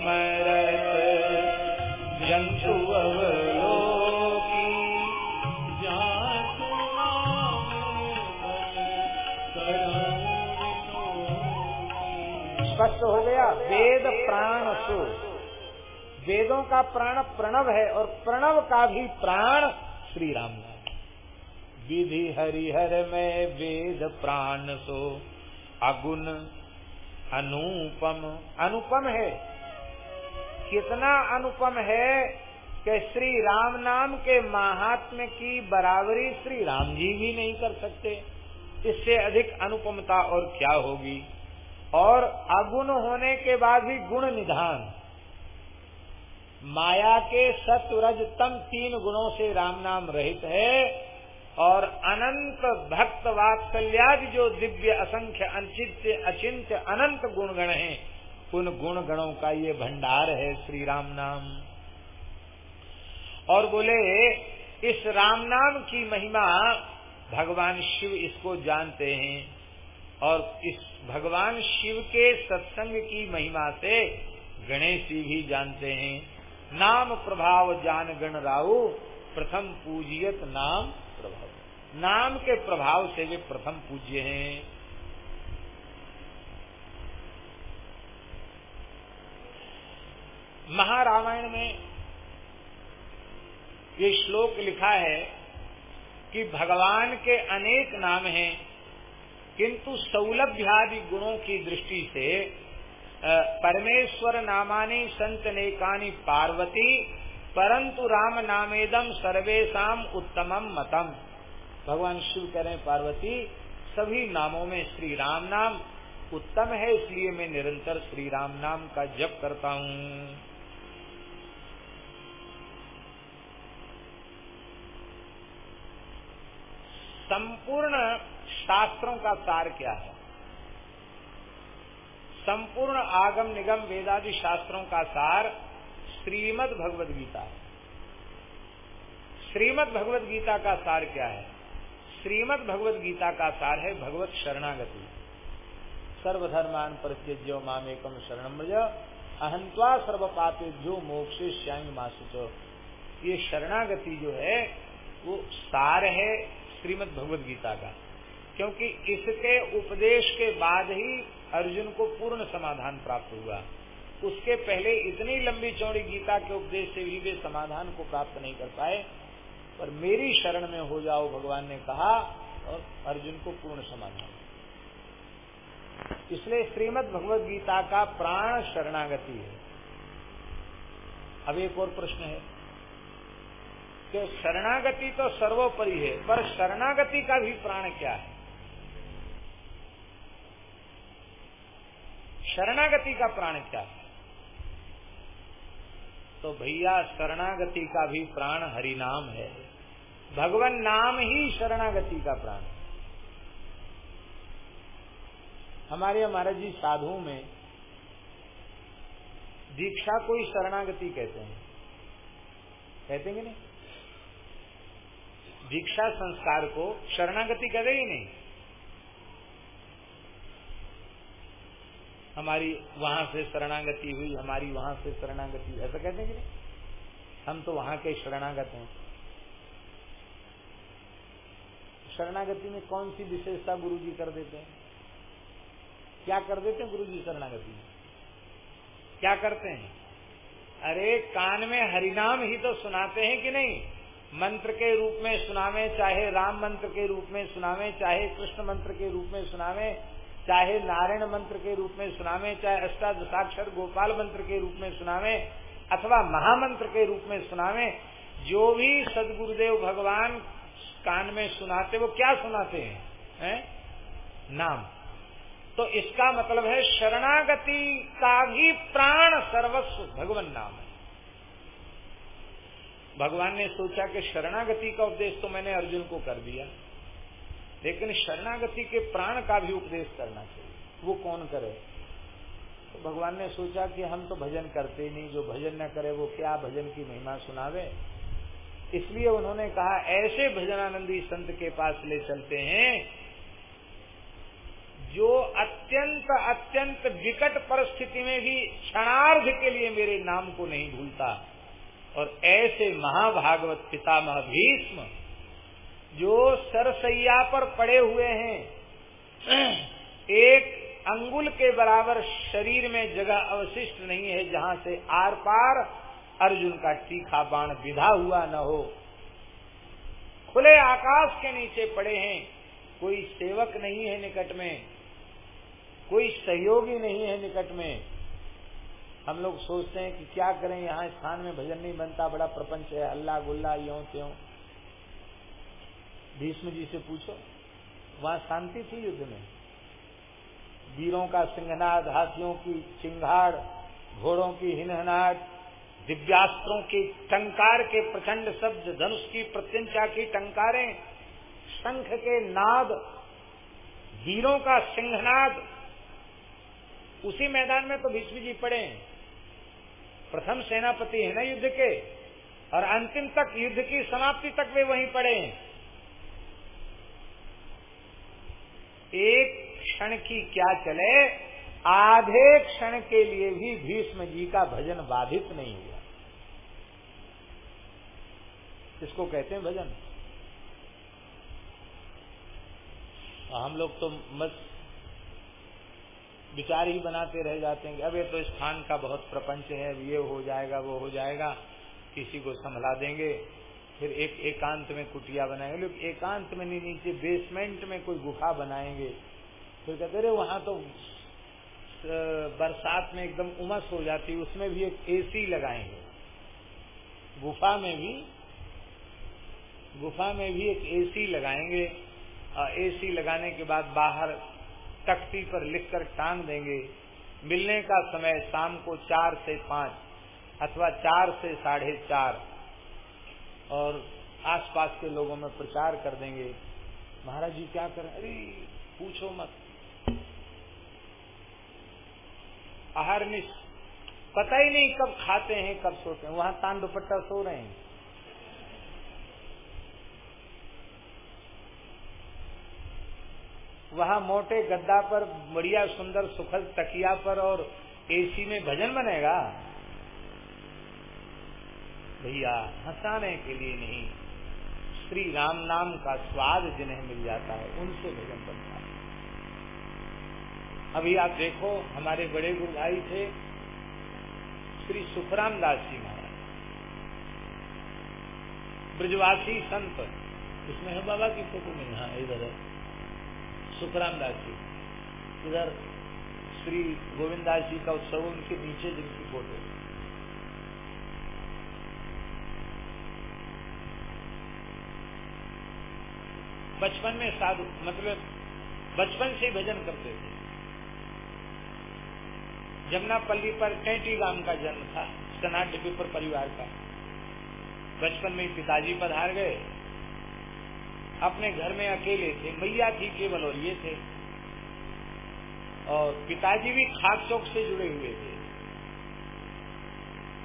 मरत जंतु स्पष्ट हो गया, वेद प्राण सो। वेदों का प्राण प्रणव है और प्रणव का भी प्राण श्री राम विधि हरिहर में वेद प्राण सो। अगुण अनुपम। अनुपम है। कितना अनुपम है कि श्री राम नाम के महात्म्य की बराबरी श्री राम जी भी नहीं कर सकते। इससे अधिक अनुपमता और क्या होगी? और अगुण होने के बाद भी गुण निधान। माया के सत्वरज तम तीन गुणों से राम नाम रहित है। और अनंत भक्त वात्सल्यादि जो दिव्य असंख्य अचिंत्य अचिंत्य अनंत गुण गण हैं, उन गुण गणों का ये भंडार है श्री राम नाम। और बोले, इस राम नाम की महिमा भगवान शिव इसको जानते हैं और इस भगवान शिव के सत्संग की महिमा से गणेश जी भी जानते हैं। नाम प्रभाव जान गण राहु, प्रथम पूजियत नाम प्रभाव। नाम के प्रभाव से वे प्रथम पूज्य हैं। महारामायण में ये श्लोक लिखा है कि भगवान के अनेक नाम हैं, किंतु सौलभ्यादि गुणों की दृष्टि से परमेश्वर नामानी संत नेकानी पार्वती, परंतु राम नामेदम सर्वेशम उत्तमम मतम। भगवान शिव कह रहे पार्वती, सभी नामों में श्री राम नाम, उत्तम है, इसलिए मैं निरंतर श्री राम नाम का जप करता हूँ। संपूर्ण शास्त्रों का सार क्या है? संपूर्ण आगम निगम वेदादि शास्त्रों का सार श्रीमद भगवद गीता है। श्रीमद भगवद गीता का सार क्या है? श्रीमद भगवद गीता का सार है भगवत शरणागति। सर्वधर्मान परित्यज्यो मामेकम शरणमृज अहंत्वा सर्व पापे जो मोक्ष श्यामी मासुचो। ये शरणागति जो है, वो सार है श्रीमद भगवत गीता का। क्योंकि इसके उपदेश के बाद ही अर्जुन को पूर्ण समाधान प्राप्त हुआ। उसके पहले इतनी लंबी चौड़ी गीता के उपदेश से भी वे समाधान को प्राप्त नहीं कर पाए। पर मेरी शरण में हो जाओ, भगवान ने कहा, और अर्जुन को पूर्ण समाधान। इसलिए श्रीमद भगवद गीता का प्राण शरणागति है। अब एक और प्रश्न है। कि शरणागति तो सर्वोपरि है, पर शरणागति का भी प्राण क्या है? शरणागति का प्राण क्या है? तो भैया, शरणागति का भी प्राण हरिनाम है। भगवान नाम ही शरणागति का प्राण हमारे महाराज जी साधु में दीक्षा को ही शरणागति कहते हैं। कहते हैं नहीं? दीक्षा संस्कार को शरणागति कहते ही नहीं। हमारी वहाँ से शरणागति हुई, हमारी वहाँ से शरणागति ऐसा कहते हैं कि नहीं? हम तो वहाँ के शरणागत हैं। शरणागति में कौन सी विशेषता गुरु जी कर देते हैं? क्या कर देते हैं गुरु जी शरणागति में? क्या करते हैं? अरे, कान में हरिनाम ही तो सुनाते हैं कि नहीं? मंत्र के रूप में सुनावे, चाहे राम मंत्र के रूप में सुनावे, चाहे कृष्ण मंत्र के रूप में सुनावे, चाहे नारायण मंत्र के रूप में सुनावे, चाहे अष्टादशाक्षर गोपाल मंत्र के रूप में सुनावे, अथवा महामंत्र के रूप में सुनावे, जो भी सदगुरुदेव भगवान कान में सुनाते, वो क्या सुनाते हैं? है? नाम। तो इसका मतलब है शरणागति का भी प्राण सर्वस्व, भगवान नाम है। भगवान ने सोचा कि शरणागति का उपदेश तो मैंने अर्जुन को कर दिया, लेकिन शरणागति के प्राण का भी उपदेश करना चाहिए। वो कौन करे? तो भगवान ने सोचा कि हम तो भजन करते नहीं, जो भजन न करे, वो क्या भजन की महिमा सुनावे? इसलिए उन्होंने कहा, ऐसे भजनानंदी संत के पास ले चलते हैं, जो अत्यंत अत्यंत विकट परिस्थिति में भी क्षणार्ध के लिए मेरे नाम को नहीं भूलता। और ऐसे महाभागवत पितामह भीष्म, जो सरसैया पर पड़े हुए हैं, एक अंगुल के बराबर शरीर में जगह अवशिष्ट नहीं है, जहाँ से आर पार अर्जुन का तीखा बाण विधा हुआ न हो। खुले आकाश के नीचे पड़े हैं। कोई सेवक नहीं है निकट में। कोई सहयोगी नहीं है निकट में। हम लोग सोचते हैं कि क्या करें, यहाँ स्थान में भजन नहीं बनता, बड़ा प्रपंच है अल्लाह गुल्ला, यो त्यों। भीष्म जी से पूछो, वहाँ शांति थी युद्ध में? वीरों का सिंहनाद, हाथियों की चिंगाड़ घोड़ों की हिनहनाट दिव्यास्त्रों के टंकार के प्रचंड शब्द, धनुष की प्रत्यंचा की टंकारें, शंख के नाद, वीरों का सिंहनाद, उसी मैदान में तो भीष्म जी पड़े प्रथम सेनापति है ना युद्ध के, और अंतिम तक, युद्ध की समाप्ति तक वे वहीं पड़े हैं। एक क्षण की क्या चले, आधे क्षण के लिए भी भीष्म जी का भजन बाधित नहीं हुआ। इसको कहते हैं भजन? हम लोग तो मत विचार ही बनाते रह जाते हैं कि अब ये तो स्थान का बहुत प्रपंच है ये हो जाएगा, वो हो जाएगा, किसी को संभला देंगे। फिर एक एकांत में कुटिया बनाएँगे। लोग एकांत में नहीं, नीचे बेसमेंट में कोई गुफा बनाएँगे। फिर कहते रहे वहाँ तो बरसात में एकदम उमस हो जाती है, उसमें भी एक एसी लगाएँगे। गुफा में भी गुफा में भी एक एसी लगाएँगे, और एसी लगाने के बाद बाहर तख्ती पर लिखकर टांग देंगे। मिलने का समय शाम को चार से पाँच अथवा चार से साढ़े चार। और आसपास के लोगों में प्रचार कर देंगे। महाराज जी क्या करें? अरे, पूछो मत। आहार पता ही नहीं कब खाते हैं, कब सोते हैं। वहाँ तान दुपट्टा सो रहे हैं। वहाँ मोटे गद्दा पर, बढ़िया सुंदर सुखद तकिया पर और एसी में भजन बनेगा? भैया, हंसाने के लिए नहीं। श्री राम नाम का स्वाद जिन्हें मिल जाता है, उनसे भजन बनता है। अभी आप देखो, हमारे बड़े गुरु भाई थे, श्री सुखराम दास जी महाराज। ब्रजवासी संत, इसमें है बाबा की फ़ोटो में? हाँ इधर है। सुखराम दास जी इधर श्री गोविंद दास जी का उत्सव उनके नीचे जिनकी फ़ोटो। बचपन में साधु मतलब बचपन से भजन करते थे। जमुनापल्ली पर कैटी गाँव का जन्म था सनाट पर परिवार का। बचपन में पिताजी पधार गए अपने घर में अकेले थे, मैया थी केवल और ये थे और पिताजी भी खाक चौक से जुड़े हुए थे।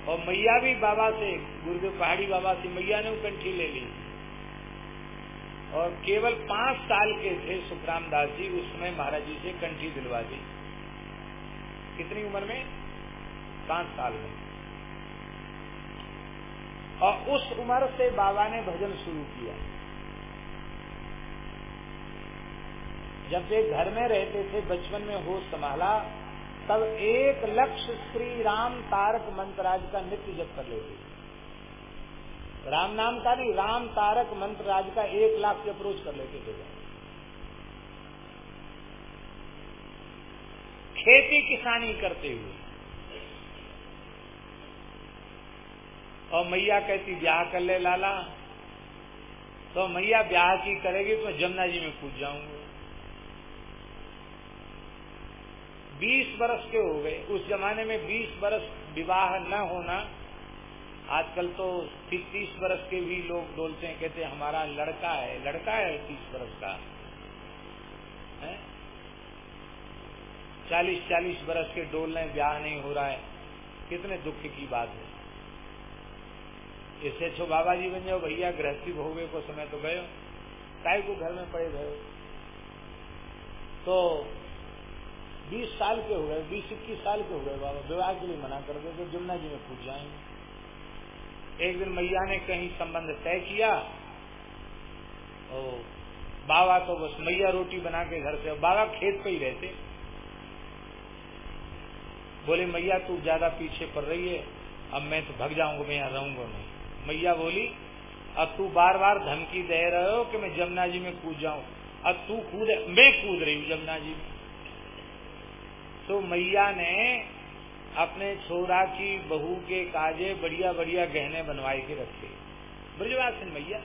और मैया भी बाबा से, गुरुदेव पहाड़ी बाबा से, मैया ने कंठी ले ली। और केवल पाँच साल के थे सुखराम दास जी, उस समय महाराज जी से कंठी दिलवा दी। कितनी उम्र में? पाँच साल में। और उस उम्र से बाबा ने भजन शुरू किया। जब वे घर में रहते थे, बचपन में होश संभाला, तब एक लक्ष्य श्री राम तारक मंत्राज का नित्य जप कर लेते थे। राम नाम का नहीं, राम तारक मंत्रराज का एक लाख जप रोज कर लेते थे। खेती किसानी करते हुए। और मैया कहती, ब्याह कर ले लाला। तो मैया ब्याह की करेगी तो जमुना जी में पूछ जाऊँगा। बीस वर्ष के हो गए उस जमाने में बीस वर्ष विवाह न होना, आजकल तो तीस वर्ष के भी लोग डोलते हैं, कहते हैं, हमारा लड़का है। लड़का है तीस वर्ष का। है? चालीस चालीस बरस के डोल रहे ब्याह नहीं हो रहा है। कितने दुख की बात है। इससे अच्छो बाबा जी बन जाओ, भैया गृहस्थी भोगे को समय तो गयो। काय को घर में पड़े गए तो बीस साल के हो गए, बीस, इक्कीस साल के हो गए बाबा, विवाह के लिए मना कर दे तो जमुना जी में पूछ जाएँगे। एक दिन मैया ने कहीं संबंध तय किया और बाबा तो बस मैया रोटी बना के घर से, बाबा खेत पे ही रहते। बोले, मैया, तू ज़्यादा पीछे पड़ रही है, अब मैं तो भग जाऊँगा, मैं यहाँ रहूँगा नहीं। मैया बोली, अब तू बार बार धमकी दे रहे हो कि मैं जमुना जी में कूद जाऊँ। अब तू कूद, मैं कूद रही हूँ जमुना जी में। तो मैया ने अपने छोरा की बहू के काजे बढ़िया बढ़िया गहने बनवाए के रखे। ब्रजवासिन मैया,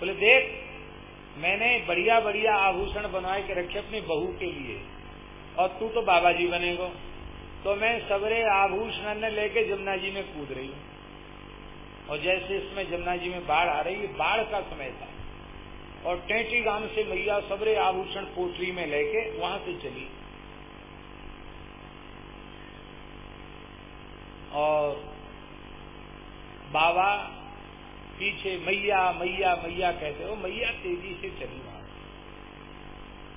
बोले, देख, मैंने बढ़िया बढ़िया आभूषण बनवाए के रखे अपनी बहू के लिए, और तू तो बाबा जी बनेगो। तो मैं सबरे आभूषण ने लेके जमुना जी में कूद रही हूँ। और जैसे इसमें जमुना जी में बाढ़ आ रही है, बाढ़ का समय था। और टेंटी गाँव से मैया सबरे आभूषण पोटरी में लेके वहाँ से चली। और बाबा पीछे मैया मैया मैया कहते हो मैया तेज़ी से चली वहाँ।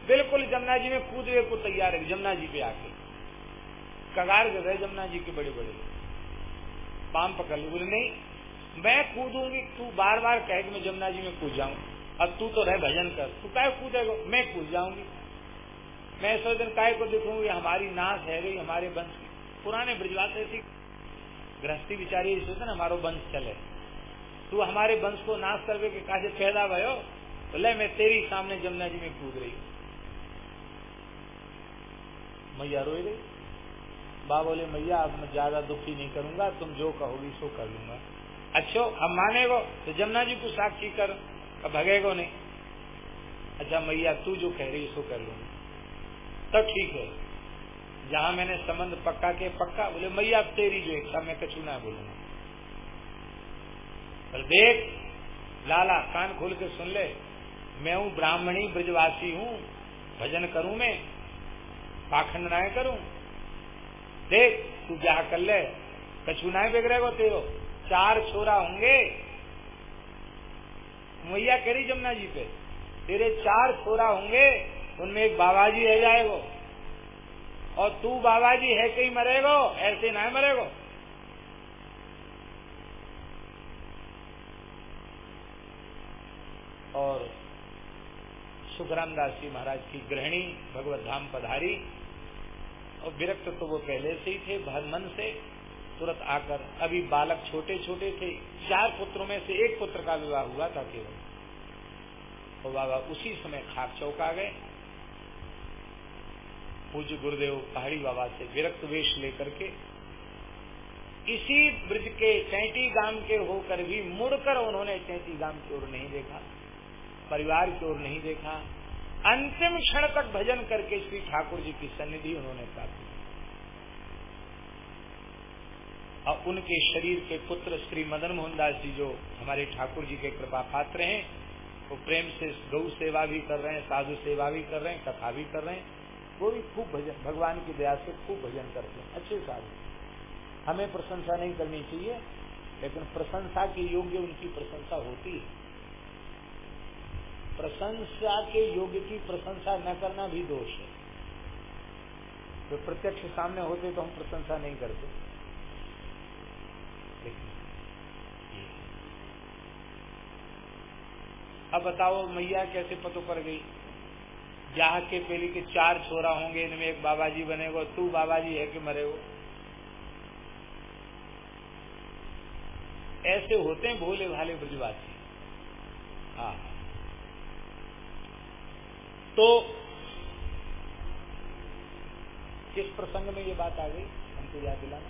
बिल्कुल जमुना जी में कूदने को तैयार है, जमुना जी पे आके। कगार रहे जमुना जी के बड़े बड़े पाम पकड़ बोले, नहीं, मैं कूदूँगी, तू बार बार कहे कि मैं जमुना जी में कूद जाऊँ। अब तू तो रह भजन कर, तू काय कूदेगा, मैं कूद जाऊँगी। मैं सौ दिन काय को देखूँगी हमारी नाश है गई, हमारे वंश की। पुराने ब्रजवास ऐसी गृहस्थी ऐसी होता ना, हमारो वंश चले। तू हमारे वंश को नाश करवे के काजे पैदा भयो तो ले मैं तेरी सामने जमुना जी में कूद रही मैया रोई रही। बा बोले, मैया, अब मैं ज़्यादा दुखी नहीं करूँगा, तुम जो कहोगी सो कर लूँगा। अच्छो हम मानेगो? तो जमुना जी को साक्षी कर। अब भगेगो नहीं। अच्छा मैया, तू जो कह रही सो कर लूँगा। तब ठीक है। जहाँ मैंने संबंध पक्का के पक्का बोले, मैया तेरी जो इच्छा, मैं कछु ना बोलूँगा पर देख, लाला, कान खोल के सुन ले, मैं हूँ ब्राह्मणी, ब्रजवासी हूँ, भजन करूँ मैं, पाखंड ना करूँ। देख, तू ब्याह कर ले, कछु ना बिगड़ेगो तेरो, चार छोरा होंगे। मैया कह रही जमुना जी पे, तेरे चार छोरा होंगे, उनमें एक बाबा जी रह जाएगो और तू बाबा जी है कहीं मरेगो? ऐसे ना मरेगो। और सुखराम दास जी महाराज की गृहिणी, भगवत धाम पधारी, और विरक्त तो वो पहले से ही थे मन से, तुरंत आकर, अभी बालक छोटे छोटे थे, चार पुत्रों में से एक पुत्र का विवाह हुआ था केवल। और बाबा उसी समय खाक चौक आ गए। पूज्य गुरुदेव पहाड़ी बाबा से विरक्त वेश लेकर के इसी ब्रज के चैती गाँव के होकर भी मुड़कर उन्होंने चैती गाँव की ओर नहीं देखा, परिवार की ओर नहीं देखा। अंतिम क्षण तक भजन करके श्री ठाकुर जी की सन्निधि उन्होंने प्राप्त की। और उनके शरीर के पुत्र श्री मदन मोहन दास जी जो हमारे ठाकुर जी के कृपा पात्र हैं, वो प्रेम से गौ सेवा भी कर रहे हैं, साधु सेवा भी कर रहे हैं, कथा भी कर रहे हैं। भी खूब भजन, भगवान की दया से खूब भजन करते हैं। अच्छे साधु हमें प्रशंसा नहीं करनी चाहिए, लेकिन प्रशंसा के योग्य उनकी प्रशंसा होती है। प्रशंसा के योग्य की प्रशंसा न करना भी दोष है। तो प्रत्यक्ष सामने होते तो हम प्रशंसा नहीं करते। अब बताओ, मैया कैसे पतो पर गई? जहा के पेली के चार छोरा होंगे, इनमें एक बाबा जी बनेगो तू बाबा जी है कि मरे मरेगो ऐसे होते हैं भोले भाले ब्रजवासी। हाँ। तो किस प्रसंग में ये बात आ गई? हमको याद दिलाना।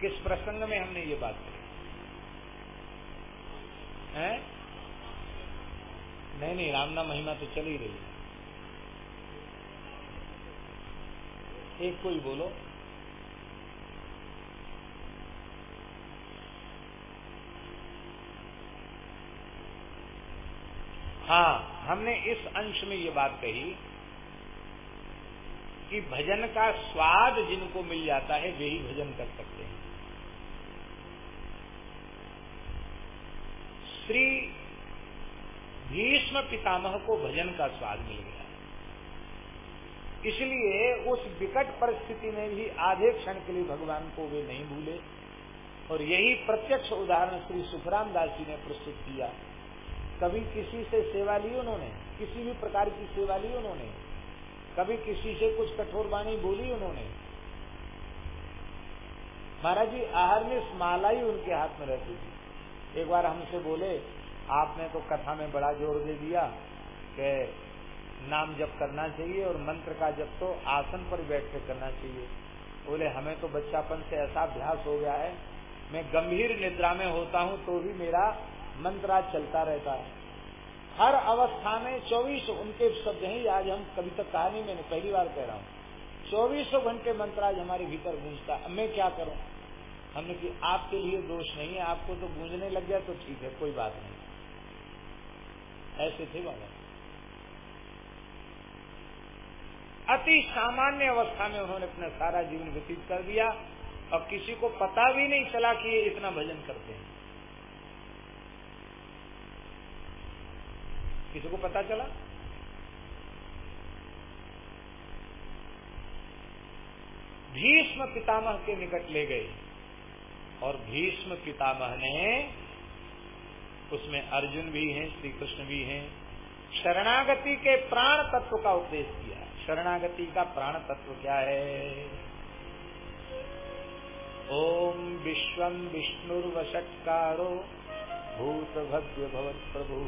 किस प्रसंग में हमने ये बात है? नहीं नहीं रामनाम महिमा तो चल ही रही है। एक कोई बोलो। हाँ हमने इस अंश में ये बात कही कि भजन का स्वाद जिनको मिल जाता है, वे ही भजन कर सकते हैं। श्री भीष्म पितामह को भजन का स्वाद मिल गया। इसलिए उस विकट परिस्थिति में भी आधे क्षण के लिए भगवान को वे नहीं भूले और यही प्रत्यक्ष उदाहरण श्री सुखराम दास जी ने प्रस्तुत किया। कभी किसी से सेवा ली उन्होंने? किसी भी प्रकार की सेवा ली उन्होंने? कभी किसी से कुछ कठोर वाणी बोली उन्होंने? महाराज जी, आहार में माला ही उनके हाथ में रहती थी। एक बार हमसे बोले, आपने तो कथा में बड़ा ज़ोर दे दिया कि नाम जप करना चाहिए और मंत्र का जप तो आसन पर बैठ कर करना चाहिए। बोले, हमें तो बच्चापन से ऐसा अभ्यास हो गया है, मैं गंभीर निद्रा में होता हूँ तो भी मेरा मंत्र चलता रहता है। हर अवस्था में चौबीस उनके शब्द हैं आज हम कभी तक कहा नहीं मैंने पहली बार कह रहा हूँ। चौबीसों घंटे मंत्र आज हमारे भीतर गूंजता मैं क्या करूँ? हमने कि आपके लिए दोष नहीं है, आपको तो गूंजने लग गया तो ठीक है, कोई बात नहीं। ऐसे थे बाबा। अति सामान्य अवस्था में उन्होंने अपना सारा जीवन व्यतीत कर दिया, और किसी को पता भी नहीं चला कि ये इतना भजन करते हैं। किसी को पता चला? भीष्म पितामह के निकट ले गए। और भीष्म पितामह ने उसमें अर्जुन भी हैं श्री कृष्ण भी हैं, शरणागति के प्राण तत्व का उपदेश किया शरणागति का प्राण तत्व क्या है? ओम विश्वम विष्णुर्वशत्कारो भूत भव्य भवत प्रभु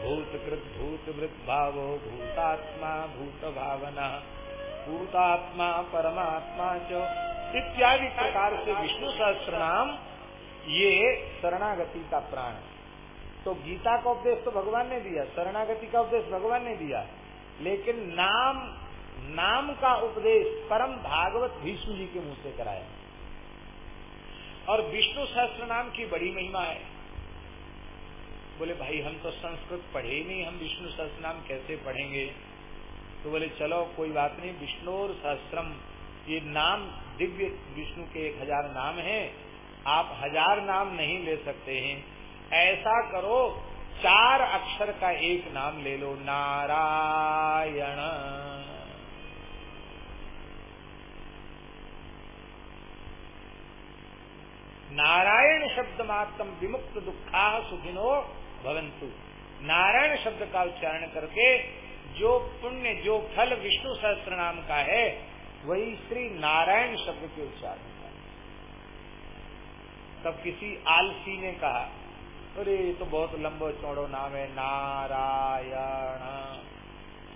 भूतकृत भूत भावो भूतात्मा भूत भावना भूतात्मा, परमात्मा च इत्यादि प्रकार से विष्णु सहस्त्र नाम ये शरणागति का प्राण तो गीता का उपदेश तो भगवान ने दिया, शरणागति का उपदेश भगवान ने दिया, लेकिन नाम नाम का उपदेश परम भागवत भीष्म जी के मुँह से कराया। और विष्णु सहस्त्र नाम की बड़ी महिमा है। बोले, भाई, हम तो संस्कृत पढ़े नहीं, हम विष्णु सहस्त्र नाम कैसे पढ़ेंगे? तो बोले, चलो, कोई बात नहीं विष्णु और सहस्त्रम ये नाम, दिव्य विष्णु के एक हज़ार नाम है। आप हज़ार नाम नहीं ले सकते हैं। ऐसा करो, चार अक्षर का एक नाम ले लो, नारायण। नारायण शब्द मात्रम विमुक्त दुखा सुखिनो भवंतु नारायण शब्द का उच्चारण करके जो पुण्य, जो फल विष्णु सहस्त्र नाम का है, वही श्री नारायण शब्द के उच्चारण का तब किसी आलसी ने कहा, अरे, ये तो बहुत लंबो चौड़ो नाम है, नारायण।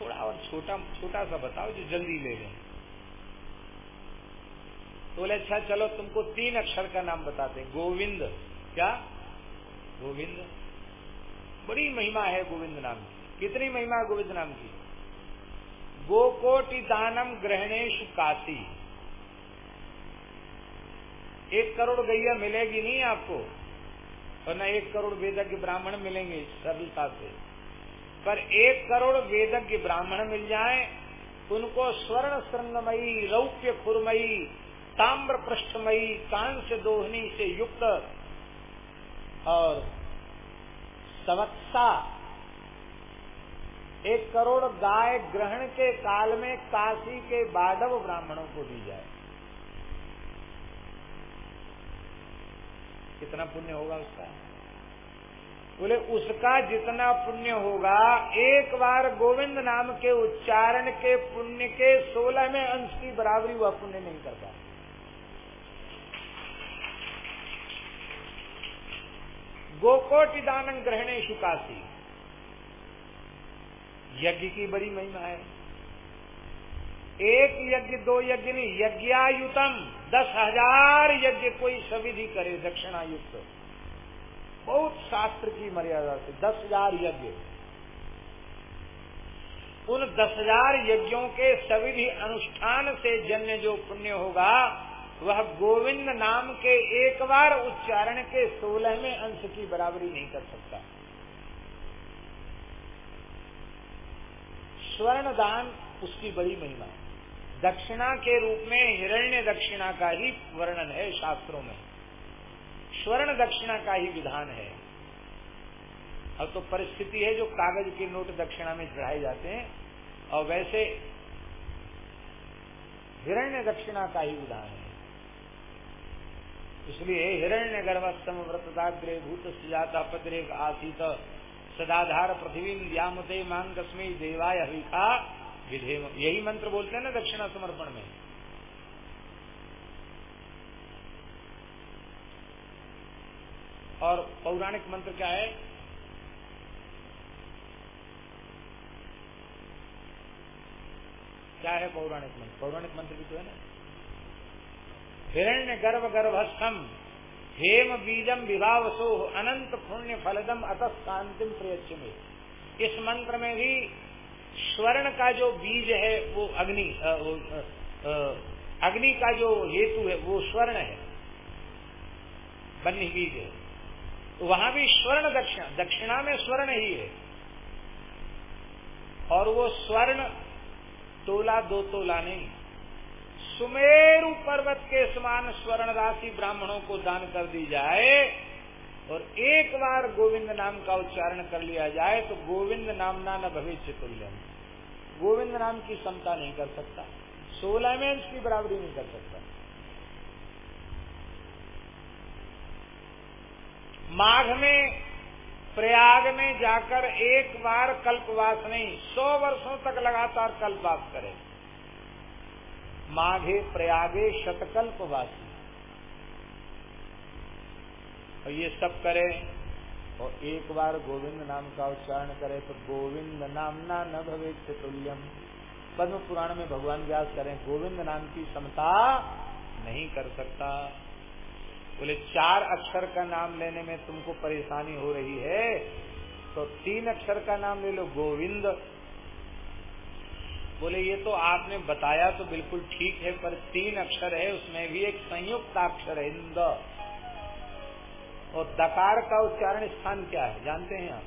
थोड़ा और छोटा छोटा सा बताओ, जो जल्दी ले लें। तो बोले अच्छा चलो, तुमको तीन अक्षर का नाम बताते गोविंद, क्या? गोविंद? बड़ी महिमा है गोविंद नाम की। कितनी महिमा गोविंद नाम की? गोकोटि दानम ग्रहणेश काशी। एक करोड़ गैया मिलेगी नहीं आपको और न एक करोड़ वेदज्ञ ब्राह्मण मिलेंगे सरलता से। पर एक करोड़ वेदज्ञ ब्राह्मण मिल जाए, उनको स्वर्ण श्रृंगमयी रौप्य खुरमयी ताम्र पृष्ठमयी कांस्य दोहनी से युक्त और सवत्सा एक करोड़ गाय ग्रहण के काल में काशी के बाडव ब्राह्मणों को दी जाए। कितना पुण्य होगा उसका? बोले, उसका जितना पुण्य होगा, एक बार गोविंद नाम के उच्चारण के पुण्य के सोलह में अंश की बराबरी वह पुण्य नहीं कर पाए। गोकोटि दान ग्रहणे शुकाशी यज्ञ की बड़ी महिमा है। एक यज्ञ, दो यज्ञ नहीं, यज्ञायुतम। दस हज़ार यज्ञ कोई सविधि करे दक्षिणायुक्त। बहुत शास्त्र की मर्यादा से दस हज़ार यज्ञ। उन दस हज़ार यज्ञों के सविधि अनुष्ठान से जन्य जो पुण्य होगा, वह गोविंद नाम के एक बार उच्चारण के सोलहवें अंश की बराबरी नहीं कर सकता। स्वर्ण दान उसकी बड़ी महिमा है। दक्षिणा के रूप में हिरण्य दक्षिणा का ही वर्णन है शास्त्रों में। स्वर्ण दक्षिणा का ही विधान है। अब तो परिस्थिति है जो कागज़ के नोट दक्षिणा में चढ़ाए जाते हैं, और वैसे हिरण्य दक्षिणा का ही विधान है। इसलिए हिरण्य गर्भस्तम व्रतदाग्रे भूत सुजाता पत्रे आसीत। सदाधार पृथ्वी व्यामते मांग कस्मे देवाय हविखा विधे यही मंत्र बोलते हैं ना दक्षिणा समर्पण में। और पौराणिक मंत्र क्या है? क्या है पौराणिक मंत्र? पौराणिक मंत्र भी तो है ना। हिरण्य गर्भ गर्भस्थम। हेम बीजम विभावसो अनंत पुण्य फलदम अतस्कांतिम प्रयच्छ में इस मंत्र में भी स्वर्ण का जो बीज है, वो अग्नि अग्नि का जो हेतु है, वो स्वर्ण है। बन्नी बीज है। तो वहाँ भी स्वर्ण दक्षिणा दक्षिणा में स्वर्ण ही है। और वो स्वर्ण तोला दो तोला नहीं सुमेरु पर्वत के समान स्वर्ण राशि ब्राह्मणों को दान कर दी जाए और एक बार गोविंद नाम का उच्चारण कर लिया जाए तो गोविंद नाम ना न भविष्य तुल्य गोविंद नाम की क्षमता नहीं कर सकता। सोलह में की बराबरी नहीं कर सकता। माघ में, प्रयाग में जाकर एक बार कल्पवास नहीं, सौ वर्षों तक लगातार कल्पवास करे। माघे प्रयागे शतकल्पवासी। और ये सब करे और एक बार गोविंद नाम का उच्चारण करे तो गोविंद नामना न भवे तुल्यम पद्म पुराण में भगवान व्यास करें, गोविंद नाम की समता नहीं कर सकता। बोले, चार अक्षर का नाम लेने में तुमको परेशानी हो रही है तो तीन अक्षर का नाम ले लो, गोविंद। बोले, ये तो आपने बताया तो बिल्कुल ठीक है, पर तीन अक्षर है, उसमें भी एक संयुक्त अक्षर है, इंद। और दकार का उच्चारण स्थान क्या है? जानते हैं आप?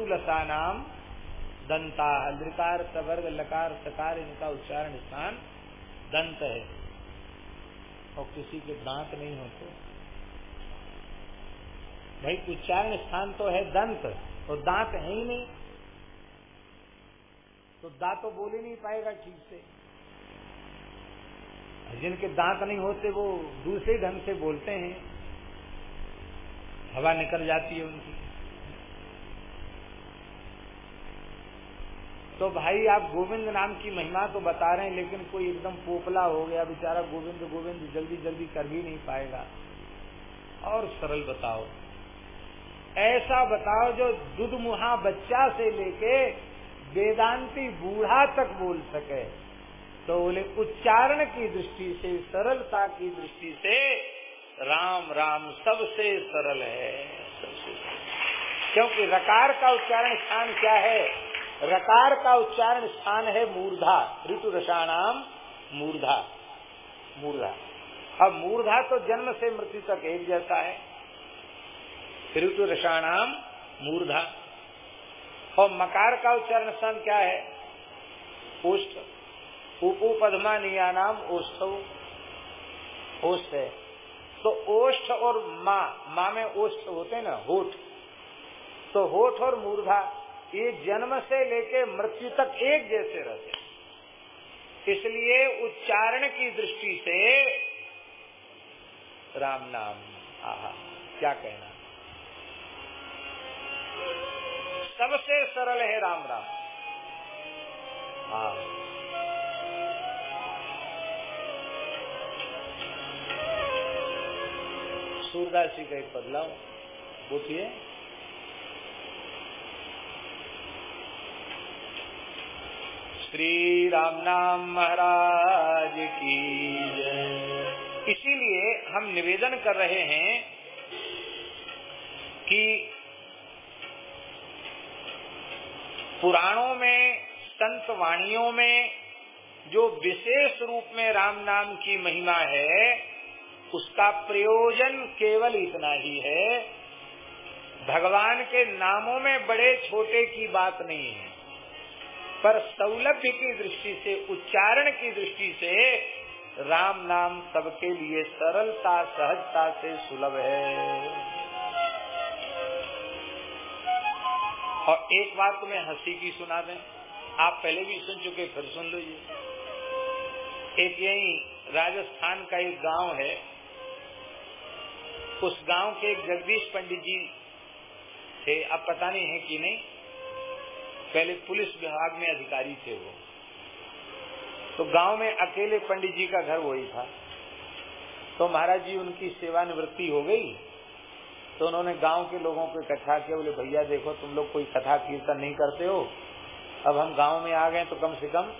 लता नाम दंता। लकार सवर्ग, लकार, सकार, इनका उच्चारण स्थान दंत है। और किसी के दांत नहीं होते। भाई, उच्चारण स्थान तो है दंत, और दांत है ही नहीं। तो दांत तो बोल ही नहीं पाएगा ठीक से। जिनके दांत नहीं होते, वो दूसरे ढंग से बोलते हैं। हवा निकल जाती है उनकी। तो भाई, आप गोविंद नाम की महिमा तो बता रहे हैं, लेकिन कोई एकदम पोपला हो गया, बेचारा गोविंद गोविंद जल्दी जल्दी कर भी नहीं पाएगा। और सरल बताओ। ऐसा बताओ जो दुध मुहा बच्चा से लेके वेदांती बूढ़ा तक बोल सके। तो बोले, उच्चारण की दृष्टि से, सरलता की दृष्टि से, राम राम सबसे सरल है, सबसे क्योंकि रकार का उच्चारण स्थान क्या है? रकार का उच्चारण स्थान है मूर्धा ऋतु रसाणाम मूर्धा मूर्धा। अब मूर्धा तो जन्म से मृत्यु तक एक जैसा है ऋतु रसाणाम मूर्धा। और मकार का उच्चारण स्थान क्या है? ओष्ठ उपू निया नाम ओष्ठ ओष्ठ है। तो ओष्ठ और माँ माँ में ओष्ठ होते ना, होठ। तो होठ और मूर्धा, ये जन्म से लेके मृत्यु तक एक जैसे रहते इसलिए उच्चारण की दृष्टि से राम नाम, आहा, क्या कहना? सबसे सरल है राम राम। हाँ। सूरदास जी का एक बदलाव पूछिए श्री राम नाम महाराज की इसीलिए हम निवेदन कर रहे हैं कि पुराणों में संत वाणियों में, जो विशेष रूप में राम नाम की महिमा है, उसका प्रयोजन केवल इतना ही है। भगवान के नामों में बड़े छोटे की बात नहीं है, पर सौलभ्य की दृष्टि से, उच्चारण की दृष्टि से, राम नाम सबके लिए सरलता, सहजता से सुलभ है। और एक बात तुम्हें हँसी की सुना दें, आप पहले भी सुन चुके फिर सुन लो ये एक यही राजस्थान का एक गाँव है। उस गाँव के एक जगदीश पंडित जी थे, अब पता नहीं है कि नहीं, पहले पुलिस विभाग में अधिकारी थे वो। तो गाँव में अकेले पंडित जी का घर वही था। तो महाराज जी, उनकी सेवानिवृत्ति हो गई? तो उन्होंने गाँव के लोगों को इकट्ठा किया, बोले, भैया, देखो, तुम लोग कोई कथा कीर्तन नहीं करते हो। अब हम गाँव में आ गए तो कम से कम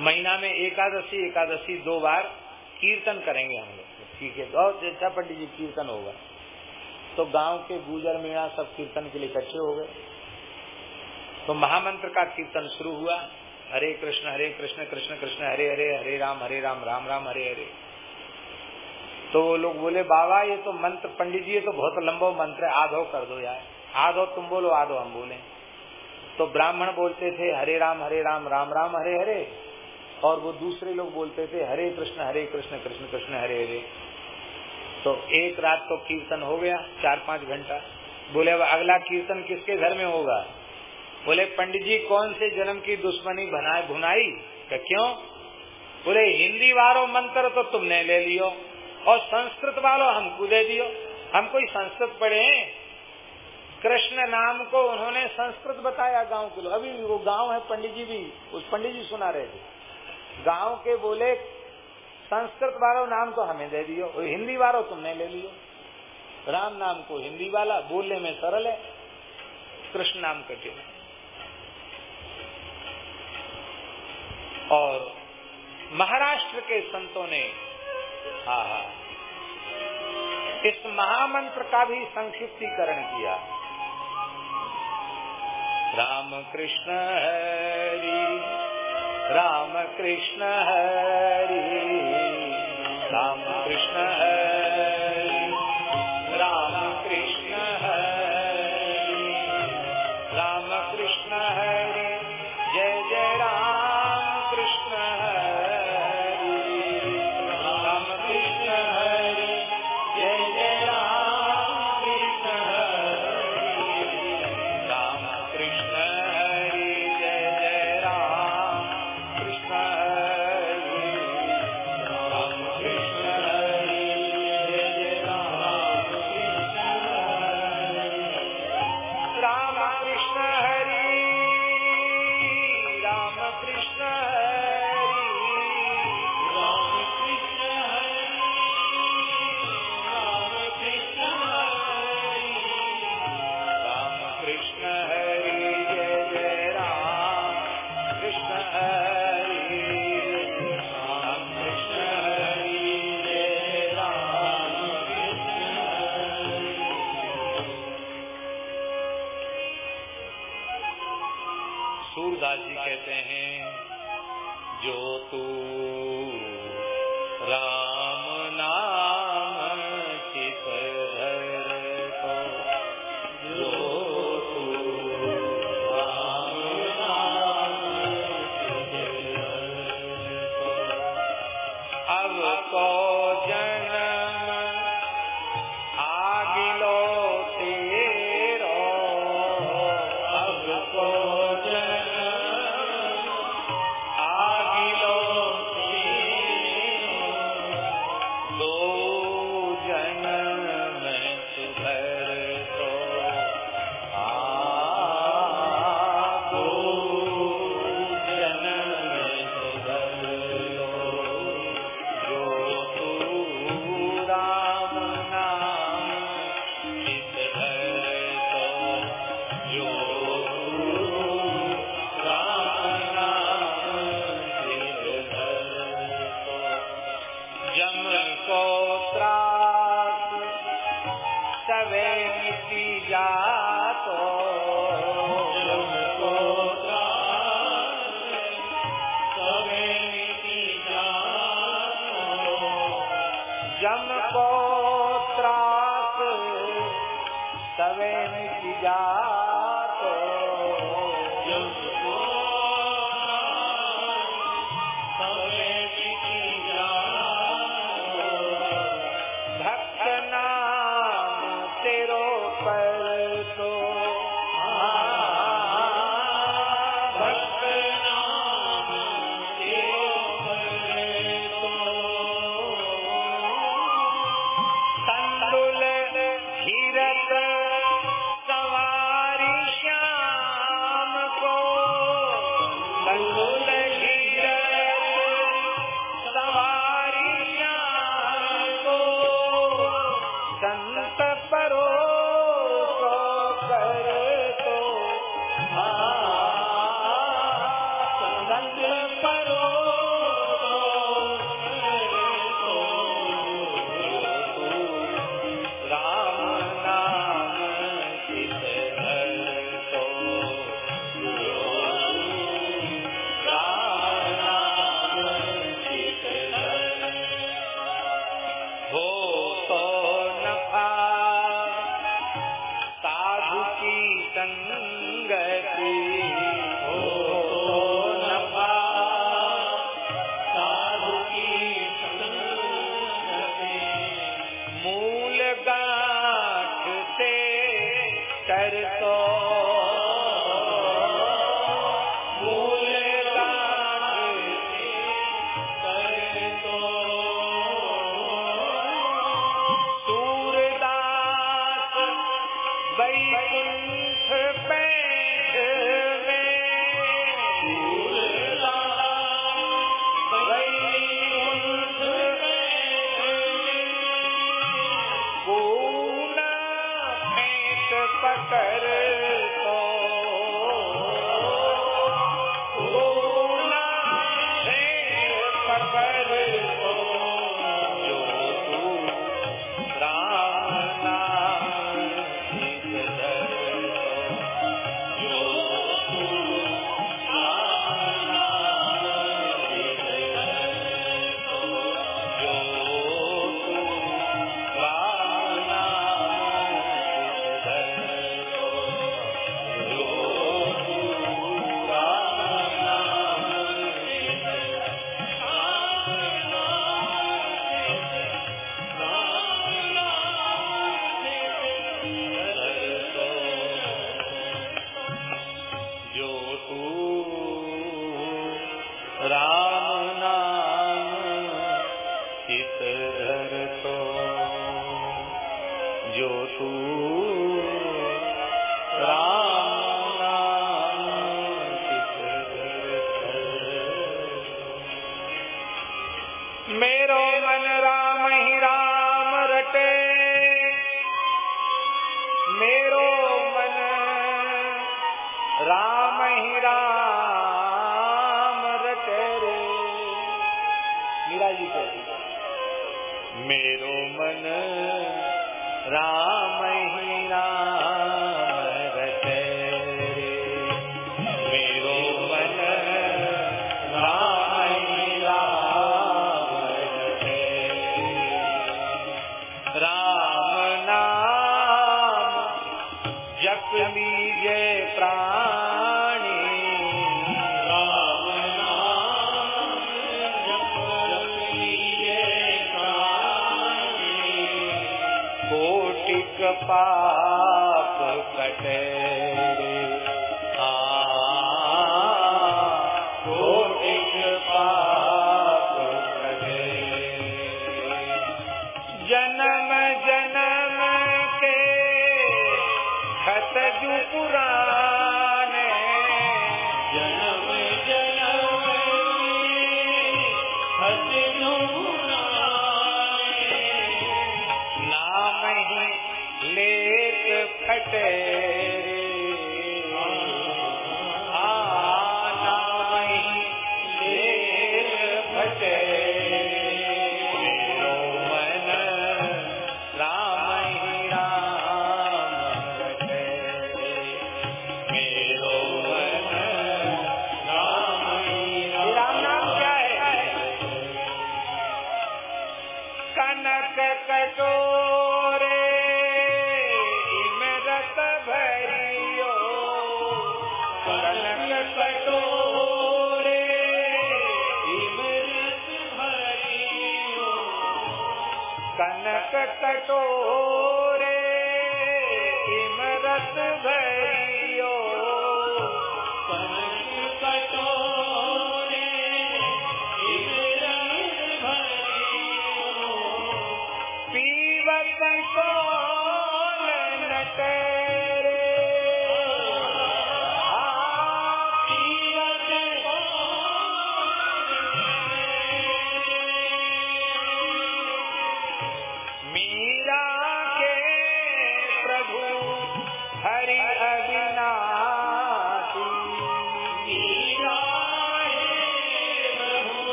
महीना में एकादशी एकादशी दो बार कीर्तन करेंगे हम लोग। ठीक है बहुत अच्छा पंडित जी कीर्तन होगा। तो गाँव के गुजर मीणा सब कीर्तन के लिए इकट्ठे हो गए। तो महामंत्र का कीर्तन शुरू हुआ। हरे कृष्ण हरे कृष्ण कृष्ण कृष्ण, हरे हरे हरे राम हरे राम राम राम, हरे हरे। तो वो लोग बोले, बाबा, ये तो मंत्र, पंडित जी, ये तो बहुत लंबा मंत्र है, आधो कर दो यार। आधो, तुम बोलो आधो, हम बोले। तो ब्राह्मण बोलते थे, हरे राम हरे राम राम राम, हरे हरे। और वो दूसरे लोग बोलते थे, हरे कृष्ण हरे कृष्ण कृष्ण कृष्ण, हरे हरे। तो एक रात तो कीर्तन हो गया, चार पाँच घंटा। बोले, अब अगला कीर्तन किसके घर में होगा? बोले, पंडित जी, कौन से जन्म की दुश्मनी बनाए, भुनाई? क्यों बोले, हिंदी वारो मंत्र तो तुमने ले लियो। और संस्कृत वालों हमको दे दियो हम कोई संस्कृत पढ़े कृष्ण नाम को उन्होंने संस्कृत बताया गाँव के लोग। अभी वो गाँव है, पंडित जी भी, उस पंडित जी सुना रहे थे। गाँव के बोले, संस्कृत वालों नाम तो हमें दे दियो। हिंदी वालों तुमने ले लियो। राम नाम को हिंदी वाला, बोलने में सरल है। कृष्ण नाम कठिन है। और महाराष्ट्र के संतों ने हाँ हाँ। इस महामंत्र का भी संक्षिप्तीकरण किया। राम कृष्ण हरि राम कृष्ण हरि।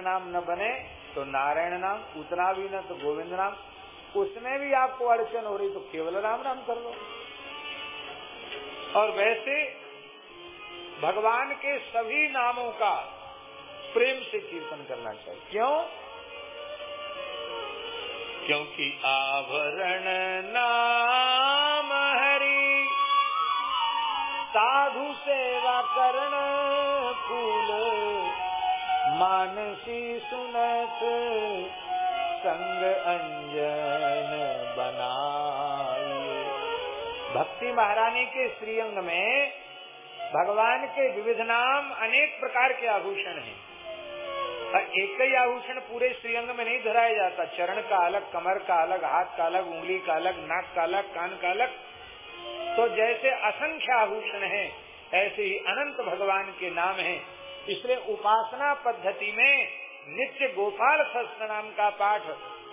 नाम न बने तो नारायण नाम, उतना भी न तो गोविंद नाम। उसमें भी आपको अड़चन हो रही तो केवल राम राम कर लो। और वैसे, भगवान के सभी नामों का प्रेम से कीर्तन करना चाहिए। क्यों? क्योंकि आवरण नाम हरि, साधु सेवा करण फूल मानसी संग अंजन बनाए भक्ति महारानी के श्रीअंग में भगवान के विविध नाम अनेक प्रकार के आभूषण हैं। और एक ही आभूषण पूरे श्रीअंग में नहीं धराया जाता। चरण का अलग, कमर का अलग, हाथ का अलग, उंगली का अलग, नाक का अलग, कान का अलग। तो जैसे असंख्य आभूषण हैं, ऐसे ही अनंत भगवान के नाम हैं। इसलिए उपासना पद्धति में नित्य गोपाल सहस्त्र नाम का पाठ,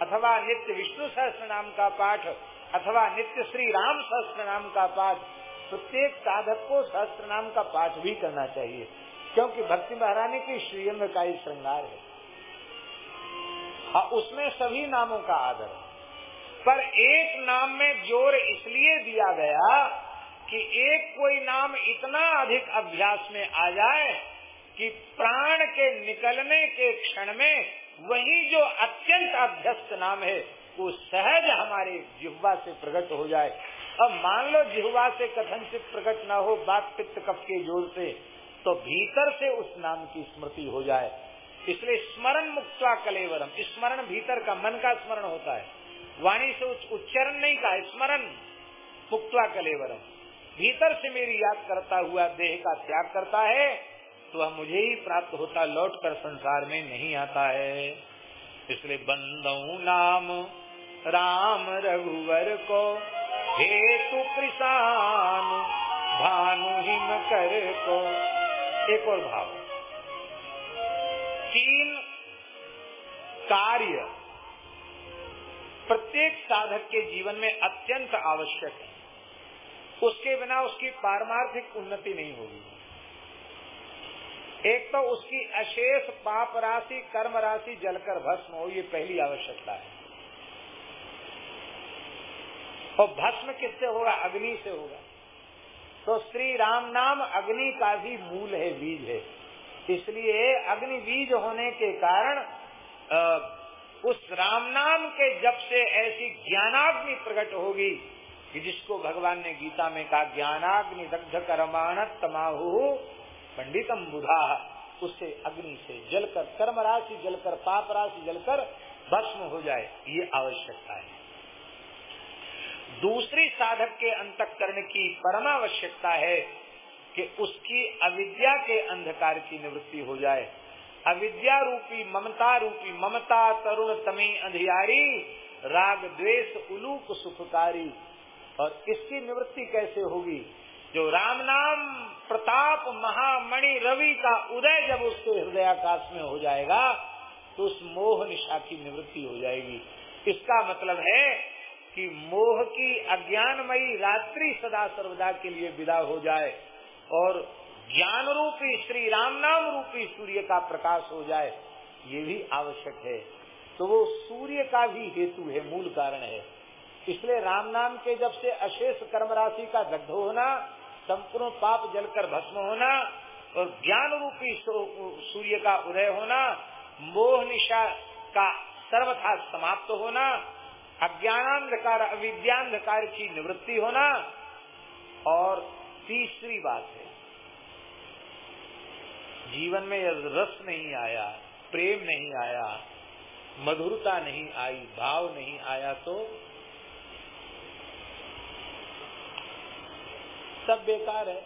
अथवा नित्य विष्णु सहस्त्र नाम का पाठ, अथवा नित्य श्री राम सहस्त्र नाम का पाठ, प्रत्येक साधक को सहस्त्र नाम का पाठ भी करना चाहिए, क्योंकि भक्ति महारानी की श्रीअंग का ही श्रृंगार है। हाँ उसमें सभी नामों का आदर है। पर एक नाम में ज़ोर इसलिए दिया गया कि एक कोई नाम इतना अधिक अभ्यास में आ जाए के निकलने के क्षण में वही जो अत्यंत अभ्यस्त नाम है, वो सहज हमारे जिह्वा से प्रकट हो जाए। अब मान लो जिह्वा से कथनचित प्रकट न हो बात पित्त कफ के ज़ोर से तो भीतर से उस नाम की स्मृति हो जाए। इसलिए स्मरण मुक्ता कलेवरम स्मरण भीतर का, मन का स्मरण होता है। वाणी से उच्चारण नहीं का स्मरण मुक्ता कलेवरम। भीतर से मेरी याद करता हुआ देह का त्याग करता है तो वह मुझे ही प्राप्त होता, लौट कर संसार में नहीं आता है। इसलिए बंदऊ नाम, राम रघुवर को हेतु कृषान भानु हिम कर को। एक और भाव। तीन कार्य प्रत्येक साधक के जीवन में अत्यंत आवश्यक है। उसके बिना उसकी पारमार्थिक उन्नति नहीं होगी। एक तो उसकी अशेष पाप राशि, कर्म राशि जलकर भस्म हो, ये पहली आवश्यकता है। और भस्म किससे होगा? अग्नि से होगा। तो श्री राम नाम अग्नि का भी मूल है, बीज है। इसलिए अग्नि बीज होने के कारण उस राम नाम के जब से ऐसी ज्ञानाग्नि प्रकट होगी कि जिसको भगवान ने गीता में कहा, ज्ञानाग्नि दग्ध करमाण तमाहु पंडितम बुधा। उससे अग्नि से जलकर कर्म राशि जलकर पाप राशि जलकर भस्म हो जाए, ये आवश्यकता है। दूसरी साधक के अंतकरण की परम आवश्यकता है कि उसकी अविद्या के अंधकार की निवृत्ति हो जाए। अविद्या रूपी, ममता रूपी, ममता, तरुण, तमी, अंधियारी, राग, द्वेष, उलूक, सुखकारी, और इसकी निवृत्ति कैसे होगी? जो राम नाम प्रताप महामणि रवि का उदय जब उसके हृदयाकाश में हो जाएगा तो उस मोह निशा की निवृत्ति हो जाएगी। इसका मतलब है कि मोह की अज्ञानमयी रात्रि सदा सर्वदा के लिए विदा हो जाए और ज्ञान रूपी श्री राम नाम रूपी सूर्य का प्रकाश हो जाए, ये भी आवश्यक है। तो वो सूर्य का भी हेतु है, मूल कारण है। इसलिए राम नाम के जब से अशेष कर्म राशि का दग्ध होना संपूर्ण पाप जलकर भस्म होना और ज्ञान रूपी सूर्य का उदय होना, मोह निशा का सर्वथा समाप्त होना, अज्ञानांधकार, अविद्यांधकार की निवृत्ति होना और तीसरी बात है, जीवन में रस नहीं आया, प्रेम नहीं आया, मधुरता नहीं आई, भाव नहीं आया तो सब बेकार है।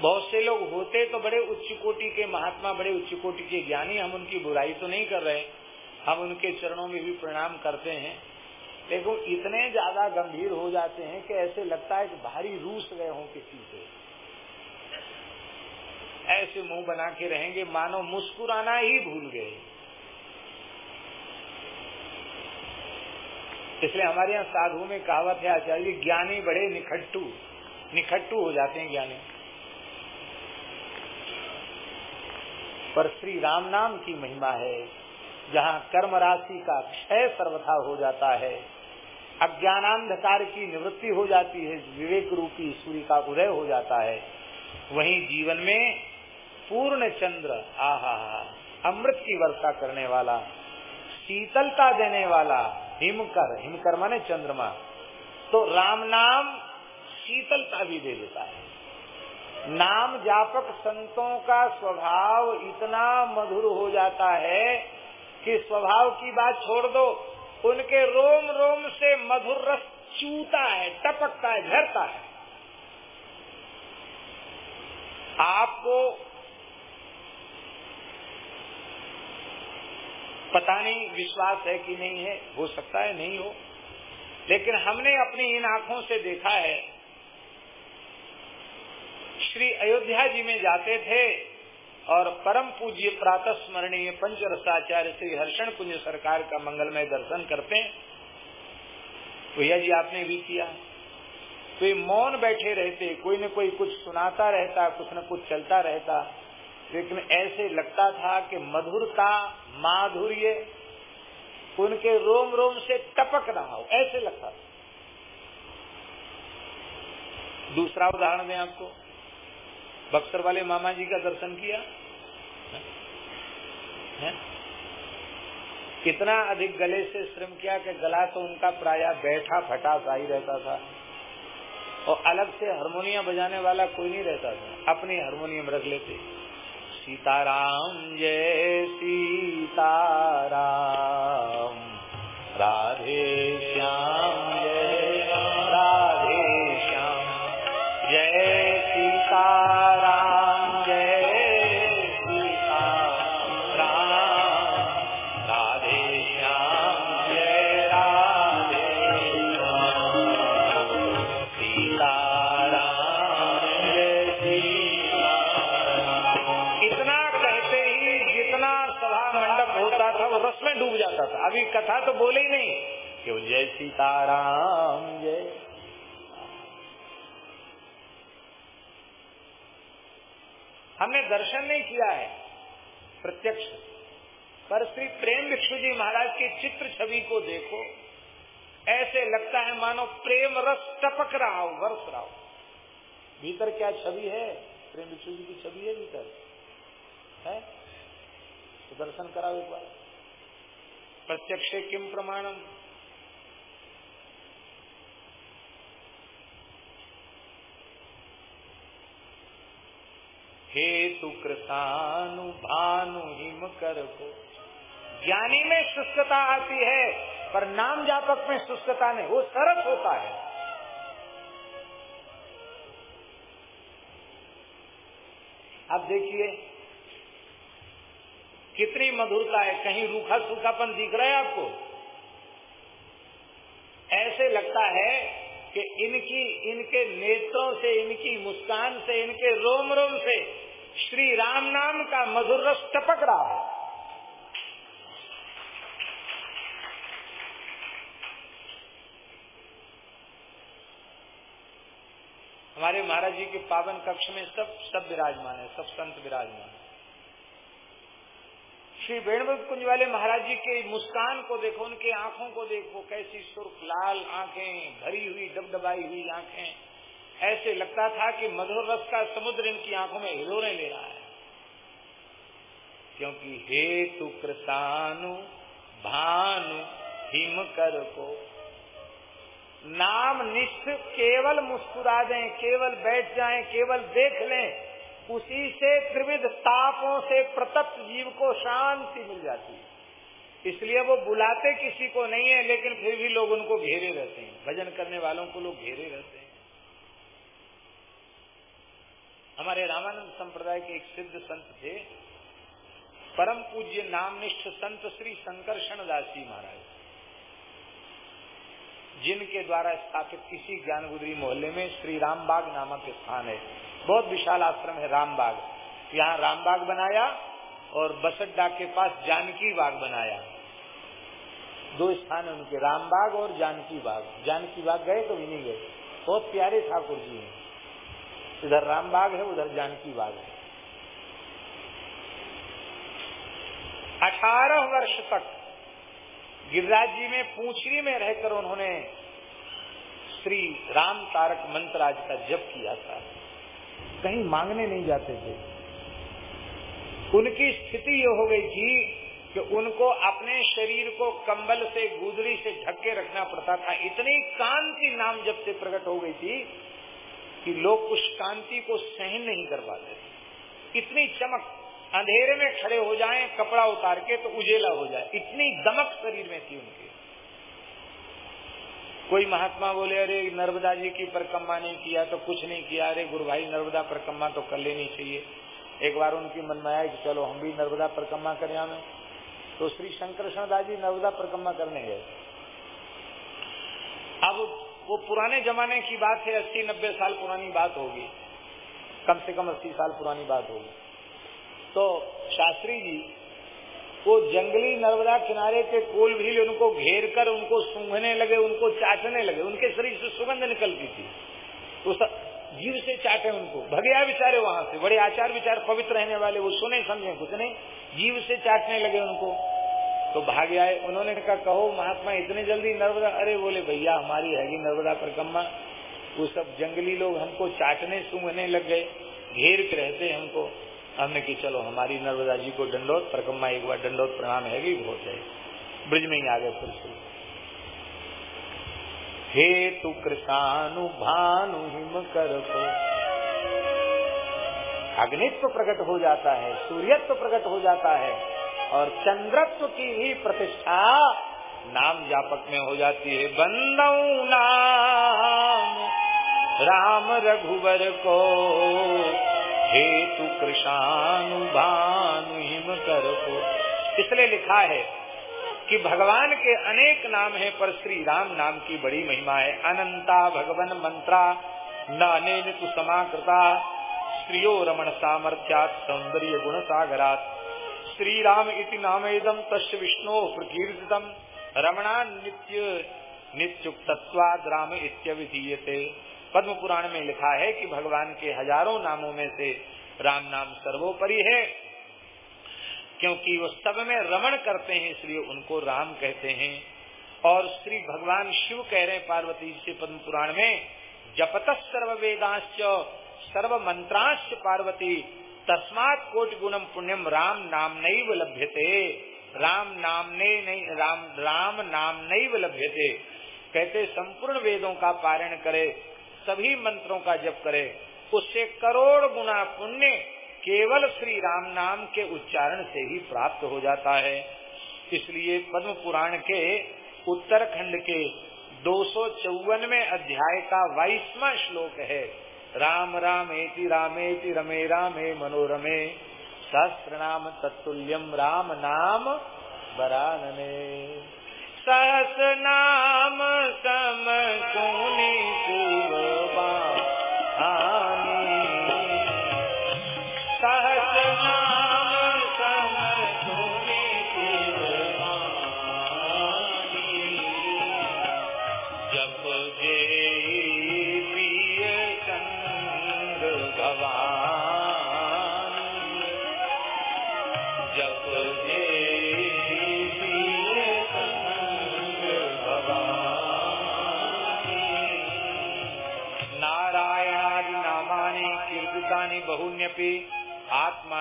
बहुत से लोग होते तो बड़े उच्च कोटि के महात्मा, बड़े उच्च कोटि के ज्ञानी, हम उनकी बुराई तो नहीं कर रहे, हम उनके चरणों में भी प्रणाम करते हैं। लेकिन इतने ज़्यादा गंभीर हो जाते हैं कि ऐसे लगता है कि भारी रूस गए हों किसी से। ऐसे मुँह बना के रहेंगे, मानो मुस्कुराना ही भूल गए। इसलिए हमारे यहाँ साधु में कहावत है, आचार्य, ज्ञानी बड़े निखट्टू निखट्टू हो जाते हैं ज्ञानी। पर श्री राम नाम की महिमा है, जहाँ कर्म राशि का क्षय सर्वथा हो जाता है। अज्ञानांधकार की निवृत्ति हो जाती है, विवेक रूपी सूर्य का उदय हो जाता है। वहीं जीवन में पूर्ण चंद्र, आहा, अमृत की वर्षा करने वाला, शीतलता देने वाला हिमकर हिमकर माने चंद्रमा। तो राम नाम शीतलता भी दे देता है। नाम जापक संतों का स्वभाव इतना मधुर हो जाता है कि स्वभाव की बात छोड़ दो, उनके रोम रोम से मधुर रस चूता है, टपकता है, झरता है। आपको पता नहीं, विश्वास है कि नहीं है, हो सकता है नहीं हो। लेकिन हमने अपनी इन आँखों से देखा है, श्री अयोध्या जी में जाते थे और परम पूज्य प्रातः स्मरणीय पंचरसाचार्य श्री हर्षण कुंज सरकार का मंगलमय दर्शन करते भैया जी, आपने भी किया। तो मौन बैठे रहते, कोई न कोई कुछ सुनाता रहता, कुछ न कुछ चलता रहता। लेकिन ऐसे लगता था कि मधुरता, माधुर्य उनके रोम रोम से टपक रहा हो, ऐसे लगता था। दूसरा उदाहरण दें आपको। बक्सर वाले मामा जी का दर्शन किया। है? कितना अधिक गले से श्रम किया कि गला तो उनका प्राय बैठा फटा सा ही रहता था। और अलग से हारमोनियम बजाने वाला कोई नहीं रहता था। अपनी हारमोनियम रख लेते। सीताराम जय सीताराम। राधे सीताराम जय। हमने दर्शन नहीं किया है, प्रत्यक्ष। पर श्री प्रेम भिक्षु जी महाराज की चित्र छवि को देखो। ऐसे लगता है मानो प्रेम रस टपक रहा हो वर्ष रहा हो। भीतर क्या छवि है? प्रेम भिक्षु जी की छवि है भीतर। है? तो दर्शन कराओ एक बार। प्रत्यक्ष किम प्रमाणम? हेतु कृतानु भानु हिम कर को ज्ञानी में शुष्कता आती है, पर नाम जापक में शुष्कता नहीं, वो सरस होता है। अब देखिए, कितनी मधुरता है, कहीं रूखा सूखापन दिख रहा है आपको? ऐसे लगता है कि इनकी, इनके नेत्रों से, इनकी मुस्कान से, इनके रोम रोम से श्री राम नाम का मधुर रस टपक रहा है। हमारे महाराज जी के पावन कक्ष में सब सब विराजमान है, सब संत विराजमान है। श्री वेणुवत कुंज वाले महाराज जी के मुस्कान को देखो, उनकी आँखों को देखो, कैसी सुर्ख, लाल आँखें, भरी हुई, डबडबाई हुई आँखें। ऐसे लगता था कि मधुर रस का समुद्र इनकी आँखों में हिलोरे ले रहा है। क्योंकि हेतु कृतानु, भानु, हिम कर को। नाम निष्ठ केवल मुस्कुरा दें, केवल बैठ जाएँ, केवल देख लें। उसी से त्रिविध तापों से प्रतप्त जीव को शांति मिल जाती है। इसलिए वो बुलाते किसी को नहीं है, लेकिन फिर भी लोग उनको घेरे रहते हैं। भजन करने वालों को लोग घेरे रहते हैं। हमारे रामानंद संप्रदाय के एक सिद्ध संत थे। परम पूज्य नामनिष्ठ संत श्री संकर्षण दासी महाराज। जिनके द्वारा स्थापित किसी ज्ञानगुदरी मोहल्ले में श्री रामबाग नामक स्थान है। बहुत विशाल आश्रम है रामबाग। यहाँ रामबाग बनाया और बसड्डा के पास जानकी बाग बनाया। दो स्थान है उनके, रामबाग और जानकी बाग। जानकी बाग गए तो भी नहीं गए। बहुत प्यारे ठाकुर जी हैं। इधर रामबाग है, उधर जानकी बाग है। अठारह वर्ष तक गिरिराज जी में पूछरी में रहकर उन्होंने श्री राम तारक मंत्र आज का जप किया था। कहीं मांगने नहीं जाते थे। उनकी स्थिति ये हो गई थी कि उनको अपने शरीर को कंबल से गुदड़ी से ढके रखना पड़ता था। इतनी कांति नाम जब से प्रकट हो गई थी कि लोग उस कांति को सहन नहीं कर पाते इतनी चमक, अंधेरे में खड़े हो जाएँ, कपड़ा उतार के तो उजेला हो जाए। इतनी दमक शरीर में थी उनकी। कोई महात्मा बोले, अरे, नर्मदा जी की परिक्रमा नहीं किया तो कुछ नहीं किया। अरे, गुरु भाई, नर्मदा परिक्रमा तो कर लेनी चाहिए। एक बार उनकी मन में आया कि चलो, हम भी नर्मदा परिक्रमा करें हमें तो श्री शंकर दास जी नर्मदा परिक्रमा करने गए। अब वो पुराने जमाने की बात है, अस्सी नब्बे साल पुरानी बात होगी। कम से कम अस्सी साल पुरानी बात होगी। तो शास्त्री जी वो जंगली नर्मदा किनारे के कोल भी उनको घेर कर उनको सूंघने लगे, उनको चाटने लगे। उनके शरीर से सुगंध निकलती थी। तो जीव से चाटे उनको। भगया विचारे वहाँ से। बड़े आचार विचार पवित्र रहने वाले, वो सुने, समझे, कुछ नहीं। जीव से चाटने लगे उनको। तो भाग आए। उन्होंने कहा, कहो, महात्मा, इतने जल्दी नर्मदा अरे बोले, भैया, हमारी हैगी नर्मदा परिक्रमा वो सब जंगली लोग हमको चाटने, सूंघने लग गए। घेर के रहते हमको। हमने की चलो, हमारी नर्मदा जी को दंडोत परिक्रमा एक बार दंडोत प्रणाम है भी बहुत है। ब्रिज में ही आ गए फिर से। हेतु कृतानु भानु हिम कर को। अग्नित्व प्रकट हो जाता है, सूर्यत्व प्रकट हो जाता है, और चंद्रत्व की ही प्रतिष्ठा नाम जापक में हो जाती है। बंदऊ नाम, राम रघुवर को। हेतु कृषानु भानु हिम कर इसलिए लिखा है कि भगवान के अनेक नाम है, पर श्री राम नाम की बड़ी महिमा है। अनंता भगवन मंत्रा न तु समाकृता श्रियो रमण सामर्थ्यात, सौंदर्य गुण सागरात। श्री राम इति नामेदम तस् विष्णु प्रकीर्तितम। रमणा नित्य नित्युक्तत्वाद राम इत्यविधीयते। पद्म पुराण में लिखा है कि भगवान के हज़ारों नामों में से राम नाम सर्वोपरि है। क्योंकि वो सब में रमण करते हैं, इसलिए उनको राम कहते हैं। और श्री भगवान शिव कह रहे हैं पार्वती जी से पद्म पुराण में, जपत सर्व वेदांश सर्व मंत्रांश पार्वती, तस्मात कोट गुणम पुण्यम राम नाम नहीं लभ्यते। राम नाम नहीं, राम राम नाम नहीं लभ्यते। कहते संपूर्ण वेदों का पारण करे सभी मंत्रों का जप करे, उससे करोड़ गुना पुण्य केवल श्री राम नाम के उच्चारण से ही प्राप्त हो जाता है। इसलिए पद्म पुराण के उत्तरखंड के दो सौ अध्याय का बाईसवा श्लोक है, राम रामेति रामेति रमे रामे मनोरमे सहस्र नाम तत्ल्यम राम नाम बरानने सहस नाम सम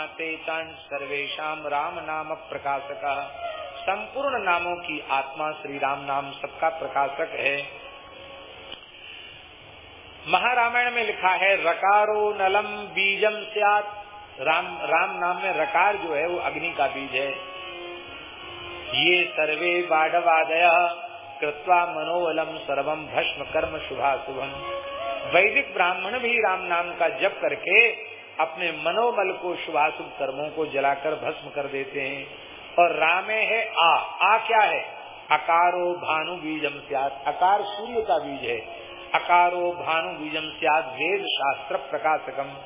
तेतान सर्वेशा राम नाम प्रकाशक संपूर्ण नामों की आत्मा श्री राम नाम सबका प्रकाशक है। महारामायण में लिखा है, रकारो नलम बीजम सियात। राम राम नाम में रकार जो है, वो अग्नि का बीज है। ये सर्वे बाढ़वादय, कृत्वा मनोवलम सर्वम भस्म कर्म शुभा शुभम वैदिक ब्राह्मण भी राम नाम का जप करके अपने मनोबल को शुभाशुभ कर्मों को जलाकर भस्म कर देते हैं। और रामे है आ। आ क्या है? अकारो भानु बीजम सियात। अकार सूर्य का बीज है। अकारो भानु बीजम सियात वेद शास्त्र प्रकाशकम।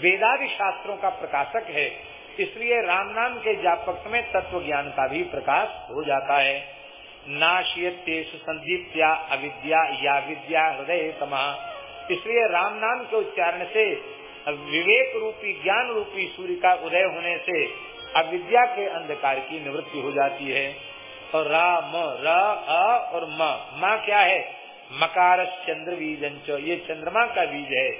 वेदादि शास्त्रों का प्रकाशक है। इसलिए राम नाम के जापक में तत्व ज्ञान का भी प्रकाश हो जाता है। नाशियतेश संदीप्या अविद्या या विद्या हृदय तमा इसलिए राम नाम के उच्चारण से विवेक रूपी, ज्ञान रूपी सूर्य का उदय होने से अविद्या के अंधकार की निवृत्ति हो जाती है। और रा, म, र, अ और म। माँ क्या है? मकार चंद्र बीज ये चंद्रमा का बीज है।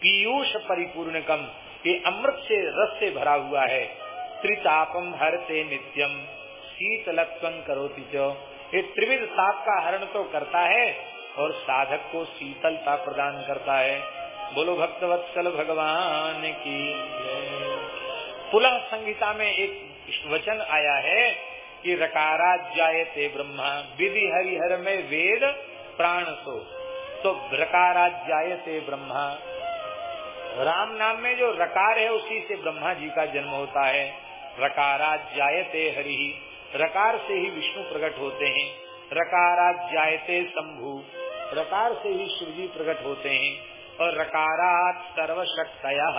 पीयूष परिपूर्ण कम ये अमृत से, रस से भरा हुआ है। त्रितापम हरते नित्यम। शीतलत्व करोति चो। ये त्रिविध ताप का हरण तो करता है और साधक को शीतलता प्रदान करता है। बोलो भक्तवत्सल भगवान की पुलह संगीता में एक वचन आया है कि रकारा जायते ब्रह्मा, विधि हरिहर में वेद, प्राण सो। तो रकारा जायते ब्रह्मा, राम नाम में जो रकार है, उसी से ब्रह्मा जी का जन्म होता है। रकारा जायते हरि, रकार से ही विष्णु प्रकट होते हैं। रकारा जायते शंभु, रकार से ही शिव जी प्रकट होते हैं। और रकारात सर्वशक्तया।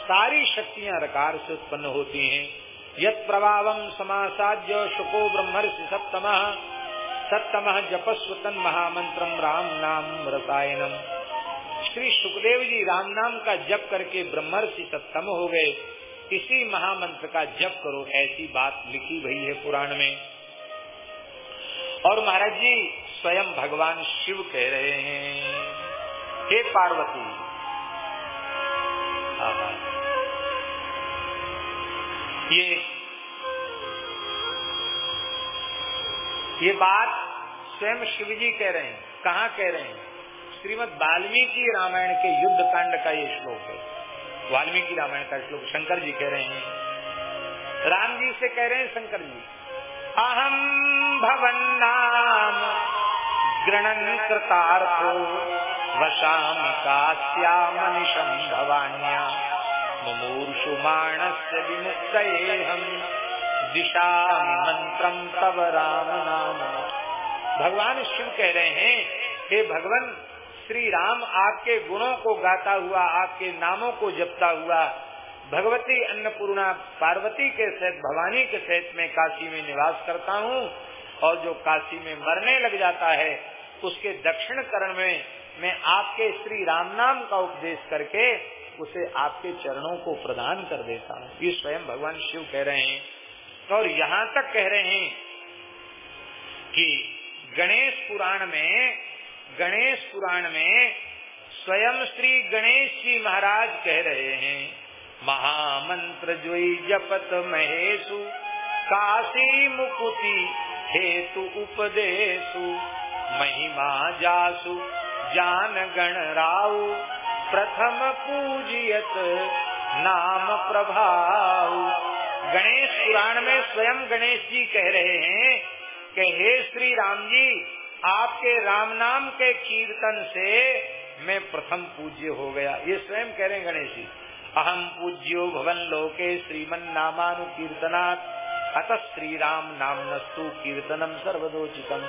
सारी शक्तियाँ रकार से उत्पन्न होती हैं। यत प्रभाव समासाद्य शुको ब्रह्मर्षि सप्तम। सप्तम जपस्वतन महामंत्र राम नाम रसायनम। श्री सुखदेव जी राम नाम का जप करके ब्रह्मर्षि सप्तम हो गए। इसी महामंत्र का जप करो, ऐसी बात लिखी गई है पुराण में। और महाराज जी, स्वयं भगवान शिव कह रहे हैं। हे पार्वती। ये ये बात स्वयं शिव जी कह रहे हैं। कहाँ कह रहे हैं? श्रीमद वाल्मीकि रामायण के युद्ध कांड का ये श्लोक है। वाल्मीकि रामायण का श्लोक शंकर जी कह रहे हैं। राम जी से कह रहे हैं शंकर जी अहम भवन नाम गृणन कृतार्थो वशाम काश्यामनिशम भवान्या मुमूर्षुमाणस्य विमुक्तयेऽहम्। दिशा मंत्रम तब राम नाम भगवान शिव कह रहे हैं, हे भगवान श्री राम आपके गुणों को गाता हुआ, आपके नामों को जपता हुआ, भगवती अन्नपूर्णा पार्वती के सहित, भवानी के सहित में काशी में निवास करता हूँ और जो काशी में मरने लग जाता है, उसके दक्षिण करण में मैं आपके श्री राम नाम का उपदेश करके उसे आपके चरणों को प्रदान कर देता हूँ। ये स्वयं भगवान शिव कह रहे हैं। और यहाँ तक कह रहे हैं कि गणेश पुराण में, गणेश पुराण में स्वयं श्री गणेश जी महाराज कह रहे हैं, महामंत्र जोई जपत महेशु, काशी मुकुति हेतु उपदेशु, महिमा जासु जान गण राउ प्रथम पूजियत नाम प्रभाव। गणेश पुराण में स्वयं गणेश जी कह रहे हैं कि हे श्री राम जी, आपके राम नाम के कीर्तन से मैं प्रथम पूज्य हो गया। ये स्वयं कह रहे हैं गणेश जी। अहम पूज्यो भवन लोके श्रीमन नामानु कीर्तनात् अतः श्री राम नाम नस्तु कीर्तनम सर्वदोचितम।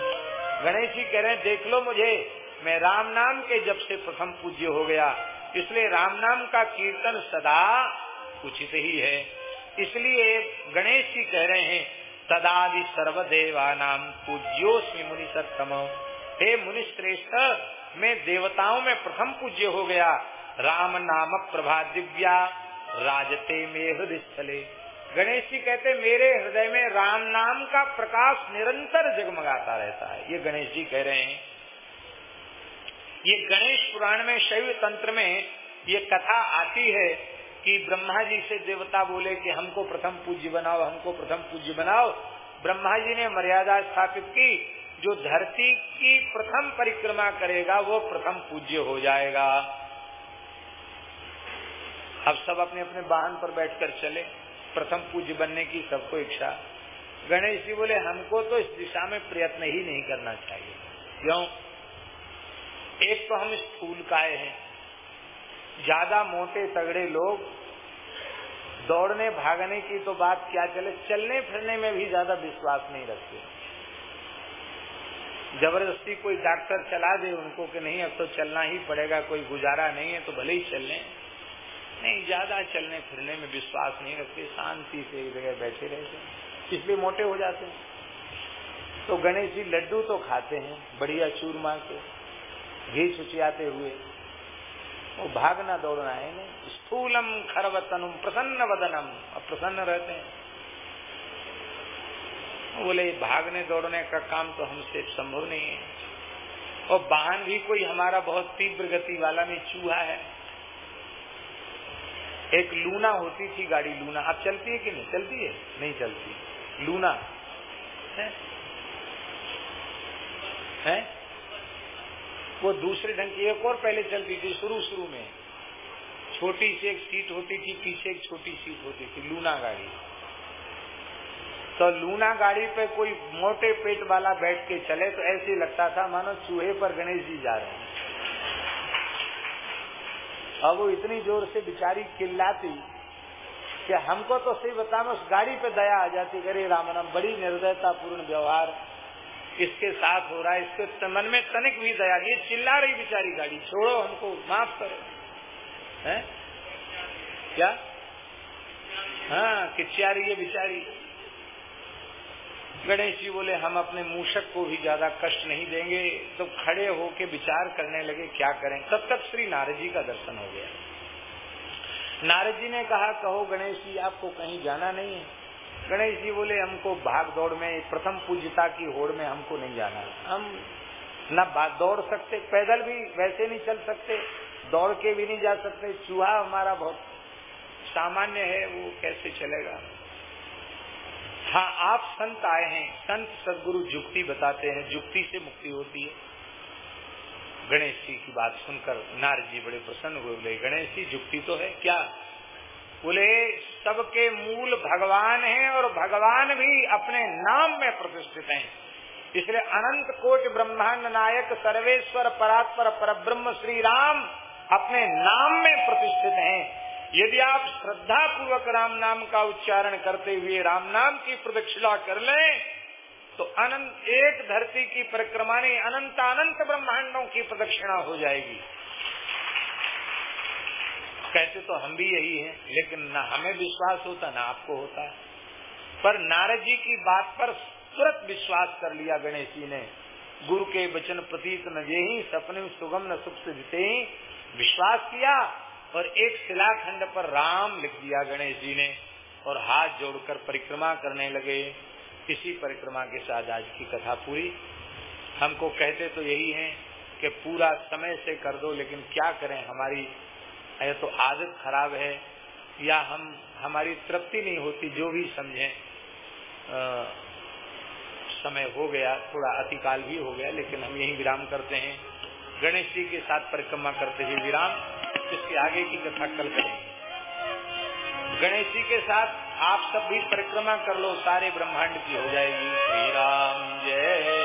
गणेश जी कह रहे हैं, देख लो मुझे मैं राम नाम के जब से प्रथम पूज्य हो गया, इसलिए राम नाम का कीर्तन सदा उचित ही है। इसलिए गणेश जी कह रहे हैं, तदादि सर्वदेवा नाम पूज्योस्मि मुनि सत्तम हे मुनि श्रेष्ठ मैं देवताओं में प्रथम पूज्य हो गया। राम नाम प्रभा दिव्या, राजते में हृदय स्थले। गणेश जी कहते, मेरे हृदय में राम नाम का प्रकाश निरंतर जगमगाता रहता है। ये गणेश जी कह रहे हैं। ये गणेश पुराण में, शैव तंत्र में ये कथा आती है कि ब्रह्मा जी से देवता बोले कि हमको प्रथम पूज्य बनाओ, हमको प्रथम पूज्य बनाओ। ब्रह्मा जी ने मर्यादा स्थापित की, जो धरती की प्रथम परिक्रमा करेगा, वो प्रथम पूज्य हो जाएगा। अब सब अपने अपने वाहन पर बैठकर चले। प्रथम पूज्य बनने की सबको इच्छा। गणेश जी बोले, हमको तो इस दिशा में प्रयत्न ही नहीं करना चाहिए। क्यों? एक तो हम स्थूल काय हैं। ज़्यादा मोटे तगड़े लोग, दौड़ने, भागने की तो बात क्या चले, चलने, फिरने में भी ज़्यादा विश्वास नहीं रखते। ज़बरदस्ती कोई डॉक्टर चला दे उनको कि नहीं, अब तो चलना ही पड़ेगा, कोई गुजारा नहीं है तो भले ही चलने नहीं, ज़्यादा चलने, फिरने में विश्वास नहीं रखते, शांति से एक जगह बैठे रहते इसलिए मोटे हो जाते हैं। तो गणेश जी लड्डू तो खाते हैं, बढ़िया चूरमा के। घी छुचियाते हुए वो भागना दौड़ना है नहीं स्थूलम खरवतनुम प्रसन्न वदनम। और प्रसन्न रहते हैं। बोले भागने दौड़ने का काम तो हमसे संभव नहीं है। और वाहन भी कोई हमारा बहुत तीव्र गति वाला नहीं चूहा है। एक लूना होती थी गाड़ी लूना। अब चलती है कि नहीं? चलती है? नहीं चलती। लूना। है, है? वो दूसरे ढंग की, एक और पहले चलती थी, शुरू शुरू में। छोटी सी एक सीट होती थी, पीछे एक छोटी सीट होती थी, लूना गाड़ी। तो लूना गाड़ी पे कोई मोटे पेट वाला बैठ के चले तो ऐसे लगता था, मानो चूहे पर गणेश जी जा रहे हैं। और वो इतनी ज़ोर से बिचारी चिल्लाती कि हमको तो सही बताना, उस गाड़ी पे दया आ जाती अरे रामनम बड़ी निर्दयता पूर्ण व्यवहार। इसके साथ हो रहा है, इसके मन में तनिक भी दया ये चिल्ला रही बिचारी गाड़ी, छोड़ो हमको, माफ़ करो। है? क्या? हाँ किचिया रही है बिचारी। गणेश जी बोले, हम अपने मूषक को भी ज़्यादा कष्ट नहीं देंगे। तो खड़े होके विचार करने लगे, क्या करें? तब तक श्री नारद जी का दर्शन हो गया। नारद जी ने कहा, कहो गणेश जी, आपको कहीं जाना नहीं है। गणेश जी बोले, हमको भाग दौड़ में, प्रथम पूज्यता की होड़ में हमको नहीं जाना हम न दौड़ सकते, पैदल भी वैसे नहीं चल सकते, दौड़ के भी नहीं जा सकते। चूहा हमारा बहुत सामान्य है, वो कैसे चलेगा? हाँ आप संत आए हैं, संत सदगुरु जुक्ति बताते हैं, जुक्ति से मुक्ति होती है। गणेश जी की बात सुनकर नारद जी बड़े प्रसन्न हुए, बोले, गणेश जी, जुक्ति तो है, क्या बोले सबके मूल भगवान हैं और भगवान भी अपने नाम में प्रतिष्ठित हैं। इसलिए अनंत कोट ब्रह्मांड नायक सर्वेश्वर परात्पर पर ब्रह्म श्री राम अपने नाम में प्रतिष्ठित हैं। यदि आप श्रद्धा पूर्वक राम नाम का उच्चारण करते हुए राम नाम की प्रदक्षिणा कर लें तो अनंत, एक धरती की परिक्रमा नहीं अनंत अनंत ब्रह्मांडों की प्रदक्षिणा हो जाएगी। कहते तो हम भी यही हैं, लेकिन न हमें विश्वास होता, न आपको होता। पर नारद जी की बात पर तुरंत विश्वास कर लिया गणेश जी ने। गुरु के वचन प्रतीत न जे ही सपने सुगम न सुख से ही विश्वास किया और एक शिलाखंड पर राम लिख दिया गणेश जी ने और हाथ जोड़कर परिक्रमा करने लगे। इसी परिक्रमा के साथ आज की कथा पूरी। हमको कहते तो यही है कि पूरा समय से कर दो, लेकिन क्या करें? हमारी या तो आदत खराब है, या हम, हमारी तृप्ति नहीं होती, जो भी समझे। समय हो गया, थोड़ा अतिकाल भी हो गया, लेकिन हम यही विराम करते हैं। गणेश जी के साथ परिक्रमा करते हुए विराम इसके आगे की कथा कल करेंगे। गणेश जी के साथ आप सब भी परिक्रमा कर लो, सारे ब्रह्मांड की हो जाएगी। श्री राम जय।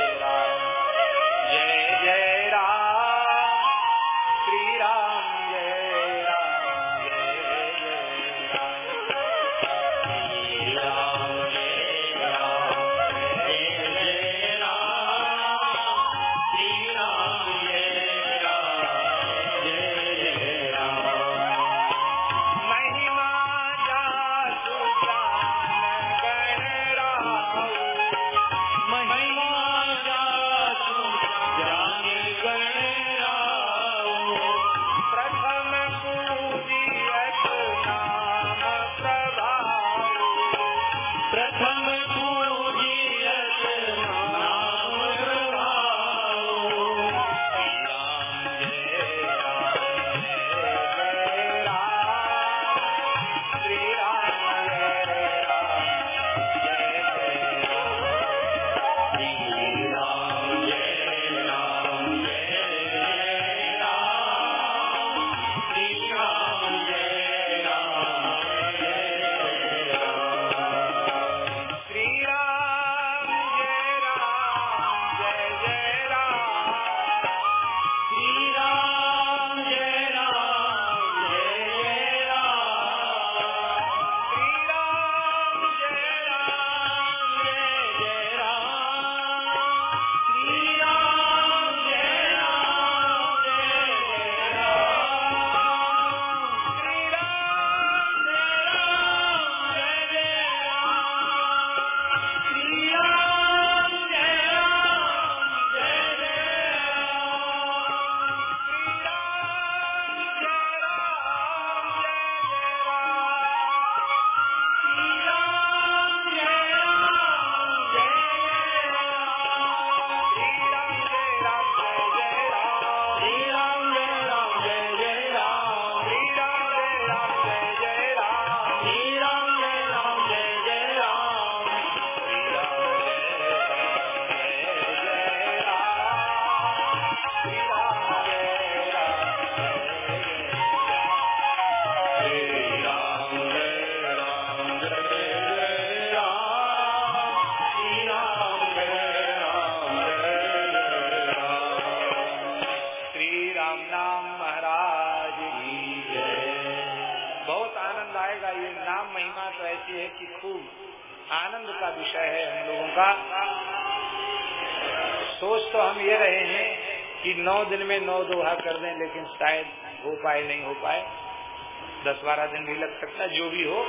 जो भी हो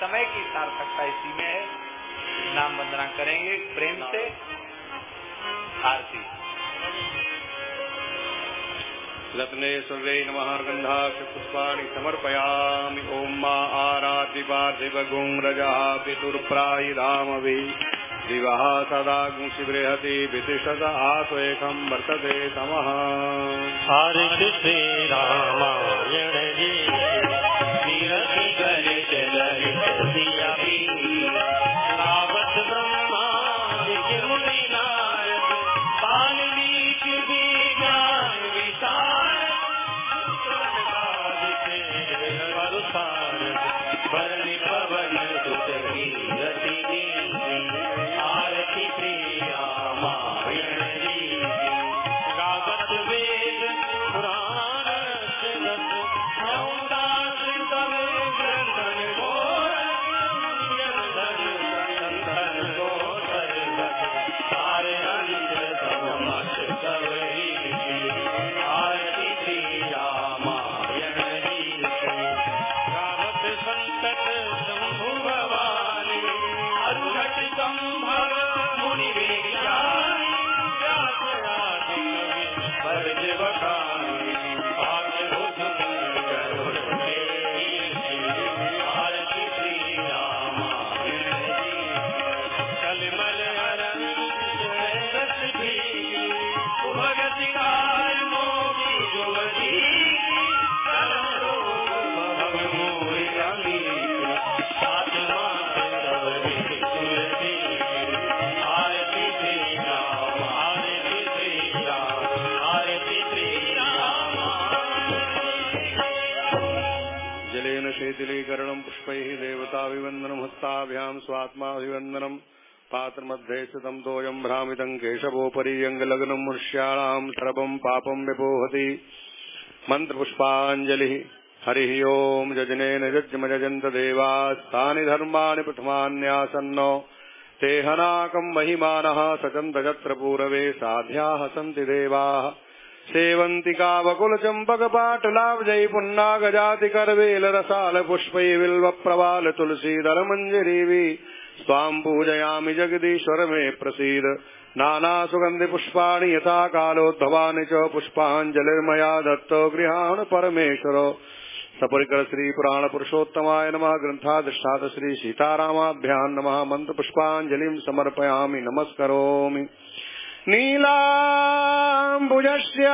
समय की सार्थकता इसी में है। नाम वंदना करेंगे प्रेम से। आरती। रत्नेश्वरे नमः गन्धास्य पुष्पाणि समर्पयामि। ॐ मा आराधि पार्थिवगुं रजः पितुर्प्रायिधामवि दिवः सदा गुंशिबृहति वितिष्ठत आत्वेकं वर्तते तमः। हरे श्री रामायण। गलित ललित सियापी रावत हरिः ओम् जजनेन यज्ञमजन्त देवास्तानि धर्माणि प्रथमान्यासन्नो। ते हनाकम् महिमानः सचन्त यत्र पूरवे साध्याः सन्ति देवाः। सेवन्तिकावकुलचम्पकपाटलाब्जै पुन्नागजातिकर्वेल पुष्पै बिल्वप्रवाल तुलसीदलमञ्जरीवि। स्वाम् पूजयामि जगदीश्वर मे प्रसीद। नानासुगन्धिपुष्पाणि यथा कालोद्भवानि च पुष्पाञ्जलिर्मया दत्तो गृहाण परमेश्वर। सपरिकर श्री पुराण पुरुषोत्तमाय नमः, ग्रन्थाधिष्ठात श्री सीतारामाभ्यां नमः, मन्त्रपुष्पाञ्जलिं समर्पयामि, नमस्करोमि। शीत